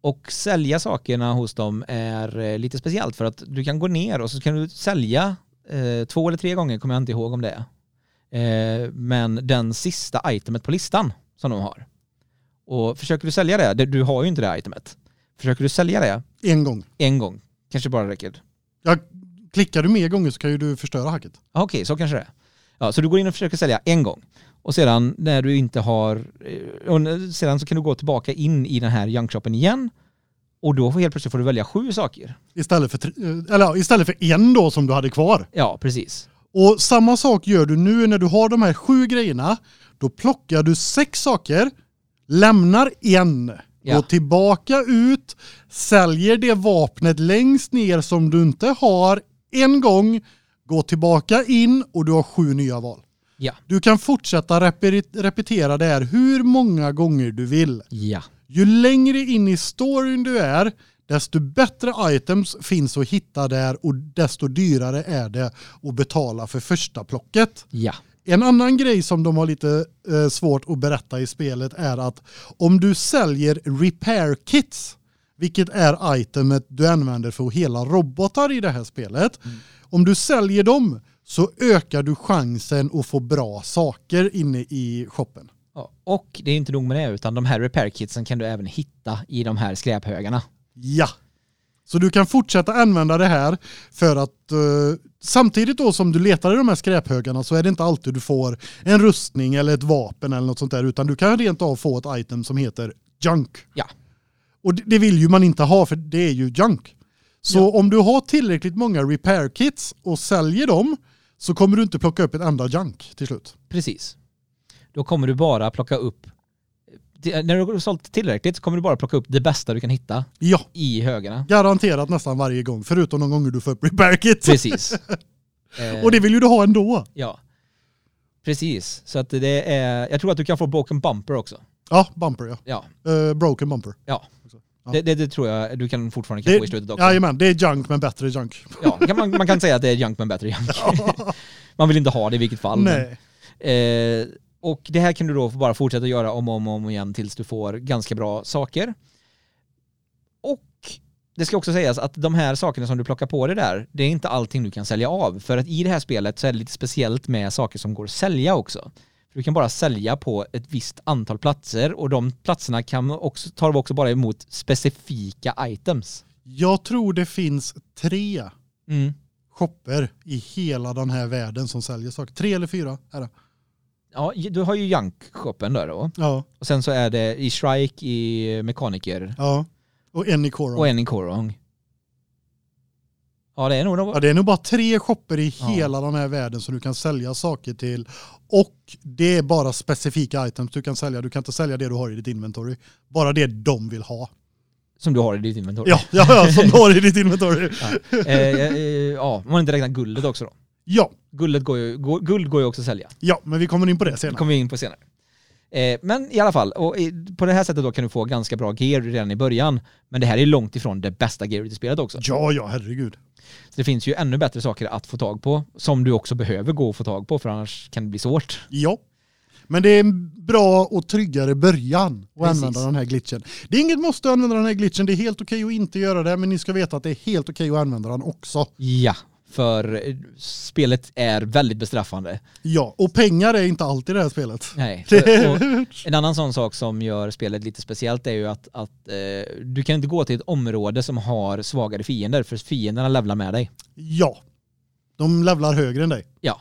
Och sälja sakerna hos dem är eh, lite speciellt för att du kan gå ner och så kan du sälja eh, två eller tre gånger, kommer jag inte ihåg om det är. Eh, men den sista itemet på listan som de har. Och försöker du sälja det, det- du har ju inte det itemet. Försöker du sälja det En gång. en gång, kanske bara räcker. Ja, klickar du mer gånger så kan ju du förstöra hacket. Okej, så kanske det är. Ja, så du går in och försöker sälja en gång. Och sedan när du inte har, eh, och sedan så kan du gå tillbaka in i den här junkshopen igen. Och då får helt plötsligt får du välja sju saker. Istället för, tre- eller, istället för en då som du hade kvar. Ja, precis. Och samma sak gör du nu när du har de här sju grejerna. Då plockar du sex saker, lämnar en, Ja. går tillbaka ut, säljer det vapnet längst ner som du inte har en gång, går tillbaka in och du har sju nya val. Ja. Du kan fortsätta repetera det här hur många gånger du vill. Ja. Ju längre in i storyn du är, desto bättre items finns att hitta där och desto dyrare är det att betala för första plocket. Ja. En annan grej som de har lite eh, svårt att berätta i spelet är att om du säljer repair kits, vilket är itemet du använder för att hela robotar i det här spelet, om du säljer dem så ökar du chansen att få bra saker inne i shoppen. Ja. Och det är inte nog med det, utan de här repair kitsen kan du även hitta i de här skräphögarna. Ja. Så du kan fortsätta använda det här för att eh, samtidigt då som du letar i de här skräphögarna så är det inte alltid du får en rustning eller ett vapen eller något sånt där utan du kan rent av få ett item som heter junk. Ja. Och det, vill ju man inte ha för det är ju junk. Så om du har tillräckligt många repair kits och säljer dem så kommer du inte plocka upp ett enda junk till slut. Precis. Då kommer du bara plocka upp, när du har sålt tillräckligt kommer du bara plocka upp det bästa du kan hitta Ja, i högarna. garanterat nästan varje gång förutom de gånger du får upp repair kits. Precis. <laughs> Eh, Och det vill ju du ha ändå. Ja. Precis. Så att det är, jag tror att du kan få broken bumper också. Ja, bumper ja. Ja. Eh, broken bumper. Ja. Ja. Det, det, det tror jag du kan fortfarande kan få i slutet också. Jajamän, det är junk men bättre junk. Ja, kan man, man kan säga att det är junk men bättre junk. <laughs> man vill inte ha det i vilket fall. men- Nej. Eh, och det här kan du då bara fortsätta göra om och om, om igen tills du får ganska bra saker. Och det ska också sägas att de här sakerna som du plockar på dig där, det är inte allting du kan sälja av. För att i det här spelet så är det lite speciellt med saker som går att sälja också. För du kan bara sälja på ett visst antal platser och de platserna kan också, tar också bara emot specifika items. Jag tror det finns tre Mm. shopper i hela den här världen som säljer saker. Tre eller fyra är det. Ja, du har ju Junk-shoppen där då. Ja, Och sen så är det i Shrike, i Mekaniker ja. Och en i Coron. och en i Korong. Ja, det är nog. Ja, det är nog bara tre shopper i Ja. hela den här världen som du kan sälja saker till. Och det är bara specifika items du kan sälja. Du kan inte sälja det du har i ditt inventory. Bara det de vill ha. som du har i ditt inventory. Ja, ja, ja som du har i ditt <laughs> inventory. Ja, eh, eh, ja om man inte räknar guldet också då. Ja, Guldet går ju, guld går ju också att sälja. ja, men vi kommer in på det Det senare. kommer vi in på senare. Eh, men i alla fall, och i, på det här sättet då kan du få ganska bra gear redan i början. Men det här är långt ifrån det bästa gearet i spelet också. Ja, ja, herregud. Så det finns ju ännu bättre saker att få tag på, som du också behöver gå och få tag på, för annars kan det bli svårt. Ja. Men det är en bra och tryggare början att Precis. använda den här glitchen. Det är inget måste att använda den här glitchen. Det är helt okej att inte göra det, men ni ska veta att det är helt okej att använda den också. Ja, för spelet är väldigt bestraffande. Ja, och pengar är inte alltid det här spelet. Nej. <laughs> Och, och en annan sån sak som gör spelet lite speciellt är ju att, att eh, du kan inte gå till ett område som har svagare fiender, för fienderna levlar med dig. Ja. De levlar högre än dig, Ja,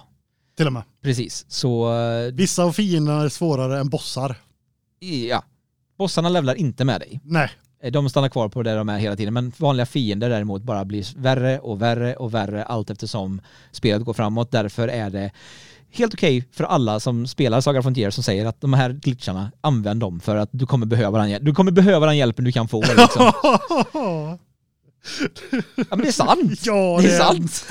till och med. precis. Så eh, Vissa av fienderna är svårare än bossar. ja, bossarna levlar inte med dig. Nej. Eh, De stannar kvar på där de är hela tiden, men vanliga fiender däremot bara blir värre och värre och värre allt eftersom spelet går framåt. Därför är det helt okej för alla som spelar Saga Frontier som säger att de här glitcharna, använd dem för att du kommer behöva den, du kommer behöva den hjälpen du kan få. Liksom. <laughs> Ja men det är sant! ja, det är sant!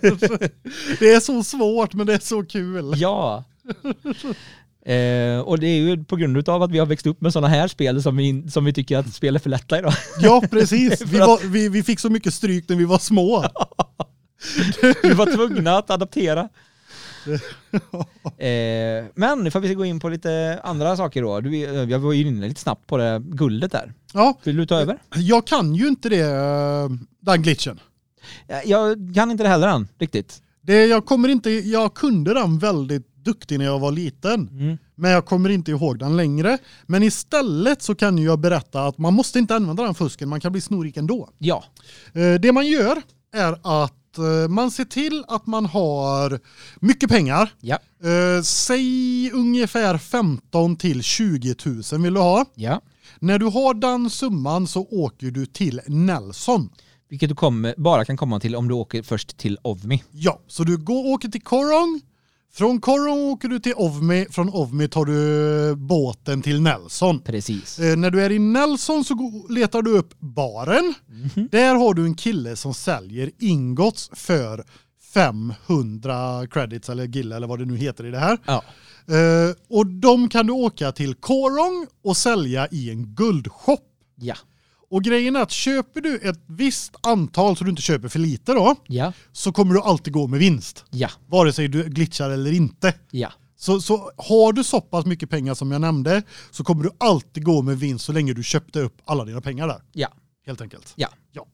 <laughs> Det är så svårt, men det är så kul. Ja. Eh, och det är ju på grund av att vi har växt upp med sådana här spel som vi, som vi tycker att spel är för lätta idag. <laughs> Ja, precis. <laughs> Vi, För att- var, vi, vi fick så mycket stryk när vi var små. <laughs> Vi var tvungna att adaptera. eh, men ifall vi ska gå in på lite andra saker då. Du, eh, jag var ju inne lite snabbt på det guldet där. Ja, Vill du ta över? jag kan ju inte det, eh, den glitchen. Eh, Jag kan inte det heller än, riktigt. Det, jag, kommer inte, jag kunde den väldigt duktig när jag var liten. Mm. Men jag kommer inte ihåg den längre. Men istället så kan jag berätta att man måste inte använda den fusken, man kan bli snorrik ändå. Ja. Eh, Det man gör är att eh, man ser till att man har mycket pengar. Ja. Eh, Säg ungefär 15 till 20 000 vill du ha. Ja. När du har den summan så åker du till Nelson. Vilket du kommer, bara kan komma till om du åker först till Ovmi. Ja, så du går, åker till Korong. Från Korong åker du till Ovmi. Från Ovmi tar du båten till Nelson. Precis. Eh, när du är i Nelson så letar du upp baren. Där har du en kille som säljer ingots för 500 credits eller gilla eller vad det nu heter i det här. Ja. Eh, och de kan du åka till Korong och sälja i en guldshop. Ja. Och grejen är att köper du ett visst antal så du inte köper för lite då Ja. så kommer du alltid gå med vinst. Ja. Vare sig du glitchar eller inte. Ja. Så, så har du så pass mycket pengar som jag nämnde så kommer du alltid gå med vinst så länge du köpte upp alla dina pengar där. Ja. Helt enkelt. Ja. ja.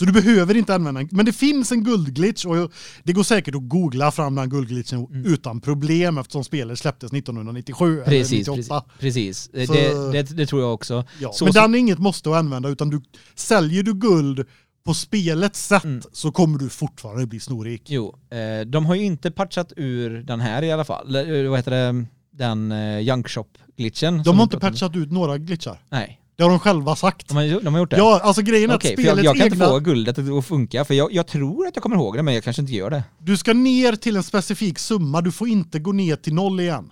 Så du behöver inte använda men det finns en guldglitch och det går säkert att googla fram den guldglitchen utan problem eftersom spelet släpptes 1997 Precis, eller 98. precis. precis. Så- Det, det, det tror jag också. Ja, Så- men så- den är inget måste att använda utan du säljer du guld på spelets sätt Mm. så kommer du fortfarande bli snorrik. Jo, eh, de har ju inte patchat ur den här i alla fall. Eller, Vad heter det? Den eh, Junk Shop-glitchen. De har inte patchat ut några glitchar. Nej, Det har de själva sagt. de har, de har gjort det? Ja, alltså grejen är Okej, att för jag, jag kan egna... inte få guldet att funka för jag, jag tror att jag kommer ihåg det men jag kanske inte gör det. Du ska ner till en specifik summa, du får inte gå ner till noll igen.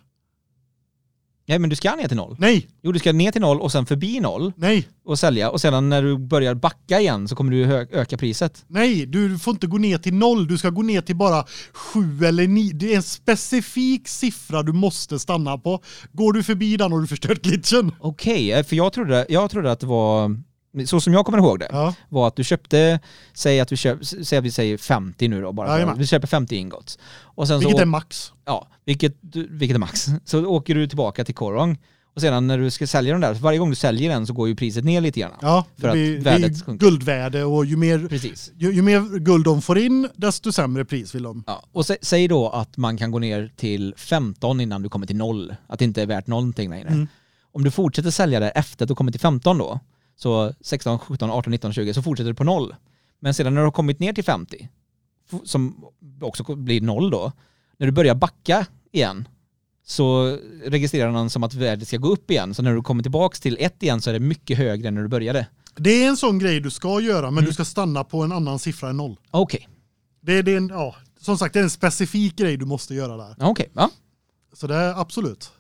Nej men du ska ner till noll. Nej, Jo du ska ner till noll och sen förbi noll nej, och sälja och sedan när du börjar backa igen så kommer du öka priset. nej, du får inte gå ner till noll, du ska gå ner till bara sju eller nio. Det är en specifik siffra du måste stanna på. Går du förbi den har du förstört glitchen. Okej, eh, för jag trodde, jag trodde att det var, så som jag kommer ihåg det, Ja, var att du köpte, säg att du köper, säg att vi säger 50 nu då bara. Jajamän. Du köper 50 ingots. Och sen så vilket å- är max. Ja, vilket, vilket är max. Så åker du tillbaka till Korong Och sedan när du ska sälja den där, så varje gång du säljer den så går ju priset ner lite grann. Ja, För det att är guldvärde och ju mer, ju, ju mer guld de får in desto sämre pris vill de. Ja. Och sä, säg då att man kan gå ner till 15 innan du kommer till noll. Att det inte är värt någonting längre. Mm. Om du fortsätter sälja det efter att du kommer till 15 då, så 16, 17, 18, 19, 20, så fortsätter du på noll. Men sedan när du har kommit ner till 50, f- som också blir noll då, när du börjar backa igen så registrerar den som att värdet ska gå upp igen. Så när du kommer tillbaks till ett igen så är det mycket högre än när du började. Det är en sån grej du ska göra men Mm. du ska stanna på en annan siffra än noll. Okej, Det, det är en, ja, som sagt det är en specifik grej du måste göra där. Okej. Ja. Så det är absolut.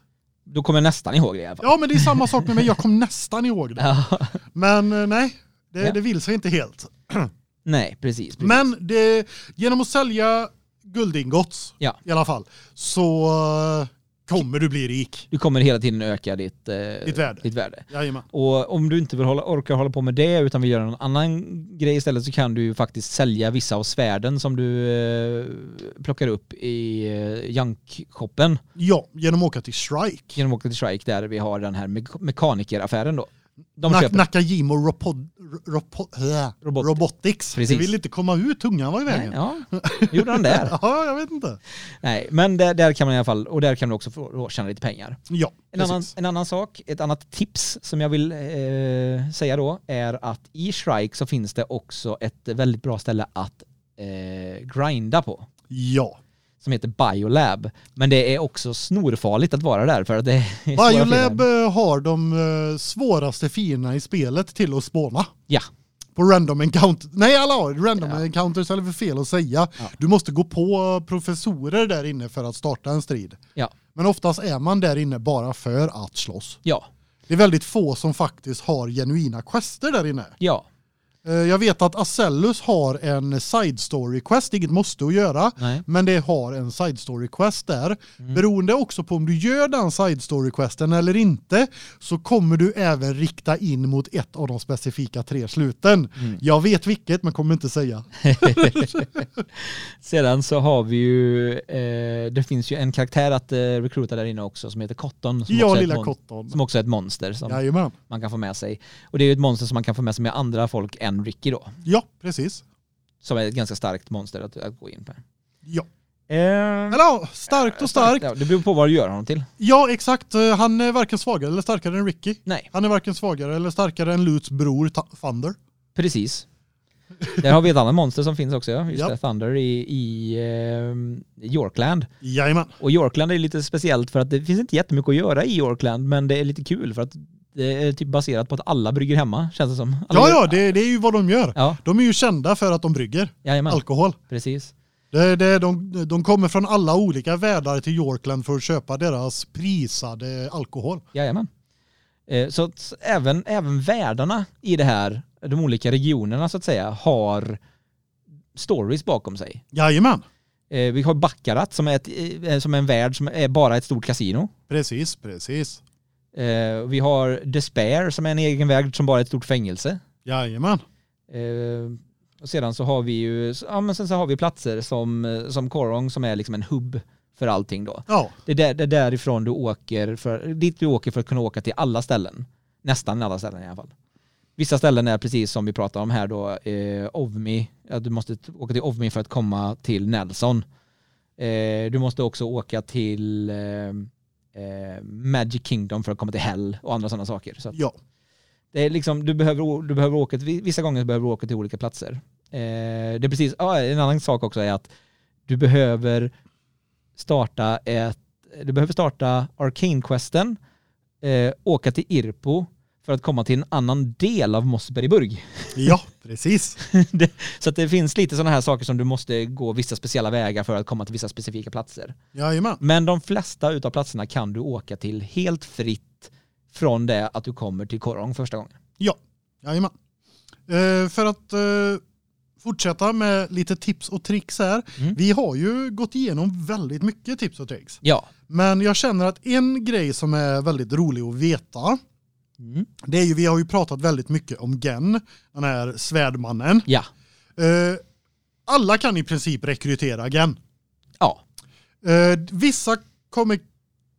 Då kommer jag nästan ihåg det i alla fall. Ja men det är samma sak med mig, jag kom nästan ihåg det. <laughs> Ja. Men eh, nej, det, Ja. det vill sig inte helt. <clears throat> Nej, precis. precis. Men det, genom att sälja guldingots Ja. i alla fall så eh, kommer du bli rik. Du kommer hela tiden öka ditt, eh, Ditt värde. ditt värde. Jajamän. Och om du inte vill hålla, orkar hålla på med det utan vill göra någon annan grej istället så kan du ju faktiskt sälja vissa av svärden som du eh, plockar upp i eh, Junk-shoppen Ja, genom att åka till Strike. genom att åka till Strike där vi har den här me mekanikeraffären då. De Nak-. Nakajimo Ropo- Ropo- äh, Robot- Robotics. Precis. Det vill inte komma ut, tungan var i Nej, vägen. ja, gjorde han där. <laughs> Ja, jag vet inte. Nej, men där, där kan man i alla fall, och där kan du också få tjäna lite pengar. Ja, En annan, en annan sak, ett annat tips som jag vill eh, säga då är att i Shrike så finns det också ett väldigt bra ställe att eh, grinda på Ja. Som heter Biolab. Men det är också snorfarligt att vara där för att det är <laughs> Biolab eh, har de eh, svåraste fienderna i spelet till att spåna. Ja, På random encounter. Nej, alla har random Ja. encounters eller för fel att säga. Ja. Du måste gå på professorer där inne för att starta en strid. ja, Men oftast är man där inne bara för att slåss. ja, Det är väldigt få som faktiskt har genuina quester där inne. ja. Eh, Jag vet att Acellus har en side story quest, inget måste att göra. Nej. Men det har en side story quest där. Mm. Beroende också på om du gör den side story questen eller inte så kommer du även rikta in mot ett av de specifika tre sluten. Mm. Jag vet vilket men kommer inte säga. <laughs> Sedan så har vi ju, eh, det finns ju en karaktär att eh, recruita där inne också som heter Cotton. Som Ja, lilla Cotton. Som också är ett monster som Jajamän. man kan få med sig. Och det är ju ett monster som man kan få med sig med andra folk än Ricky då. Ja, precis. Som är ett ganska starkt monster att, att gå in på. Ja. Eh, Eller ja, starkt och starkt. Ja, det beror på vad du gör honom till. Ja, exakt. Eh, Han är varken svagare eller starkare än Ricky. Nej, Han är varken svagare eller starkare än Luts bror Ta- Thunder. precis. Där har vi ett annat monster som finns också, just Ja. det, Thunder i, i eh, Yorkland. Jajamän. Och Yorkland är lite speciellt för att det finns inte jättemycket att göra i Yorkland, men det är lite kul för att det är typ baserat på att alla brygger hemma, känns det som. Alla Ja, ja, det, det är ju vad de gör. Ja, De är ju kända för att de brygger jajamän. alkohol. Precis. Det, det, de, de kommer från alla olika världar till Yorkland för att köpa deras prisade alkohol. Jajamän. Eh, Så att även, även världarna i det här, de olika regionerna så att säga, har stories bakom sig. Jajamän, Eh, Vi har Baccarat som är, ett, eh, som är en värld som är bara ett stort kasino. precis, precis. Eh, Vi har Despair som är en egen värld som bara är ett stort fängelse. Jajamän. Eh, Och sedan så har vi ju, ja men sen så har vi platser som, eh, som Korong som är liksom en hubb för allting då. Ja, Det är, där, det är därifrån du åker, för, dit du åker för att kunna åka till alla ställen. Nästan alla ställen i alla fall. Vissa ställen är precis som vi pratade om här då, eh, Ovmi, ja, du måste åka till Ovmi för att komma till Nelson. Eh, du måste också åka till eh, eh, Magic Kingdom för att komma till Hell och andra sådana saker. Så ja. det är liksom, du behöver, du behöver åka vissa gånger behöver du åka till olika platser. Eh, det är precis, ja, en annan sak också är att du behöver starta ett, du behöver starta Arcane-questen, eh, åka till Irpo för att komma till en annan del av Mossbergburg. Ja, <laughs> precis. Det- Så det finns lite sådana här saker som du måste gå vissa speciella vägar för att komma till vissa specifika platser. Jajamän. Men de flesta utav platserna kan du åka till helt fritt från det att du kommer till Korong första gången. Ja, jajamän. Eh, för att eh, fortsätta med lite tips och tricks här. Mm. Vi har ju gått igenom väldigt mycket tips och tricks. Ja. Men jag känner att en grej som är väldigt rolig att veta Mm. det är ju, vi har ju pratat väldigt mycket om Gen, den här svärdmannen. Ja. Eh, alla kan i princip rekrytera Gen. Ja. Eh, vissa kommer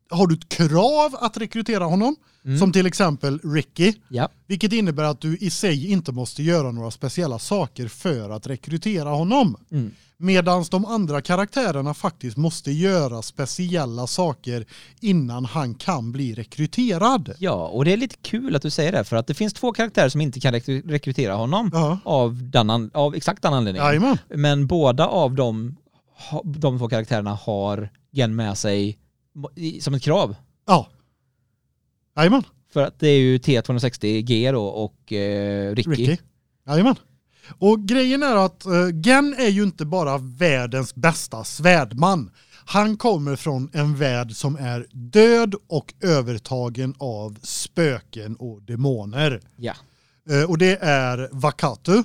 har du ett krav att rekrytera honom, Mm. som till exempel Ricky, Ja, vilket innebär att du i sig inte måste göra några speciella saker för att rekrytera honom. mm. Medan de andra karaktärerna faktiskt måste göra speciella saker innan han kan bli rekryterad. ja, och det är lite kul att du säger det för att det finns två karaktärer som inte kan rekry- rekrytera honom Ja, av, den av exakt den anledningen. jajamän. Men båda av dem, de två karaktärerna har gen med sig som ett krav. Ja. Jajamän, För att det är ju T260G då och eh, Ricky. Ricky. Jajamän. Och grejen är att uh, Gen är ju inte bara världens bästa svärdman. Han kommer från en värld som är död och övertagen av spöken och demoner. Ja, Eh, och det är Vakatu.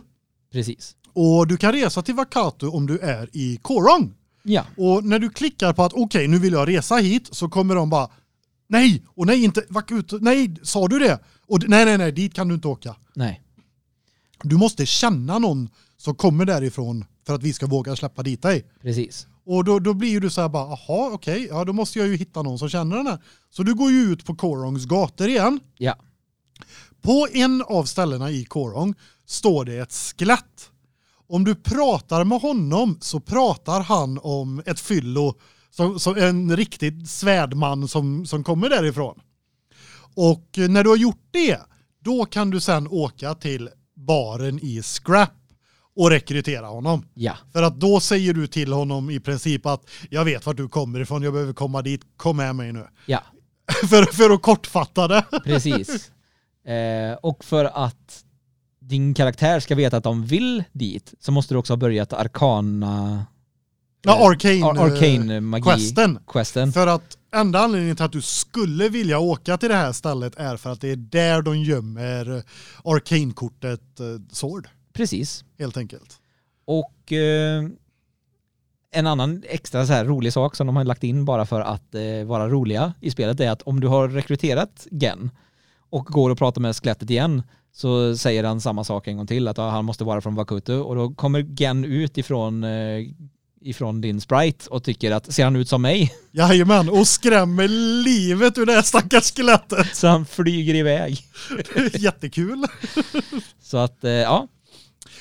precis. Och du kan resa till Vakatu om du är i Korong. Ja, Och när du klickar på att okej, nu vill jag resa hit så kommer de bara nej, och nej inte Vakatu. Nej, sa du det? Och nej nej nej, dit kan du inte åka. nej. Du måste känna någon som kommer därifrån för att vi ska våga släppa dit dig. Precis. Och då, då blir ju du så här bara, aha, okej, ja då måste jag ju hitta någon som känner den här. Så du går ju ut på Korongs gator igen. Ja, På en av ställena i Korong står det ett skelett. Om du pratar med honom så pratar han om ett fyllo som, som en riktig svärdman som, som kommer därifrån. Och när du har gjort det, då kan du sen åka till baren i Scrap och rekrytera honom. ja, För att då säger du till honom i princip att jag vet vart du kommer ifrån, jag behöver komma dit, kom med mig nu. ja, <laughs> för, för att kortfatta det. precis. <laughs> eh, och för att din karaktär ska veta att de vill dit så måste du också ha börjat arkana... Ja, Arcane, Ar- arcane eh, magi. questen. Questen. För att enda anledningen till att du skulle vilja åka till det här stället är för att det är där de gömmer Arcane-kortet eh, Sword, Precis. helt enkelt. Och eh, en annan extra så här rolig sak som de har lagt in bara för att eh, vara roliga i spelet är att om du har rekryterat Gen och går och pratar med skelettet igen så säger han samma sak en gång till att ja, han måste vara från Vakutu och då kommer Gen ut ifrån eh, ifrån din sprite och tycker att ser han ut som mig? <laughs> Jajamän, och skrämmer livet ur det här stackars skelettet. Så han flyger iväg. <laughs> Jättekul. <laughs> Så att eh, ja,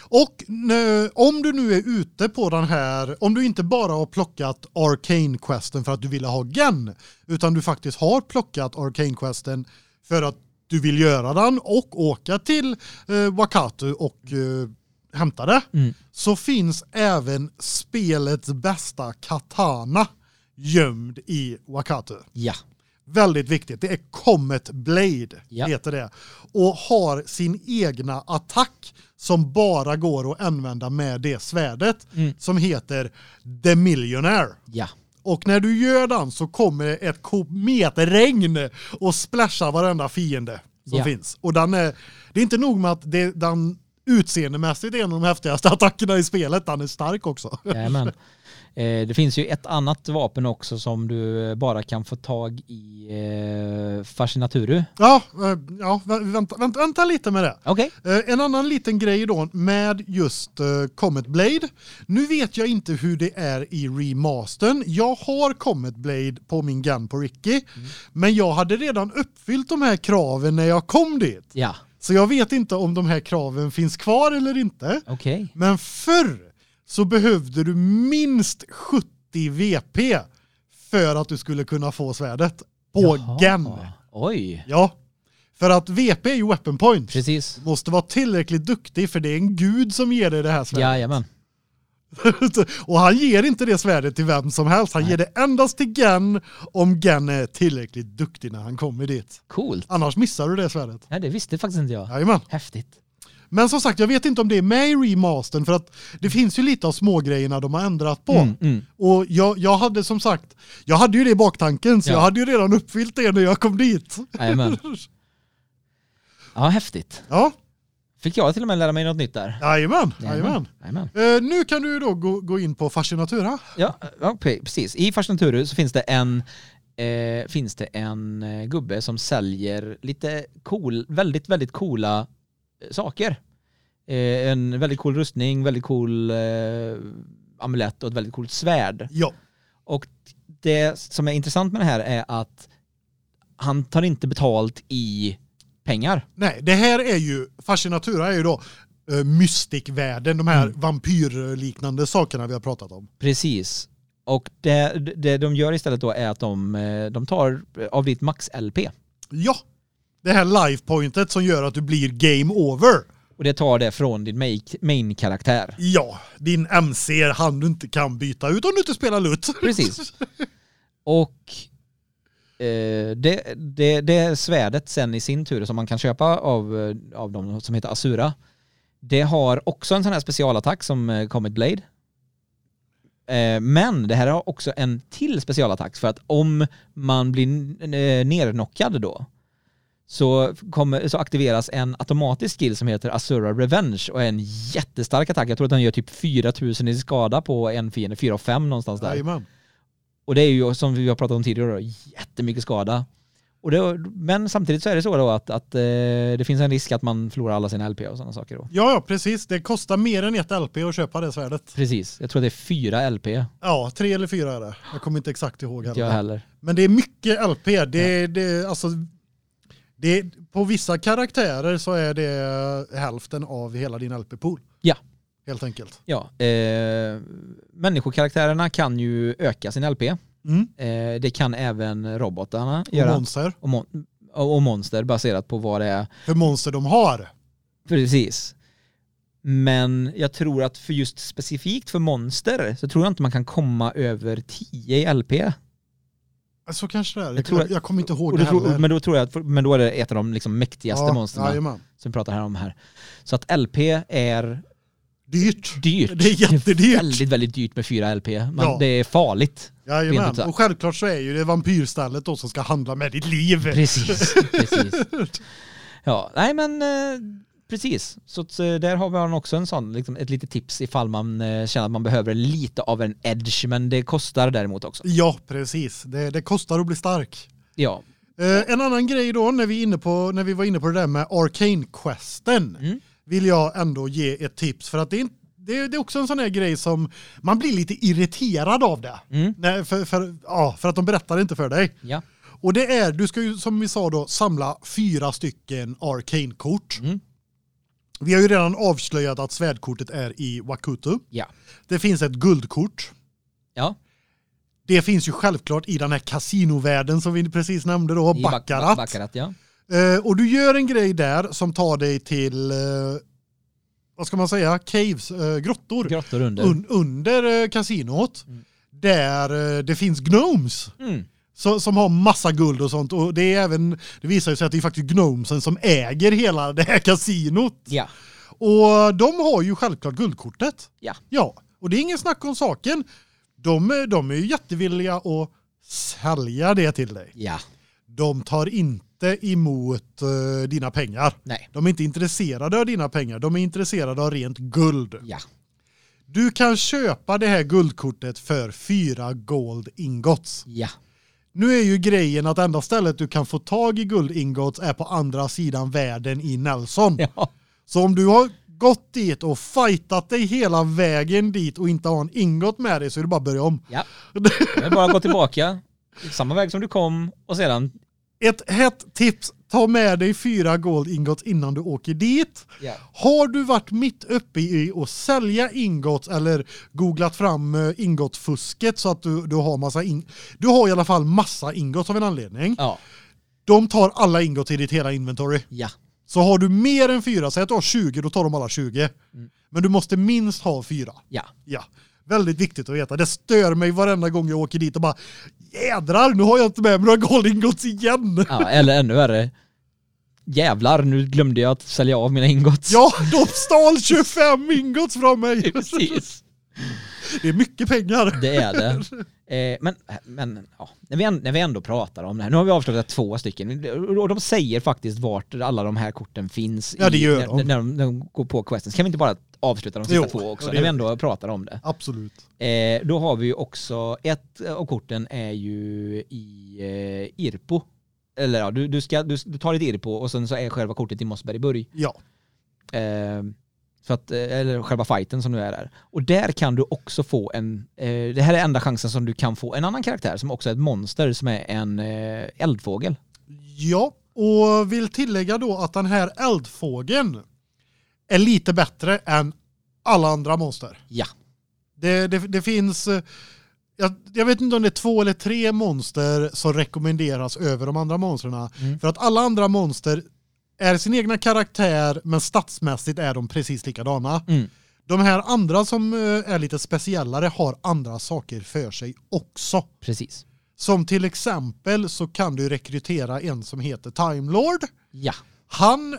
Och nö, om du nu är ute på den här, om du inte bara har plockat Arcane-questen för att du ville ha Gen, utan du faktiskt har plockat Arcane-questen för att du vill göra den och åka till eh, Wakatu och eh, hämta det, Mm. så finns även spelets bästa katana gömd i Wakatu. ja, Väldigt viktigt. Det är Comet Blade Ja. heter det. Och har sin egna attack som bara går att använda med det svärdet Mm. som heter The Millionaire. ja, Och när du gör den så kommer ett kometregn och splashar varenda fiende som Ja. finns. Och den är, det är inte nog med att det, den utseendemässigt en av de häftigaste <laughs> attackerna i spelet, den är stark också. Jajamän. <laughs> Eh, det finns ju ett annat vapen också som du bara kan få tag i eh, Fascinaturu. Ja, eh, ja vä- vänta, vänta, vänta lite med det. Eh, En annan liten grej då med just eh, Comet Blade. Nu vet jag inte hur det är i remastern. Jag har Comet Blade på min gun på Ricky, men jag hade redan uppfyllt de här kraven när jag kom dit. Ja, Så jag vet inte om de här kraven finns kvar eller inte. okej. Men förr så behövde du minst 70 VP för att du skulle kunna få svärdet på Jaha. gun. Oj, Ja, för att VP är ju weapon point. precis. Du måste vara tillräckligt duktig för det är en gud som ger dig det här svärdet. Jajamän. <laughs> och han ger inte det svärdet till vem som helst. Han Nej. ger det endast till Gen om Gen är tillräckligt duktig när han kommer dit. Coolt. Annars missar du det svärdet. Ja, det visste faktiskt inte jag. Jajamän. Häftigt. Men som sagt, jag vet inte om det är med i remastern för att det finns ju lite av smågrejerna de har ändrat på. Mm, mm. Och jag, jag hade som sagt, jag hade ju det i baktanken så Ja. jag hade ju redan uppfyllt det när jag kom dit. Jajamän. <laughs> Ja, häftigt. Ja, Fick jag till och med lära mig något nytt där? jajamän, jajamän. Jajamän. Eh, nu kan du då gå, gå in på Fascinatura. Ja, pre- precis. I Fascinaturu så finns det en eh, finns det en eh, gubbe som säljer lite cool, väldigt, väldigt coola eh, saker. Eh, en väldigt cool rustning, väldigt cool eh, amulett och ett väldigt coolt svärd. Ja. Och det som är intressant med det här är att han tar inte betalt i pengar. Nej, det här är ju, Fascinatura är ju då uh, mystikvärlden, de här Mm. vampyrliknande sakerna vi har pratat om. Precis. Och det, det de gör istället då är att de, eh, de tar av ditt max-LP. Ja, det här life-pointet som gör att du blir game over. Och det tar det från din main-karaktär. Ja, din MC han du inte kan byta ut om du inte spelar lutt. Precis. <laughs> Och eh, Eh, det, det, det svärdet sen i sin tur som man kan köpa av, eh, av dem som heter Asura. Det har också en sån här specialattack som eh, Comet Blade. Men det här har också en till specialattack för att om man blir nerknockad då så, kommer, så aktiveras en automatisk skill som heter Asura Revenge och är en jättestark attack. Jag tror att den gör typ 4000 i skada på en fiende, 4 och 5 någonstans där. Jajamän. Och det är ju som vi har pratat om tidigare då, jättemycket skada. Och det, men samtidigt så är det så då att, att eh, det finns en risk att man förlorar alla sina LP och sådana saker då. Ja, ja, precis. Det kostar mer än ett LP att köpa det svärdet. Precis, jag tror att det är fyra LP. Ja, tre eller fyra är det. Jag kommer inte exakt ihåg jag heller. heller. Men det är mycket LP. Det, det, alltså, det, på vissa karaktärer så är det hälften av hela din LP-pool. Ja. Helt enkelt. Ja, eh, människokaraktärerna kan ju öka sin LP. Mm. Eh, det kan även robotarna Och göra. monster. Och, mon- och monster baserat på vad det är. För monster de har. Precis. Men jag tror att för just specifikt för monster så tror jag inte man kan komma över 10 i LP. Så kanske det är. Jag Jag, jag, kommer inte ihåg det tror, men då tror jag att, men då är det ett av de liksom mäktigaste ja, monstren som vi pratar här om här. Så att LP är Dyrt. dyrt. Det är jättedyrt. Väldigt, väldigt dyrt med 4 LP. Men Ja. det är farligt. Jajamän. Och självklart så är ju det vampyrstället då som ska handla med ditt liv. Precis, <laughs> precis. Ja, nej men eh, precis. Så eh, där har vi också en sån, liksom, ett litet tips ifall man eh, känner att man behöver lite av en edge, men det kostar däremot också. Ja, precis. Det, det kostar att bli stark. Ja, en annan grej då när vi, är inne på, när vi var inne på det där med Arcane-questen Mm. Vill jag ändå ge ett tips för att det är, inte- det, är- det är också en sån här grej som man blir lite irriterad av det. Mm. Nej, för, för, ja, för att de berättar inte för dig. ja, Och det är, du ska ju som vi sa då samla fyra stycken Arcane-kort. Mm. Vi har ju redan avslöjat att svärdkortet är i Wakutu. ja, Det finns ett guldkort. ja. Det finns ju självklart i den här kasinovärlden som vi precis nämnde då, I Baccarat. Baccarat, ja. Eh, och du gör en grej där som tar dig till, eh, vad ska man säga, caves, eh, grottor. Grottor under. Un, under eh, kasinot. Mm. Där eh, det finns gnomes. Mm. Så, som har massa guld och sånt. Och det är även, det visar ju sig att det är faktiskt gnomesen som äger hela det här kasinot. Ja, Och de har ju självklart guldkortet. ja, Ja, och det är ingen snack om saken. De, är- de är ju jättevilliga att sälja det till dig. ja. De tar inte emot eh, dina pengar. Nej, De är inte intresserade av dina pengar. De är intresserade av rent guld. ja, Du kan köpa det här guldkortet för fyra gold ingots. ja, Nu är ju grejen att enda stället du kan få tag i guld ingots är på andra sidan världen i Nelson. ja. Så om du har gått dit och fightat dig hela vägen dit och inte har en ingot med dig så är det bara att börja om. ja. Det är bara att gå tillbaka, samma väg som du kom och sedan, Ett hett tips, ta med dig fyra gold ingots innan du åker dit. ja, Har du varit mitt uppe i att sälja ingots eller googlat fram eh, ingotfusket så att du, du har massa in, du har i alla fall massa ingots av en anledning. ja, De tar alla ingots i ditt hela inventory. ja, Så har du mer än fyra, säg att du har 20, då tar de alla 20. Mm. Men du måste minst ha fyra. ja. Ja, väldigt viktigt att veta. Det stör mig varenda gång jag åker dit och bara jädrar, nu har jag inte med mig några gold ingots igen. ja. Eller ännu värre, jävlar nu glömde jag att sälja av mina ingots. Ja, de stal 25 ingots från mig. <laughs> Precis. Det är mycket pengar. Det är det. Eh, men men ja, när, vi, när vi ändå pratar om det här, nu har vi avslutat två stycken, och de säger faktiskt vart alla de här korten finns Ja, det gör när, de. när, de, när de går på questions. Kan vi inte bara avsluta de sista Jo, två också, när vi ändå pratar om det. Absolut. Eh, då har vi ju också, ett av korten är ju i eh, Irpo. Eller ja, du, du, ska, du, du tar ett Irpo och sen så är själva kortet i Mossbergburg. Ja. Så att, eh, eller själva fighten som nu är där. Och där kan du också få en, eh, det här är enda chansen som du kan få en annan karaktär som också är ett monster som är en eh, eldfågel. Ja, och vill tillägga då att den här eldfågeln är lite bättre än alla andra monster. Ja. Det, det, det finns, eh, jag, jag vet inte om det är två eller tre monster som rekommenderas över de andra monstren. Mm. För att alla andra monster är sin egna karaktär men statsmässigt är de precis likadana. Mm. De här andra som eh, är lite speciellare har andra saker för sig också. Precis. Som till exempel så kan du rekrytera en som heter Time Lord. Ja. Han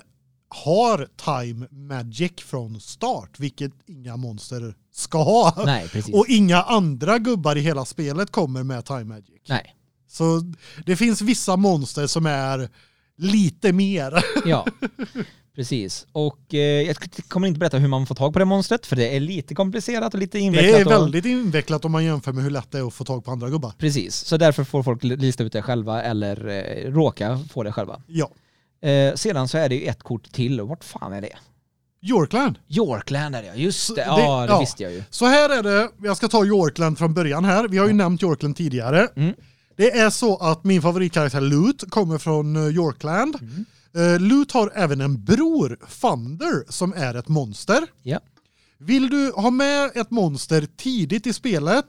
har time magic från start, vilket inga monster ska ha. Nej, precis. Och inga andra gubbar i hela spelet kommer med time magic. Nej. Så det finns vissa monster som är lite mer. <laughs> Ja. Precis. Och eh, jag kommer inte berätta hur man får tag på det monstret för det är lite komplicerat och lite invecklat. Det är och... väldigt invecklat om man jämför med hur lätt det är att få tag på andra gubbar. Precis. Så därför får folk lista ut det själva eller eh, råka få det själva. Ja. Eh, sedan så är det ju ett kort till och vart fan är det? Yorkland. Yorkland är det, just det. Det- Ja, det ja. visste jag ju. Så här är det, jag ska ta Yorkland från början här. Vi har ju nämnt Yorkland tidigare. Mm. Det är så att min favoritkaraktär Loot kommer från eh, Yorkland. Mm. Eh, Loot har även en bror, Thunder, som är ett monster. Ja. Vill du ha med ett monster tidigt i spelet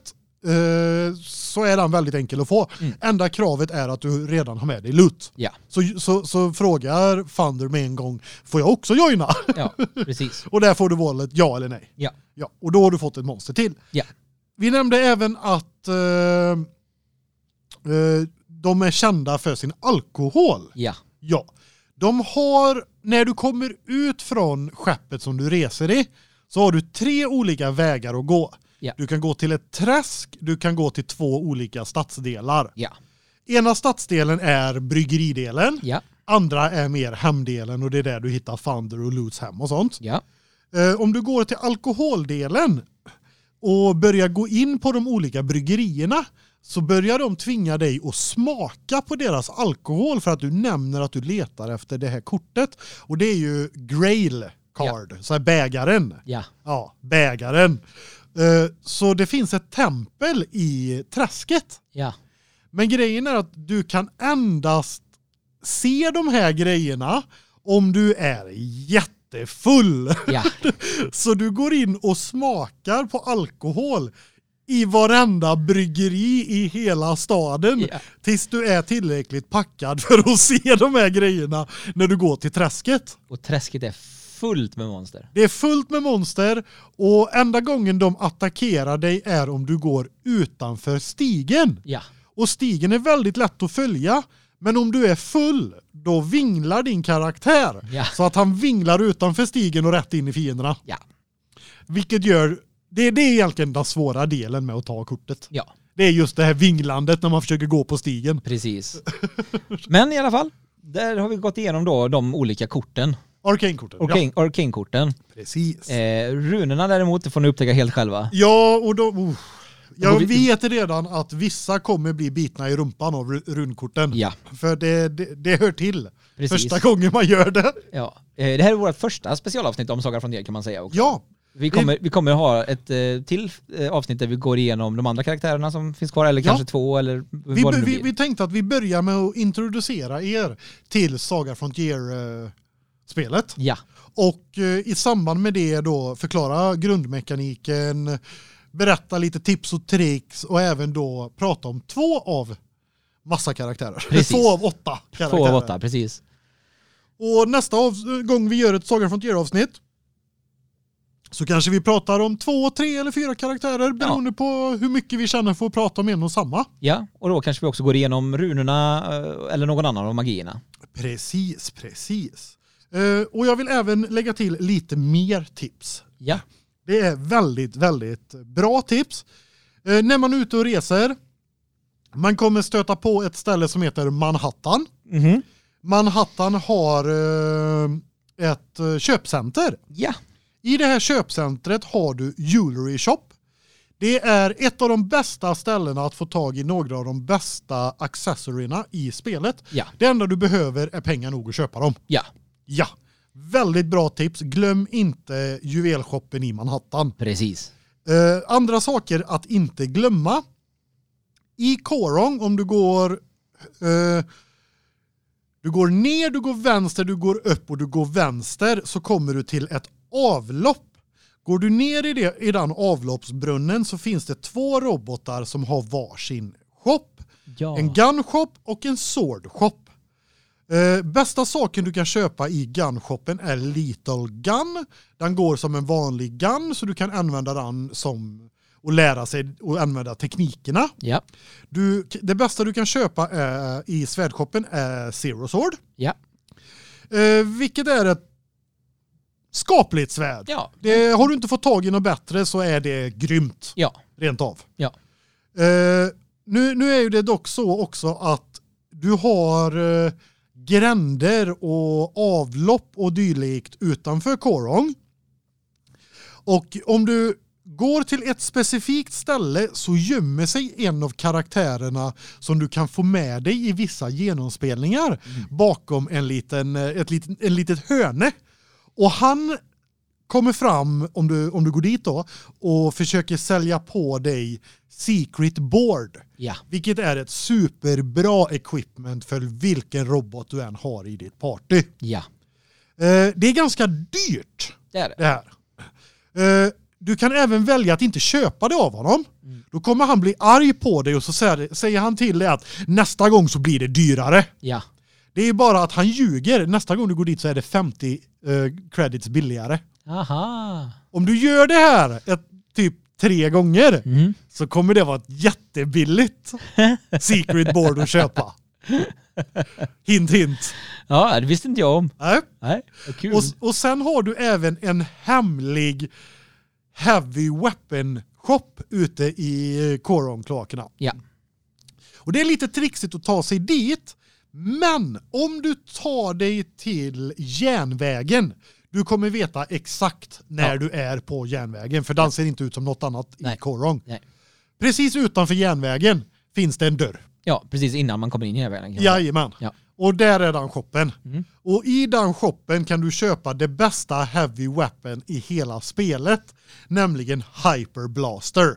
eh, så är den väldigt enkel att få. Mm. Enda kravet är att du redan har med dig Loot. Ja, Så, så, så frågar Thunder med en gång, får jag också joina? ja, precis. <laughs> Och där får du valet ja eller nej. Ja. Ja, och då har du fått ett monster till. Ja. Vi nämnde även att eh, de är kända för sin alkohol. Ja, Ja. De har, när du kommer ut från skeppet som du reser i, så har du tre olika vägar att gå. Ja. Du kan gå till ett träsk, du kan gå till två olika stadsdelar. ja, Ena stadsdelen är bryggeridelen, ja, andra är mer hemdelen och det är där du hittar Thunder och Loots hem och sånt. ja, Eh, om du går till alkoholdelen och börjar gå in på de olika bryggerierna så börjar de tvinga dig att smaka på deras alkohol för att du nämner att du letar efter det här kortet. Och det är ju Grail card, så här bägaren. ja, Ja, bägaren. Eh, Så det finns ett tempel i träsket. ja, Men grejen är att du kan endast se de här grejerna om du är jättefull. ja, <laughs> Så du går in och smakar på alkohol i varenda bryggeri i hela staden Ja. tills du är tillräckligt packad för att se de här grejerna när du går till träsket. Och träsket är fullt med monster. Det är fullt med monster och enda gången de attackerar dig är om du går utanför stigen. Ja, Och stigen är väldigt lätt att följa. Men om du är full, då vinglar din karaktär. Ja. Så att han vinglar utanför stigen och rätt in i fienderna. ja, Vilket gör, det, det är egentligen den svåra delen med att ta kortet. ja, Det är just det här vinglandet när man försöker gå på stigen. precis. Men i alla fall, där har vi gått igenom då de olika korten. Arcane-kortet. Arcane- Arcane-korten. Ja, precis. Eh, runorna däremot, det får ni upptäcka helt själva. Ja, och då... Uh, jag vet redan att vissa kommer bli bitna i rumpan av ru- runkorten. Ja, För det, det, det hör till. precis. Första gången man gör det. Ja. Eh, det här är vårt första specialavsnitt om Saga från det kan man säga också. Ja, Vi kommer, vi kommer ha ett eh, till eh, avsnitt där vi går igenom de andra karaktärerna som finns kvar, eller Ja. kanske två eller Vi, vad det nu vi, blir. vi tänkte att vi börjar med att introducera er till Saga Frontier-spelet. Ja, Och eh, i samband med det då förklara grundmekaniken, berätta lite tips och tricks och även då prata om två av massa karaktärer. <laughs> Precis. Två av åtta karaktärer. två av åtta, precis. Och nästa av, gång vi gör ett Saga Frontier-avsnitt så kanske vi pratar om två, tre eller fyra karaktärer beroende på hur mycket vi känner för att prata om en och samma. Ja, och då kanske vi också går igenom runorna eh, eller någon annan av magierna. Precis, precis. Eh, och jag vill även lägga till lite mer tips. Ja, Det är väldigt, väldigt bra tips. Eh, när man är ute och reser, man kommer stöta på ett ställe som heter Manhattan. mhm. Manhattan har ett köpcenter. ja, I det här köpcentret har du Jewelry Shop. Det är ett av de bästa ställena att få tag i några av de bästa accessoryerna i spelet. ja, Det enda du behöver är pengar nog att köpa dem. ja, Ja, väldigt bra tips. Glöm inte juvelshoppen i Manhattan. precis. Eh, andra saker att inte glömma. I Korong, om du går eh, Du går ner, du går vänster, du går upp och du går vänster så kommer du till ett avlopp. Går du ner i, det, i den avloppsbrunnen så finns det två robotar som har varsin shop. Ja. En gun shop och en sword shop. Eh, bästa saken du kan köpa i gunshoppen är Little Gun. Den går som en vanlig gun så du kan använda den som och lära sig och använda teknikerna. Ja. Du, det bästa du kan köpa är, i svärdshoppen är Zero Sword. Ja. Eh, vilket är ett skapligt svärd. Ja. Det, har du inte fått tag i något bättre så är det grymt. Ja. Rent av. Ja. Eh, nu, nu är ju det dock så också att du har eh, gränder och avlopp och dylikt utanför Korong. Och om du går till ett specifikt ställe så gömmer sig en av karaktärerna som du kan få med dig i vissa genomspelningar bakom en liten, eh, ett liten, en litet hörne. Och han kommer fram om du, om du går dit då och försöker sälja på dig Secret Board. Ja. Vilket är ett superbra equipment för vilken robot du än har i ditt party. Ja. Eh, det är ganska dyrt Det är det. det här. Eh, du kan även välja att inte köpa det av honom. Då kommer han bli arg på dig och så säger, säger han till dig att nästa gång så blir det dyrare. Ja. Det är bara att han ljuger. Nästa gång du går dit så är det 50 eh, credits billigare. Aha. Om du gör det här ett, typ tre gånger Mm. så kommer det vara ett jättebilligt <laughs> secret board att köpa. Hint hint. Ja, det visste inte jag om. Nej. Nej, kul. Och, och sen har du även en hemlig heavy weapon shop ute i eh, Koron-kloakerna. Ja. Och det är lite trixigt att ta sig dit. Men om du tar dig till järnvägen, du kommer veta exakt när Ja. du är på järnvägen. För den ser inte ut som något annat Nej. i Korong. Nej. Precis utanför järnvägen finns det en dörr. Ja, precis innan man kommer in i säga. Jajamän. Ja. Och där är den shoppen. Mm. Och i den shoppen kan du köpa det bästa heavy weapon i hela spelet. Nämligen Hyper Blaster.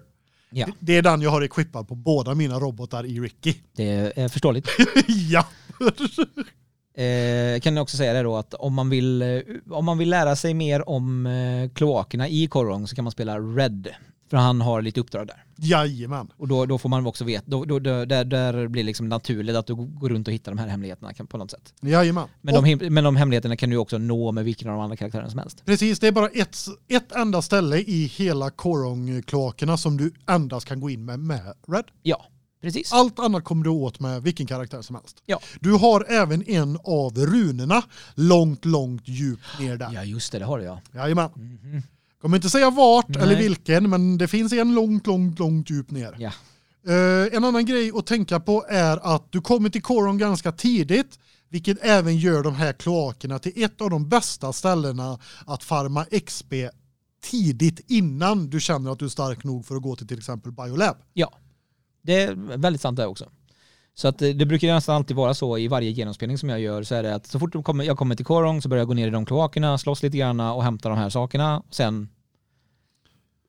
Ja, Det är den jag har equippad på båda mina robotar i Ricky. det är förståeligt. <laughs> ja. <laughs> Eh, kan jag också säga det då att om man vill, eh, om man vill lära sig mer om eh, kloakerna i Korong så kan man spela Red. För han har lite uppdrag där. Jajamän. Och då, då får man också veta, då, då, då, där, där blir det liksom naturligt att du går runt och hittar de här hemligheterna på något sätt. Jajamän. Men, Och de, men de hemligheterna kan du också nå med vilken av de andra karaktärerna som helst. Precis, det är bara ett, ett enda ställe i hela Korong-kloakerna som du endast kan gå in med med Red. Ja, precis. Allt annat kommer du åt med vilken karaktär som helst. Ja. Du har även en av runorna långt, långt djupt ner där. Ja, just det, det har du ja. Jajamän. Mhm. Kommer inte säga vart Nej. eller vilken, men det finns en långt, långt, långt djup ner. Ja. Eh, en annan grej att tänka på är att du kommer till Koron ganska tidigt, vilket även gör de här kloakerna till ett av de bästa ställena att farma XP tidigt innan du känner att du är stark nog för att gå till till exempel Biolab. Ja, det är väldigt sant det också. Så att det, det brukar ju nästan alltid vara så i varje genomspelning som jag gör så är det att så fort jag kommer, jag kommer till Korong så börjar jag gå ner i de kloakerna, slåss lite grann och hämta de här sakerna. Sen,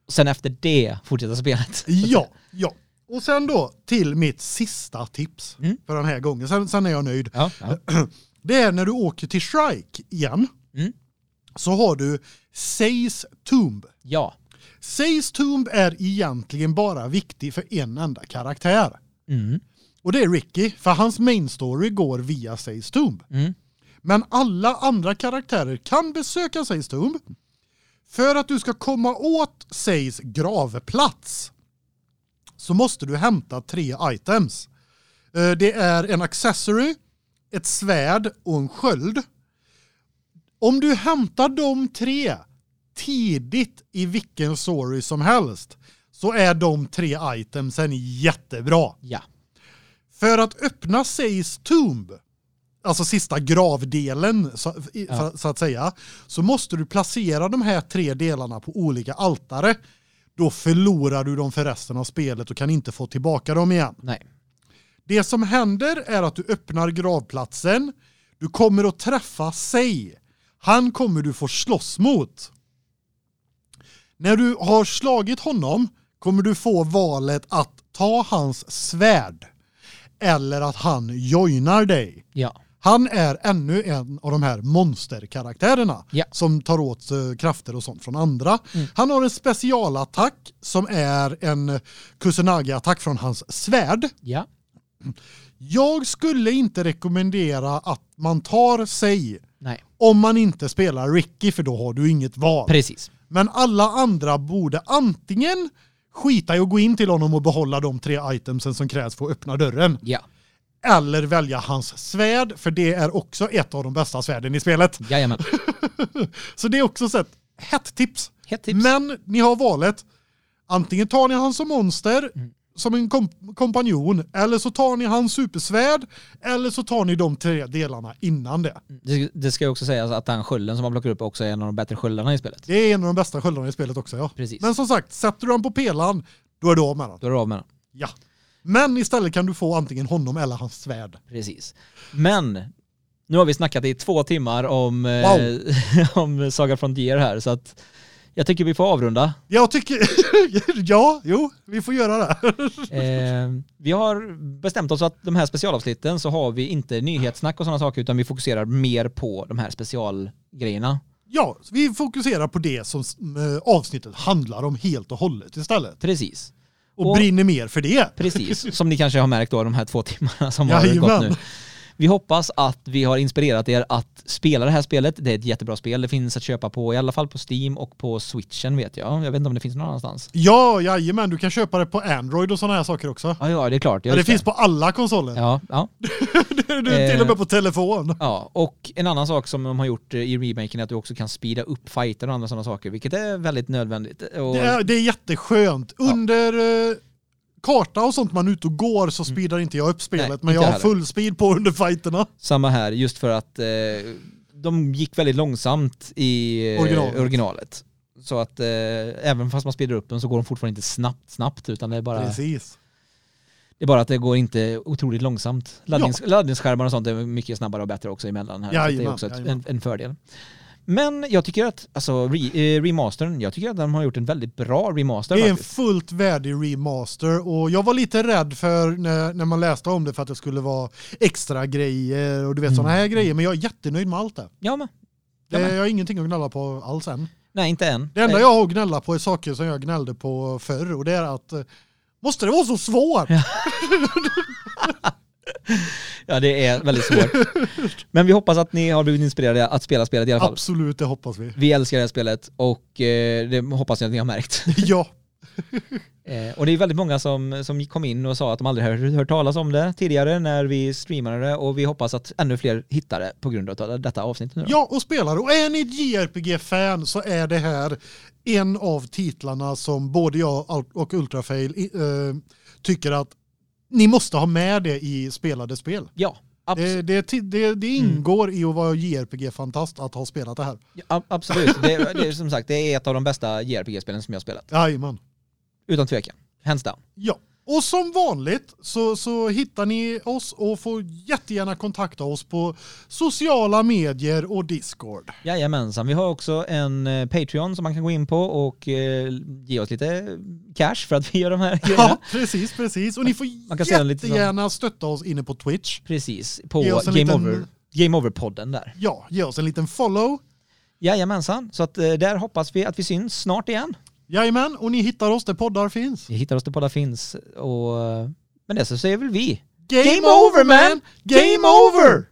sen efter det fortsätta spelet. <laughs> Ja, ja. Och sen då till mitt sista tips Mm. för den här gången. Sen, sen är jag nöjd. Ja, ja. <clears throat> Det är när du åker till Shrike igen. Mm. Så har du Says Tomb. ja. Says Tomb är egentligen bara viktig för en enda karaktär. Mm. Och det är Ricky, för hans main story går via Says Tomb. Mm. Men alla andra karaktärer kan besöka Says Tomb. För att du ska komma åt Says gravplats så måste du hämta tre items. Eh, Det är en accessory, ett svärd och en sköld. Om du hämtar de tre tidigt i vilken story som helst så är de tre itemsen jättebra. Ja. För att öppna Says Tomb, alltså sista gravdelen så, Ja. så att säga, så måste du placera de här tre delarna på olika altare. Då förlorar du dem för resten av spelet och kan inte få tillbaka dem igen. Nej. Det som händer är att du öppnar gravplatsen, du kommer att träffa sig. Han kommer du få slåss mot. När du har slagit honom kommer du få valet att ta hans svärd eller att han joinar dig. Ja. Han är ännu en av de här monsterkaraktärerna Ja. som tar åt eh, krafter och sånt från andra. Mm. Han har en specialattack som är en Kusanagi-attack från hans svärd. Ja. Jag skulle inte rekommendera att man tar sig Nej, om man inte spelar Ricky för då har du inget val. precis. Men alla andra borde antingen skita i att gå in till honom och behålla de tre itemsen som krävs för att öppna dörren. Ja. Eller välja hans svärd, för det är också ett av de bästa svärden i spelet. Jajamän. <laughs> Så det är också så ett hett tips. Hett tips. Men ni har valet. Antingen tar ni han som monster, Mm. Som en kom kompanjon, eller så tar ni hans supersvärd, eller så tar ni de tre delarna innan det. Det, det ska ju också sägas att den skölden som man plockar upp också är en av de bättre sköldarna i spelet. Det är en av de bästa sköldarna i spelet också, ja. Precis. Men som sagt, sätter du den på pelan, då är du av med den. Då är du av med den. Ja. Men istället kan du få antingen honom eller hans svärd. Precis. Men nu har vi snackat i två timmar om, eh, <laughs> om Saga Frontier här så att jag tycker vi får avrunda. Jag tycker, <laughs> ja, jo, vi får göra det. <laughs> Eh, vi har bestämt oss att de här specialavsnitten så har vi inte nyhetssnack och sådana saker utan vi fokuserar mer på de här specialgrejerna. Ja, vi fokuserar på det som eh, avsnittet handlar om helt och hållet istället. Precis. Och, Och- brinner mer för det. Precis, som ni kanske har märkt då de här två timmarna som har gått nu. Vi hoppas att vi har inspirerat er att spela det här spelet. Det är ett jättebra spel. Det finns att köpa på i alla fall på Steam och på Switchen vet jag. Jag vet inte om det finns någon annanstans. Ja, jajamän, du kan köpa det på Android och sådana här saker också. Ja, ja det är klart. Ja, det Just finns på alla konsoler. Ja, ja. <laughs> det är till och med på telefon. ja, och en annan sak som de har gjort i remaken är att du också kan speeda upp fighter och andra sådana saker, vilket är väldigt nödvändigt. Och, Det är, det är jätteskönt. Under eh, karta och sånt man är ute och går så speedar inte jag upp spelet, Mm. Nej, men jag har full speed på under fighterna. Samma här, just för att eh, de gick väldigt långsamt i eh, Originalet. originalet. Så att eh, även fast man speedar upp dem så går de fortfarande inte snabbt, snabbt utan det är bara, Precis. det är bara att det går inte otroligt långsamt. Laddnings, Laddningsskärmar och sånt är mycket snabbare och bättre också emellan här. så det är också ett, en, en fördel. Men jag tycker att, alltså re, eh, remastern, jag tycker att de har gjort en väldigt bra remaster Det är en faktiskt. fullt värdig remaster och jag var lite rädd för när, när man läste om det för att det skulle vara extra grejer och du vet Mm. sådana här grejer, men jag är jättenöjd med allt det. Ja men, det Ja, men. jag har ingenting att gnälla på alls än. nej inte än. Det enda jag har att gnälla på är saker som jag gnällde på förr och det är att eh, Måste det vara så svårt? Ja <laughs> <laughs> <laughs> det är väldigt svårt. Men vi hoppas att ni har blivit inspirerade att spela spelet i alla fall. Absolut, det hoppas vi. Vi älskar det här spelet och eh, det hoppas jag att ni har märkt. <laughs> Ja, <laughs> Eh, och det är väldigt många som, som kom in och sa att de aldrig har hört talas om det tidigare när vi streamade det och vi hoppas att ännu fler hittar det på grund av detta avsnitt nu. då. ja och spelare. Och är ni ett JRPG-fan så är det här en av titlarna som både jag och Ultrafail eh, tycker att ni måste ha med det i spelade spel. Ja, abs- Det, det, det, det ingår i att vara JRPG-fantast att ha spelat det här. ja, absolut. Det, är som sagt det är ett av de bästa JRPG-spelen som jag har spelat. Jajamän. Utan tvekan. Hands down. Ja, och som vanligt så, så hittar ni oss och får jättegärna kontakta oss på sociala medier och Discord. Jajamensan. Vi har också en eh, Patreon som man kan gå in på och eh, ge oss lite cash för att <laughs> vi gör de här grejerna. Ja, precis, precis. Och ni får Man kan jättegärna stötta oss inne på Twitch. Precis. På Game, liten- Over, Game Over-podden där. Ja, ge oss en liten follow. Jajamensan. Så att eh, där hoppas vi att vi syns snart igen. Jajamän, och ni hittar oss där poddar finns. Ni hittar oss där poddar finns och men det så säger väl vi Game, over man! Game over!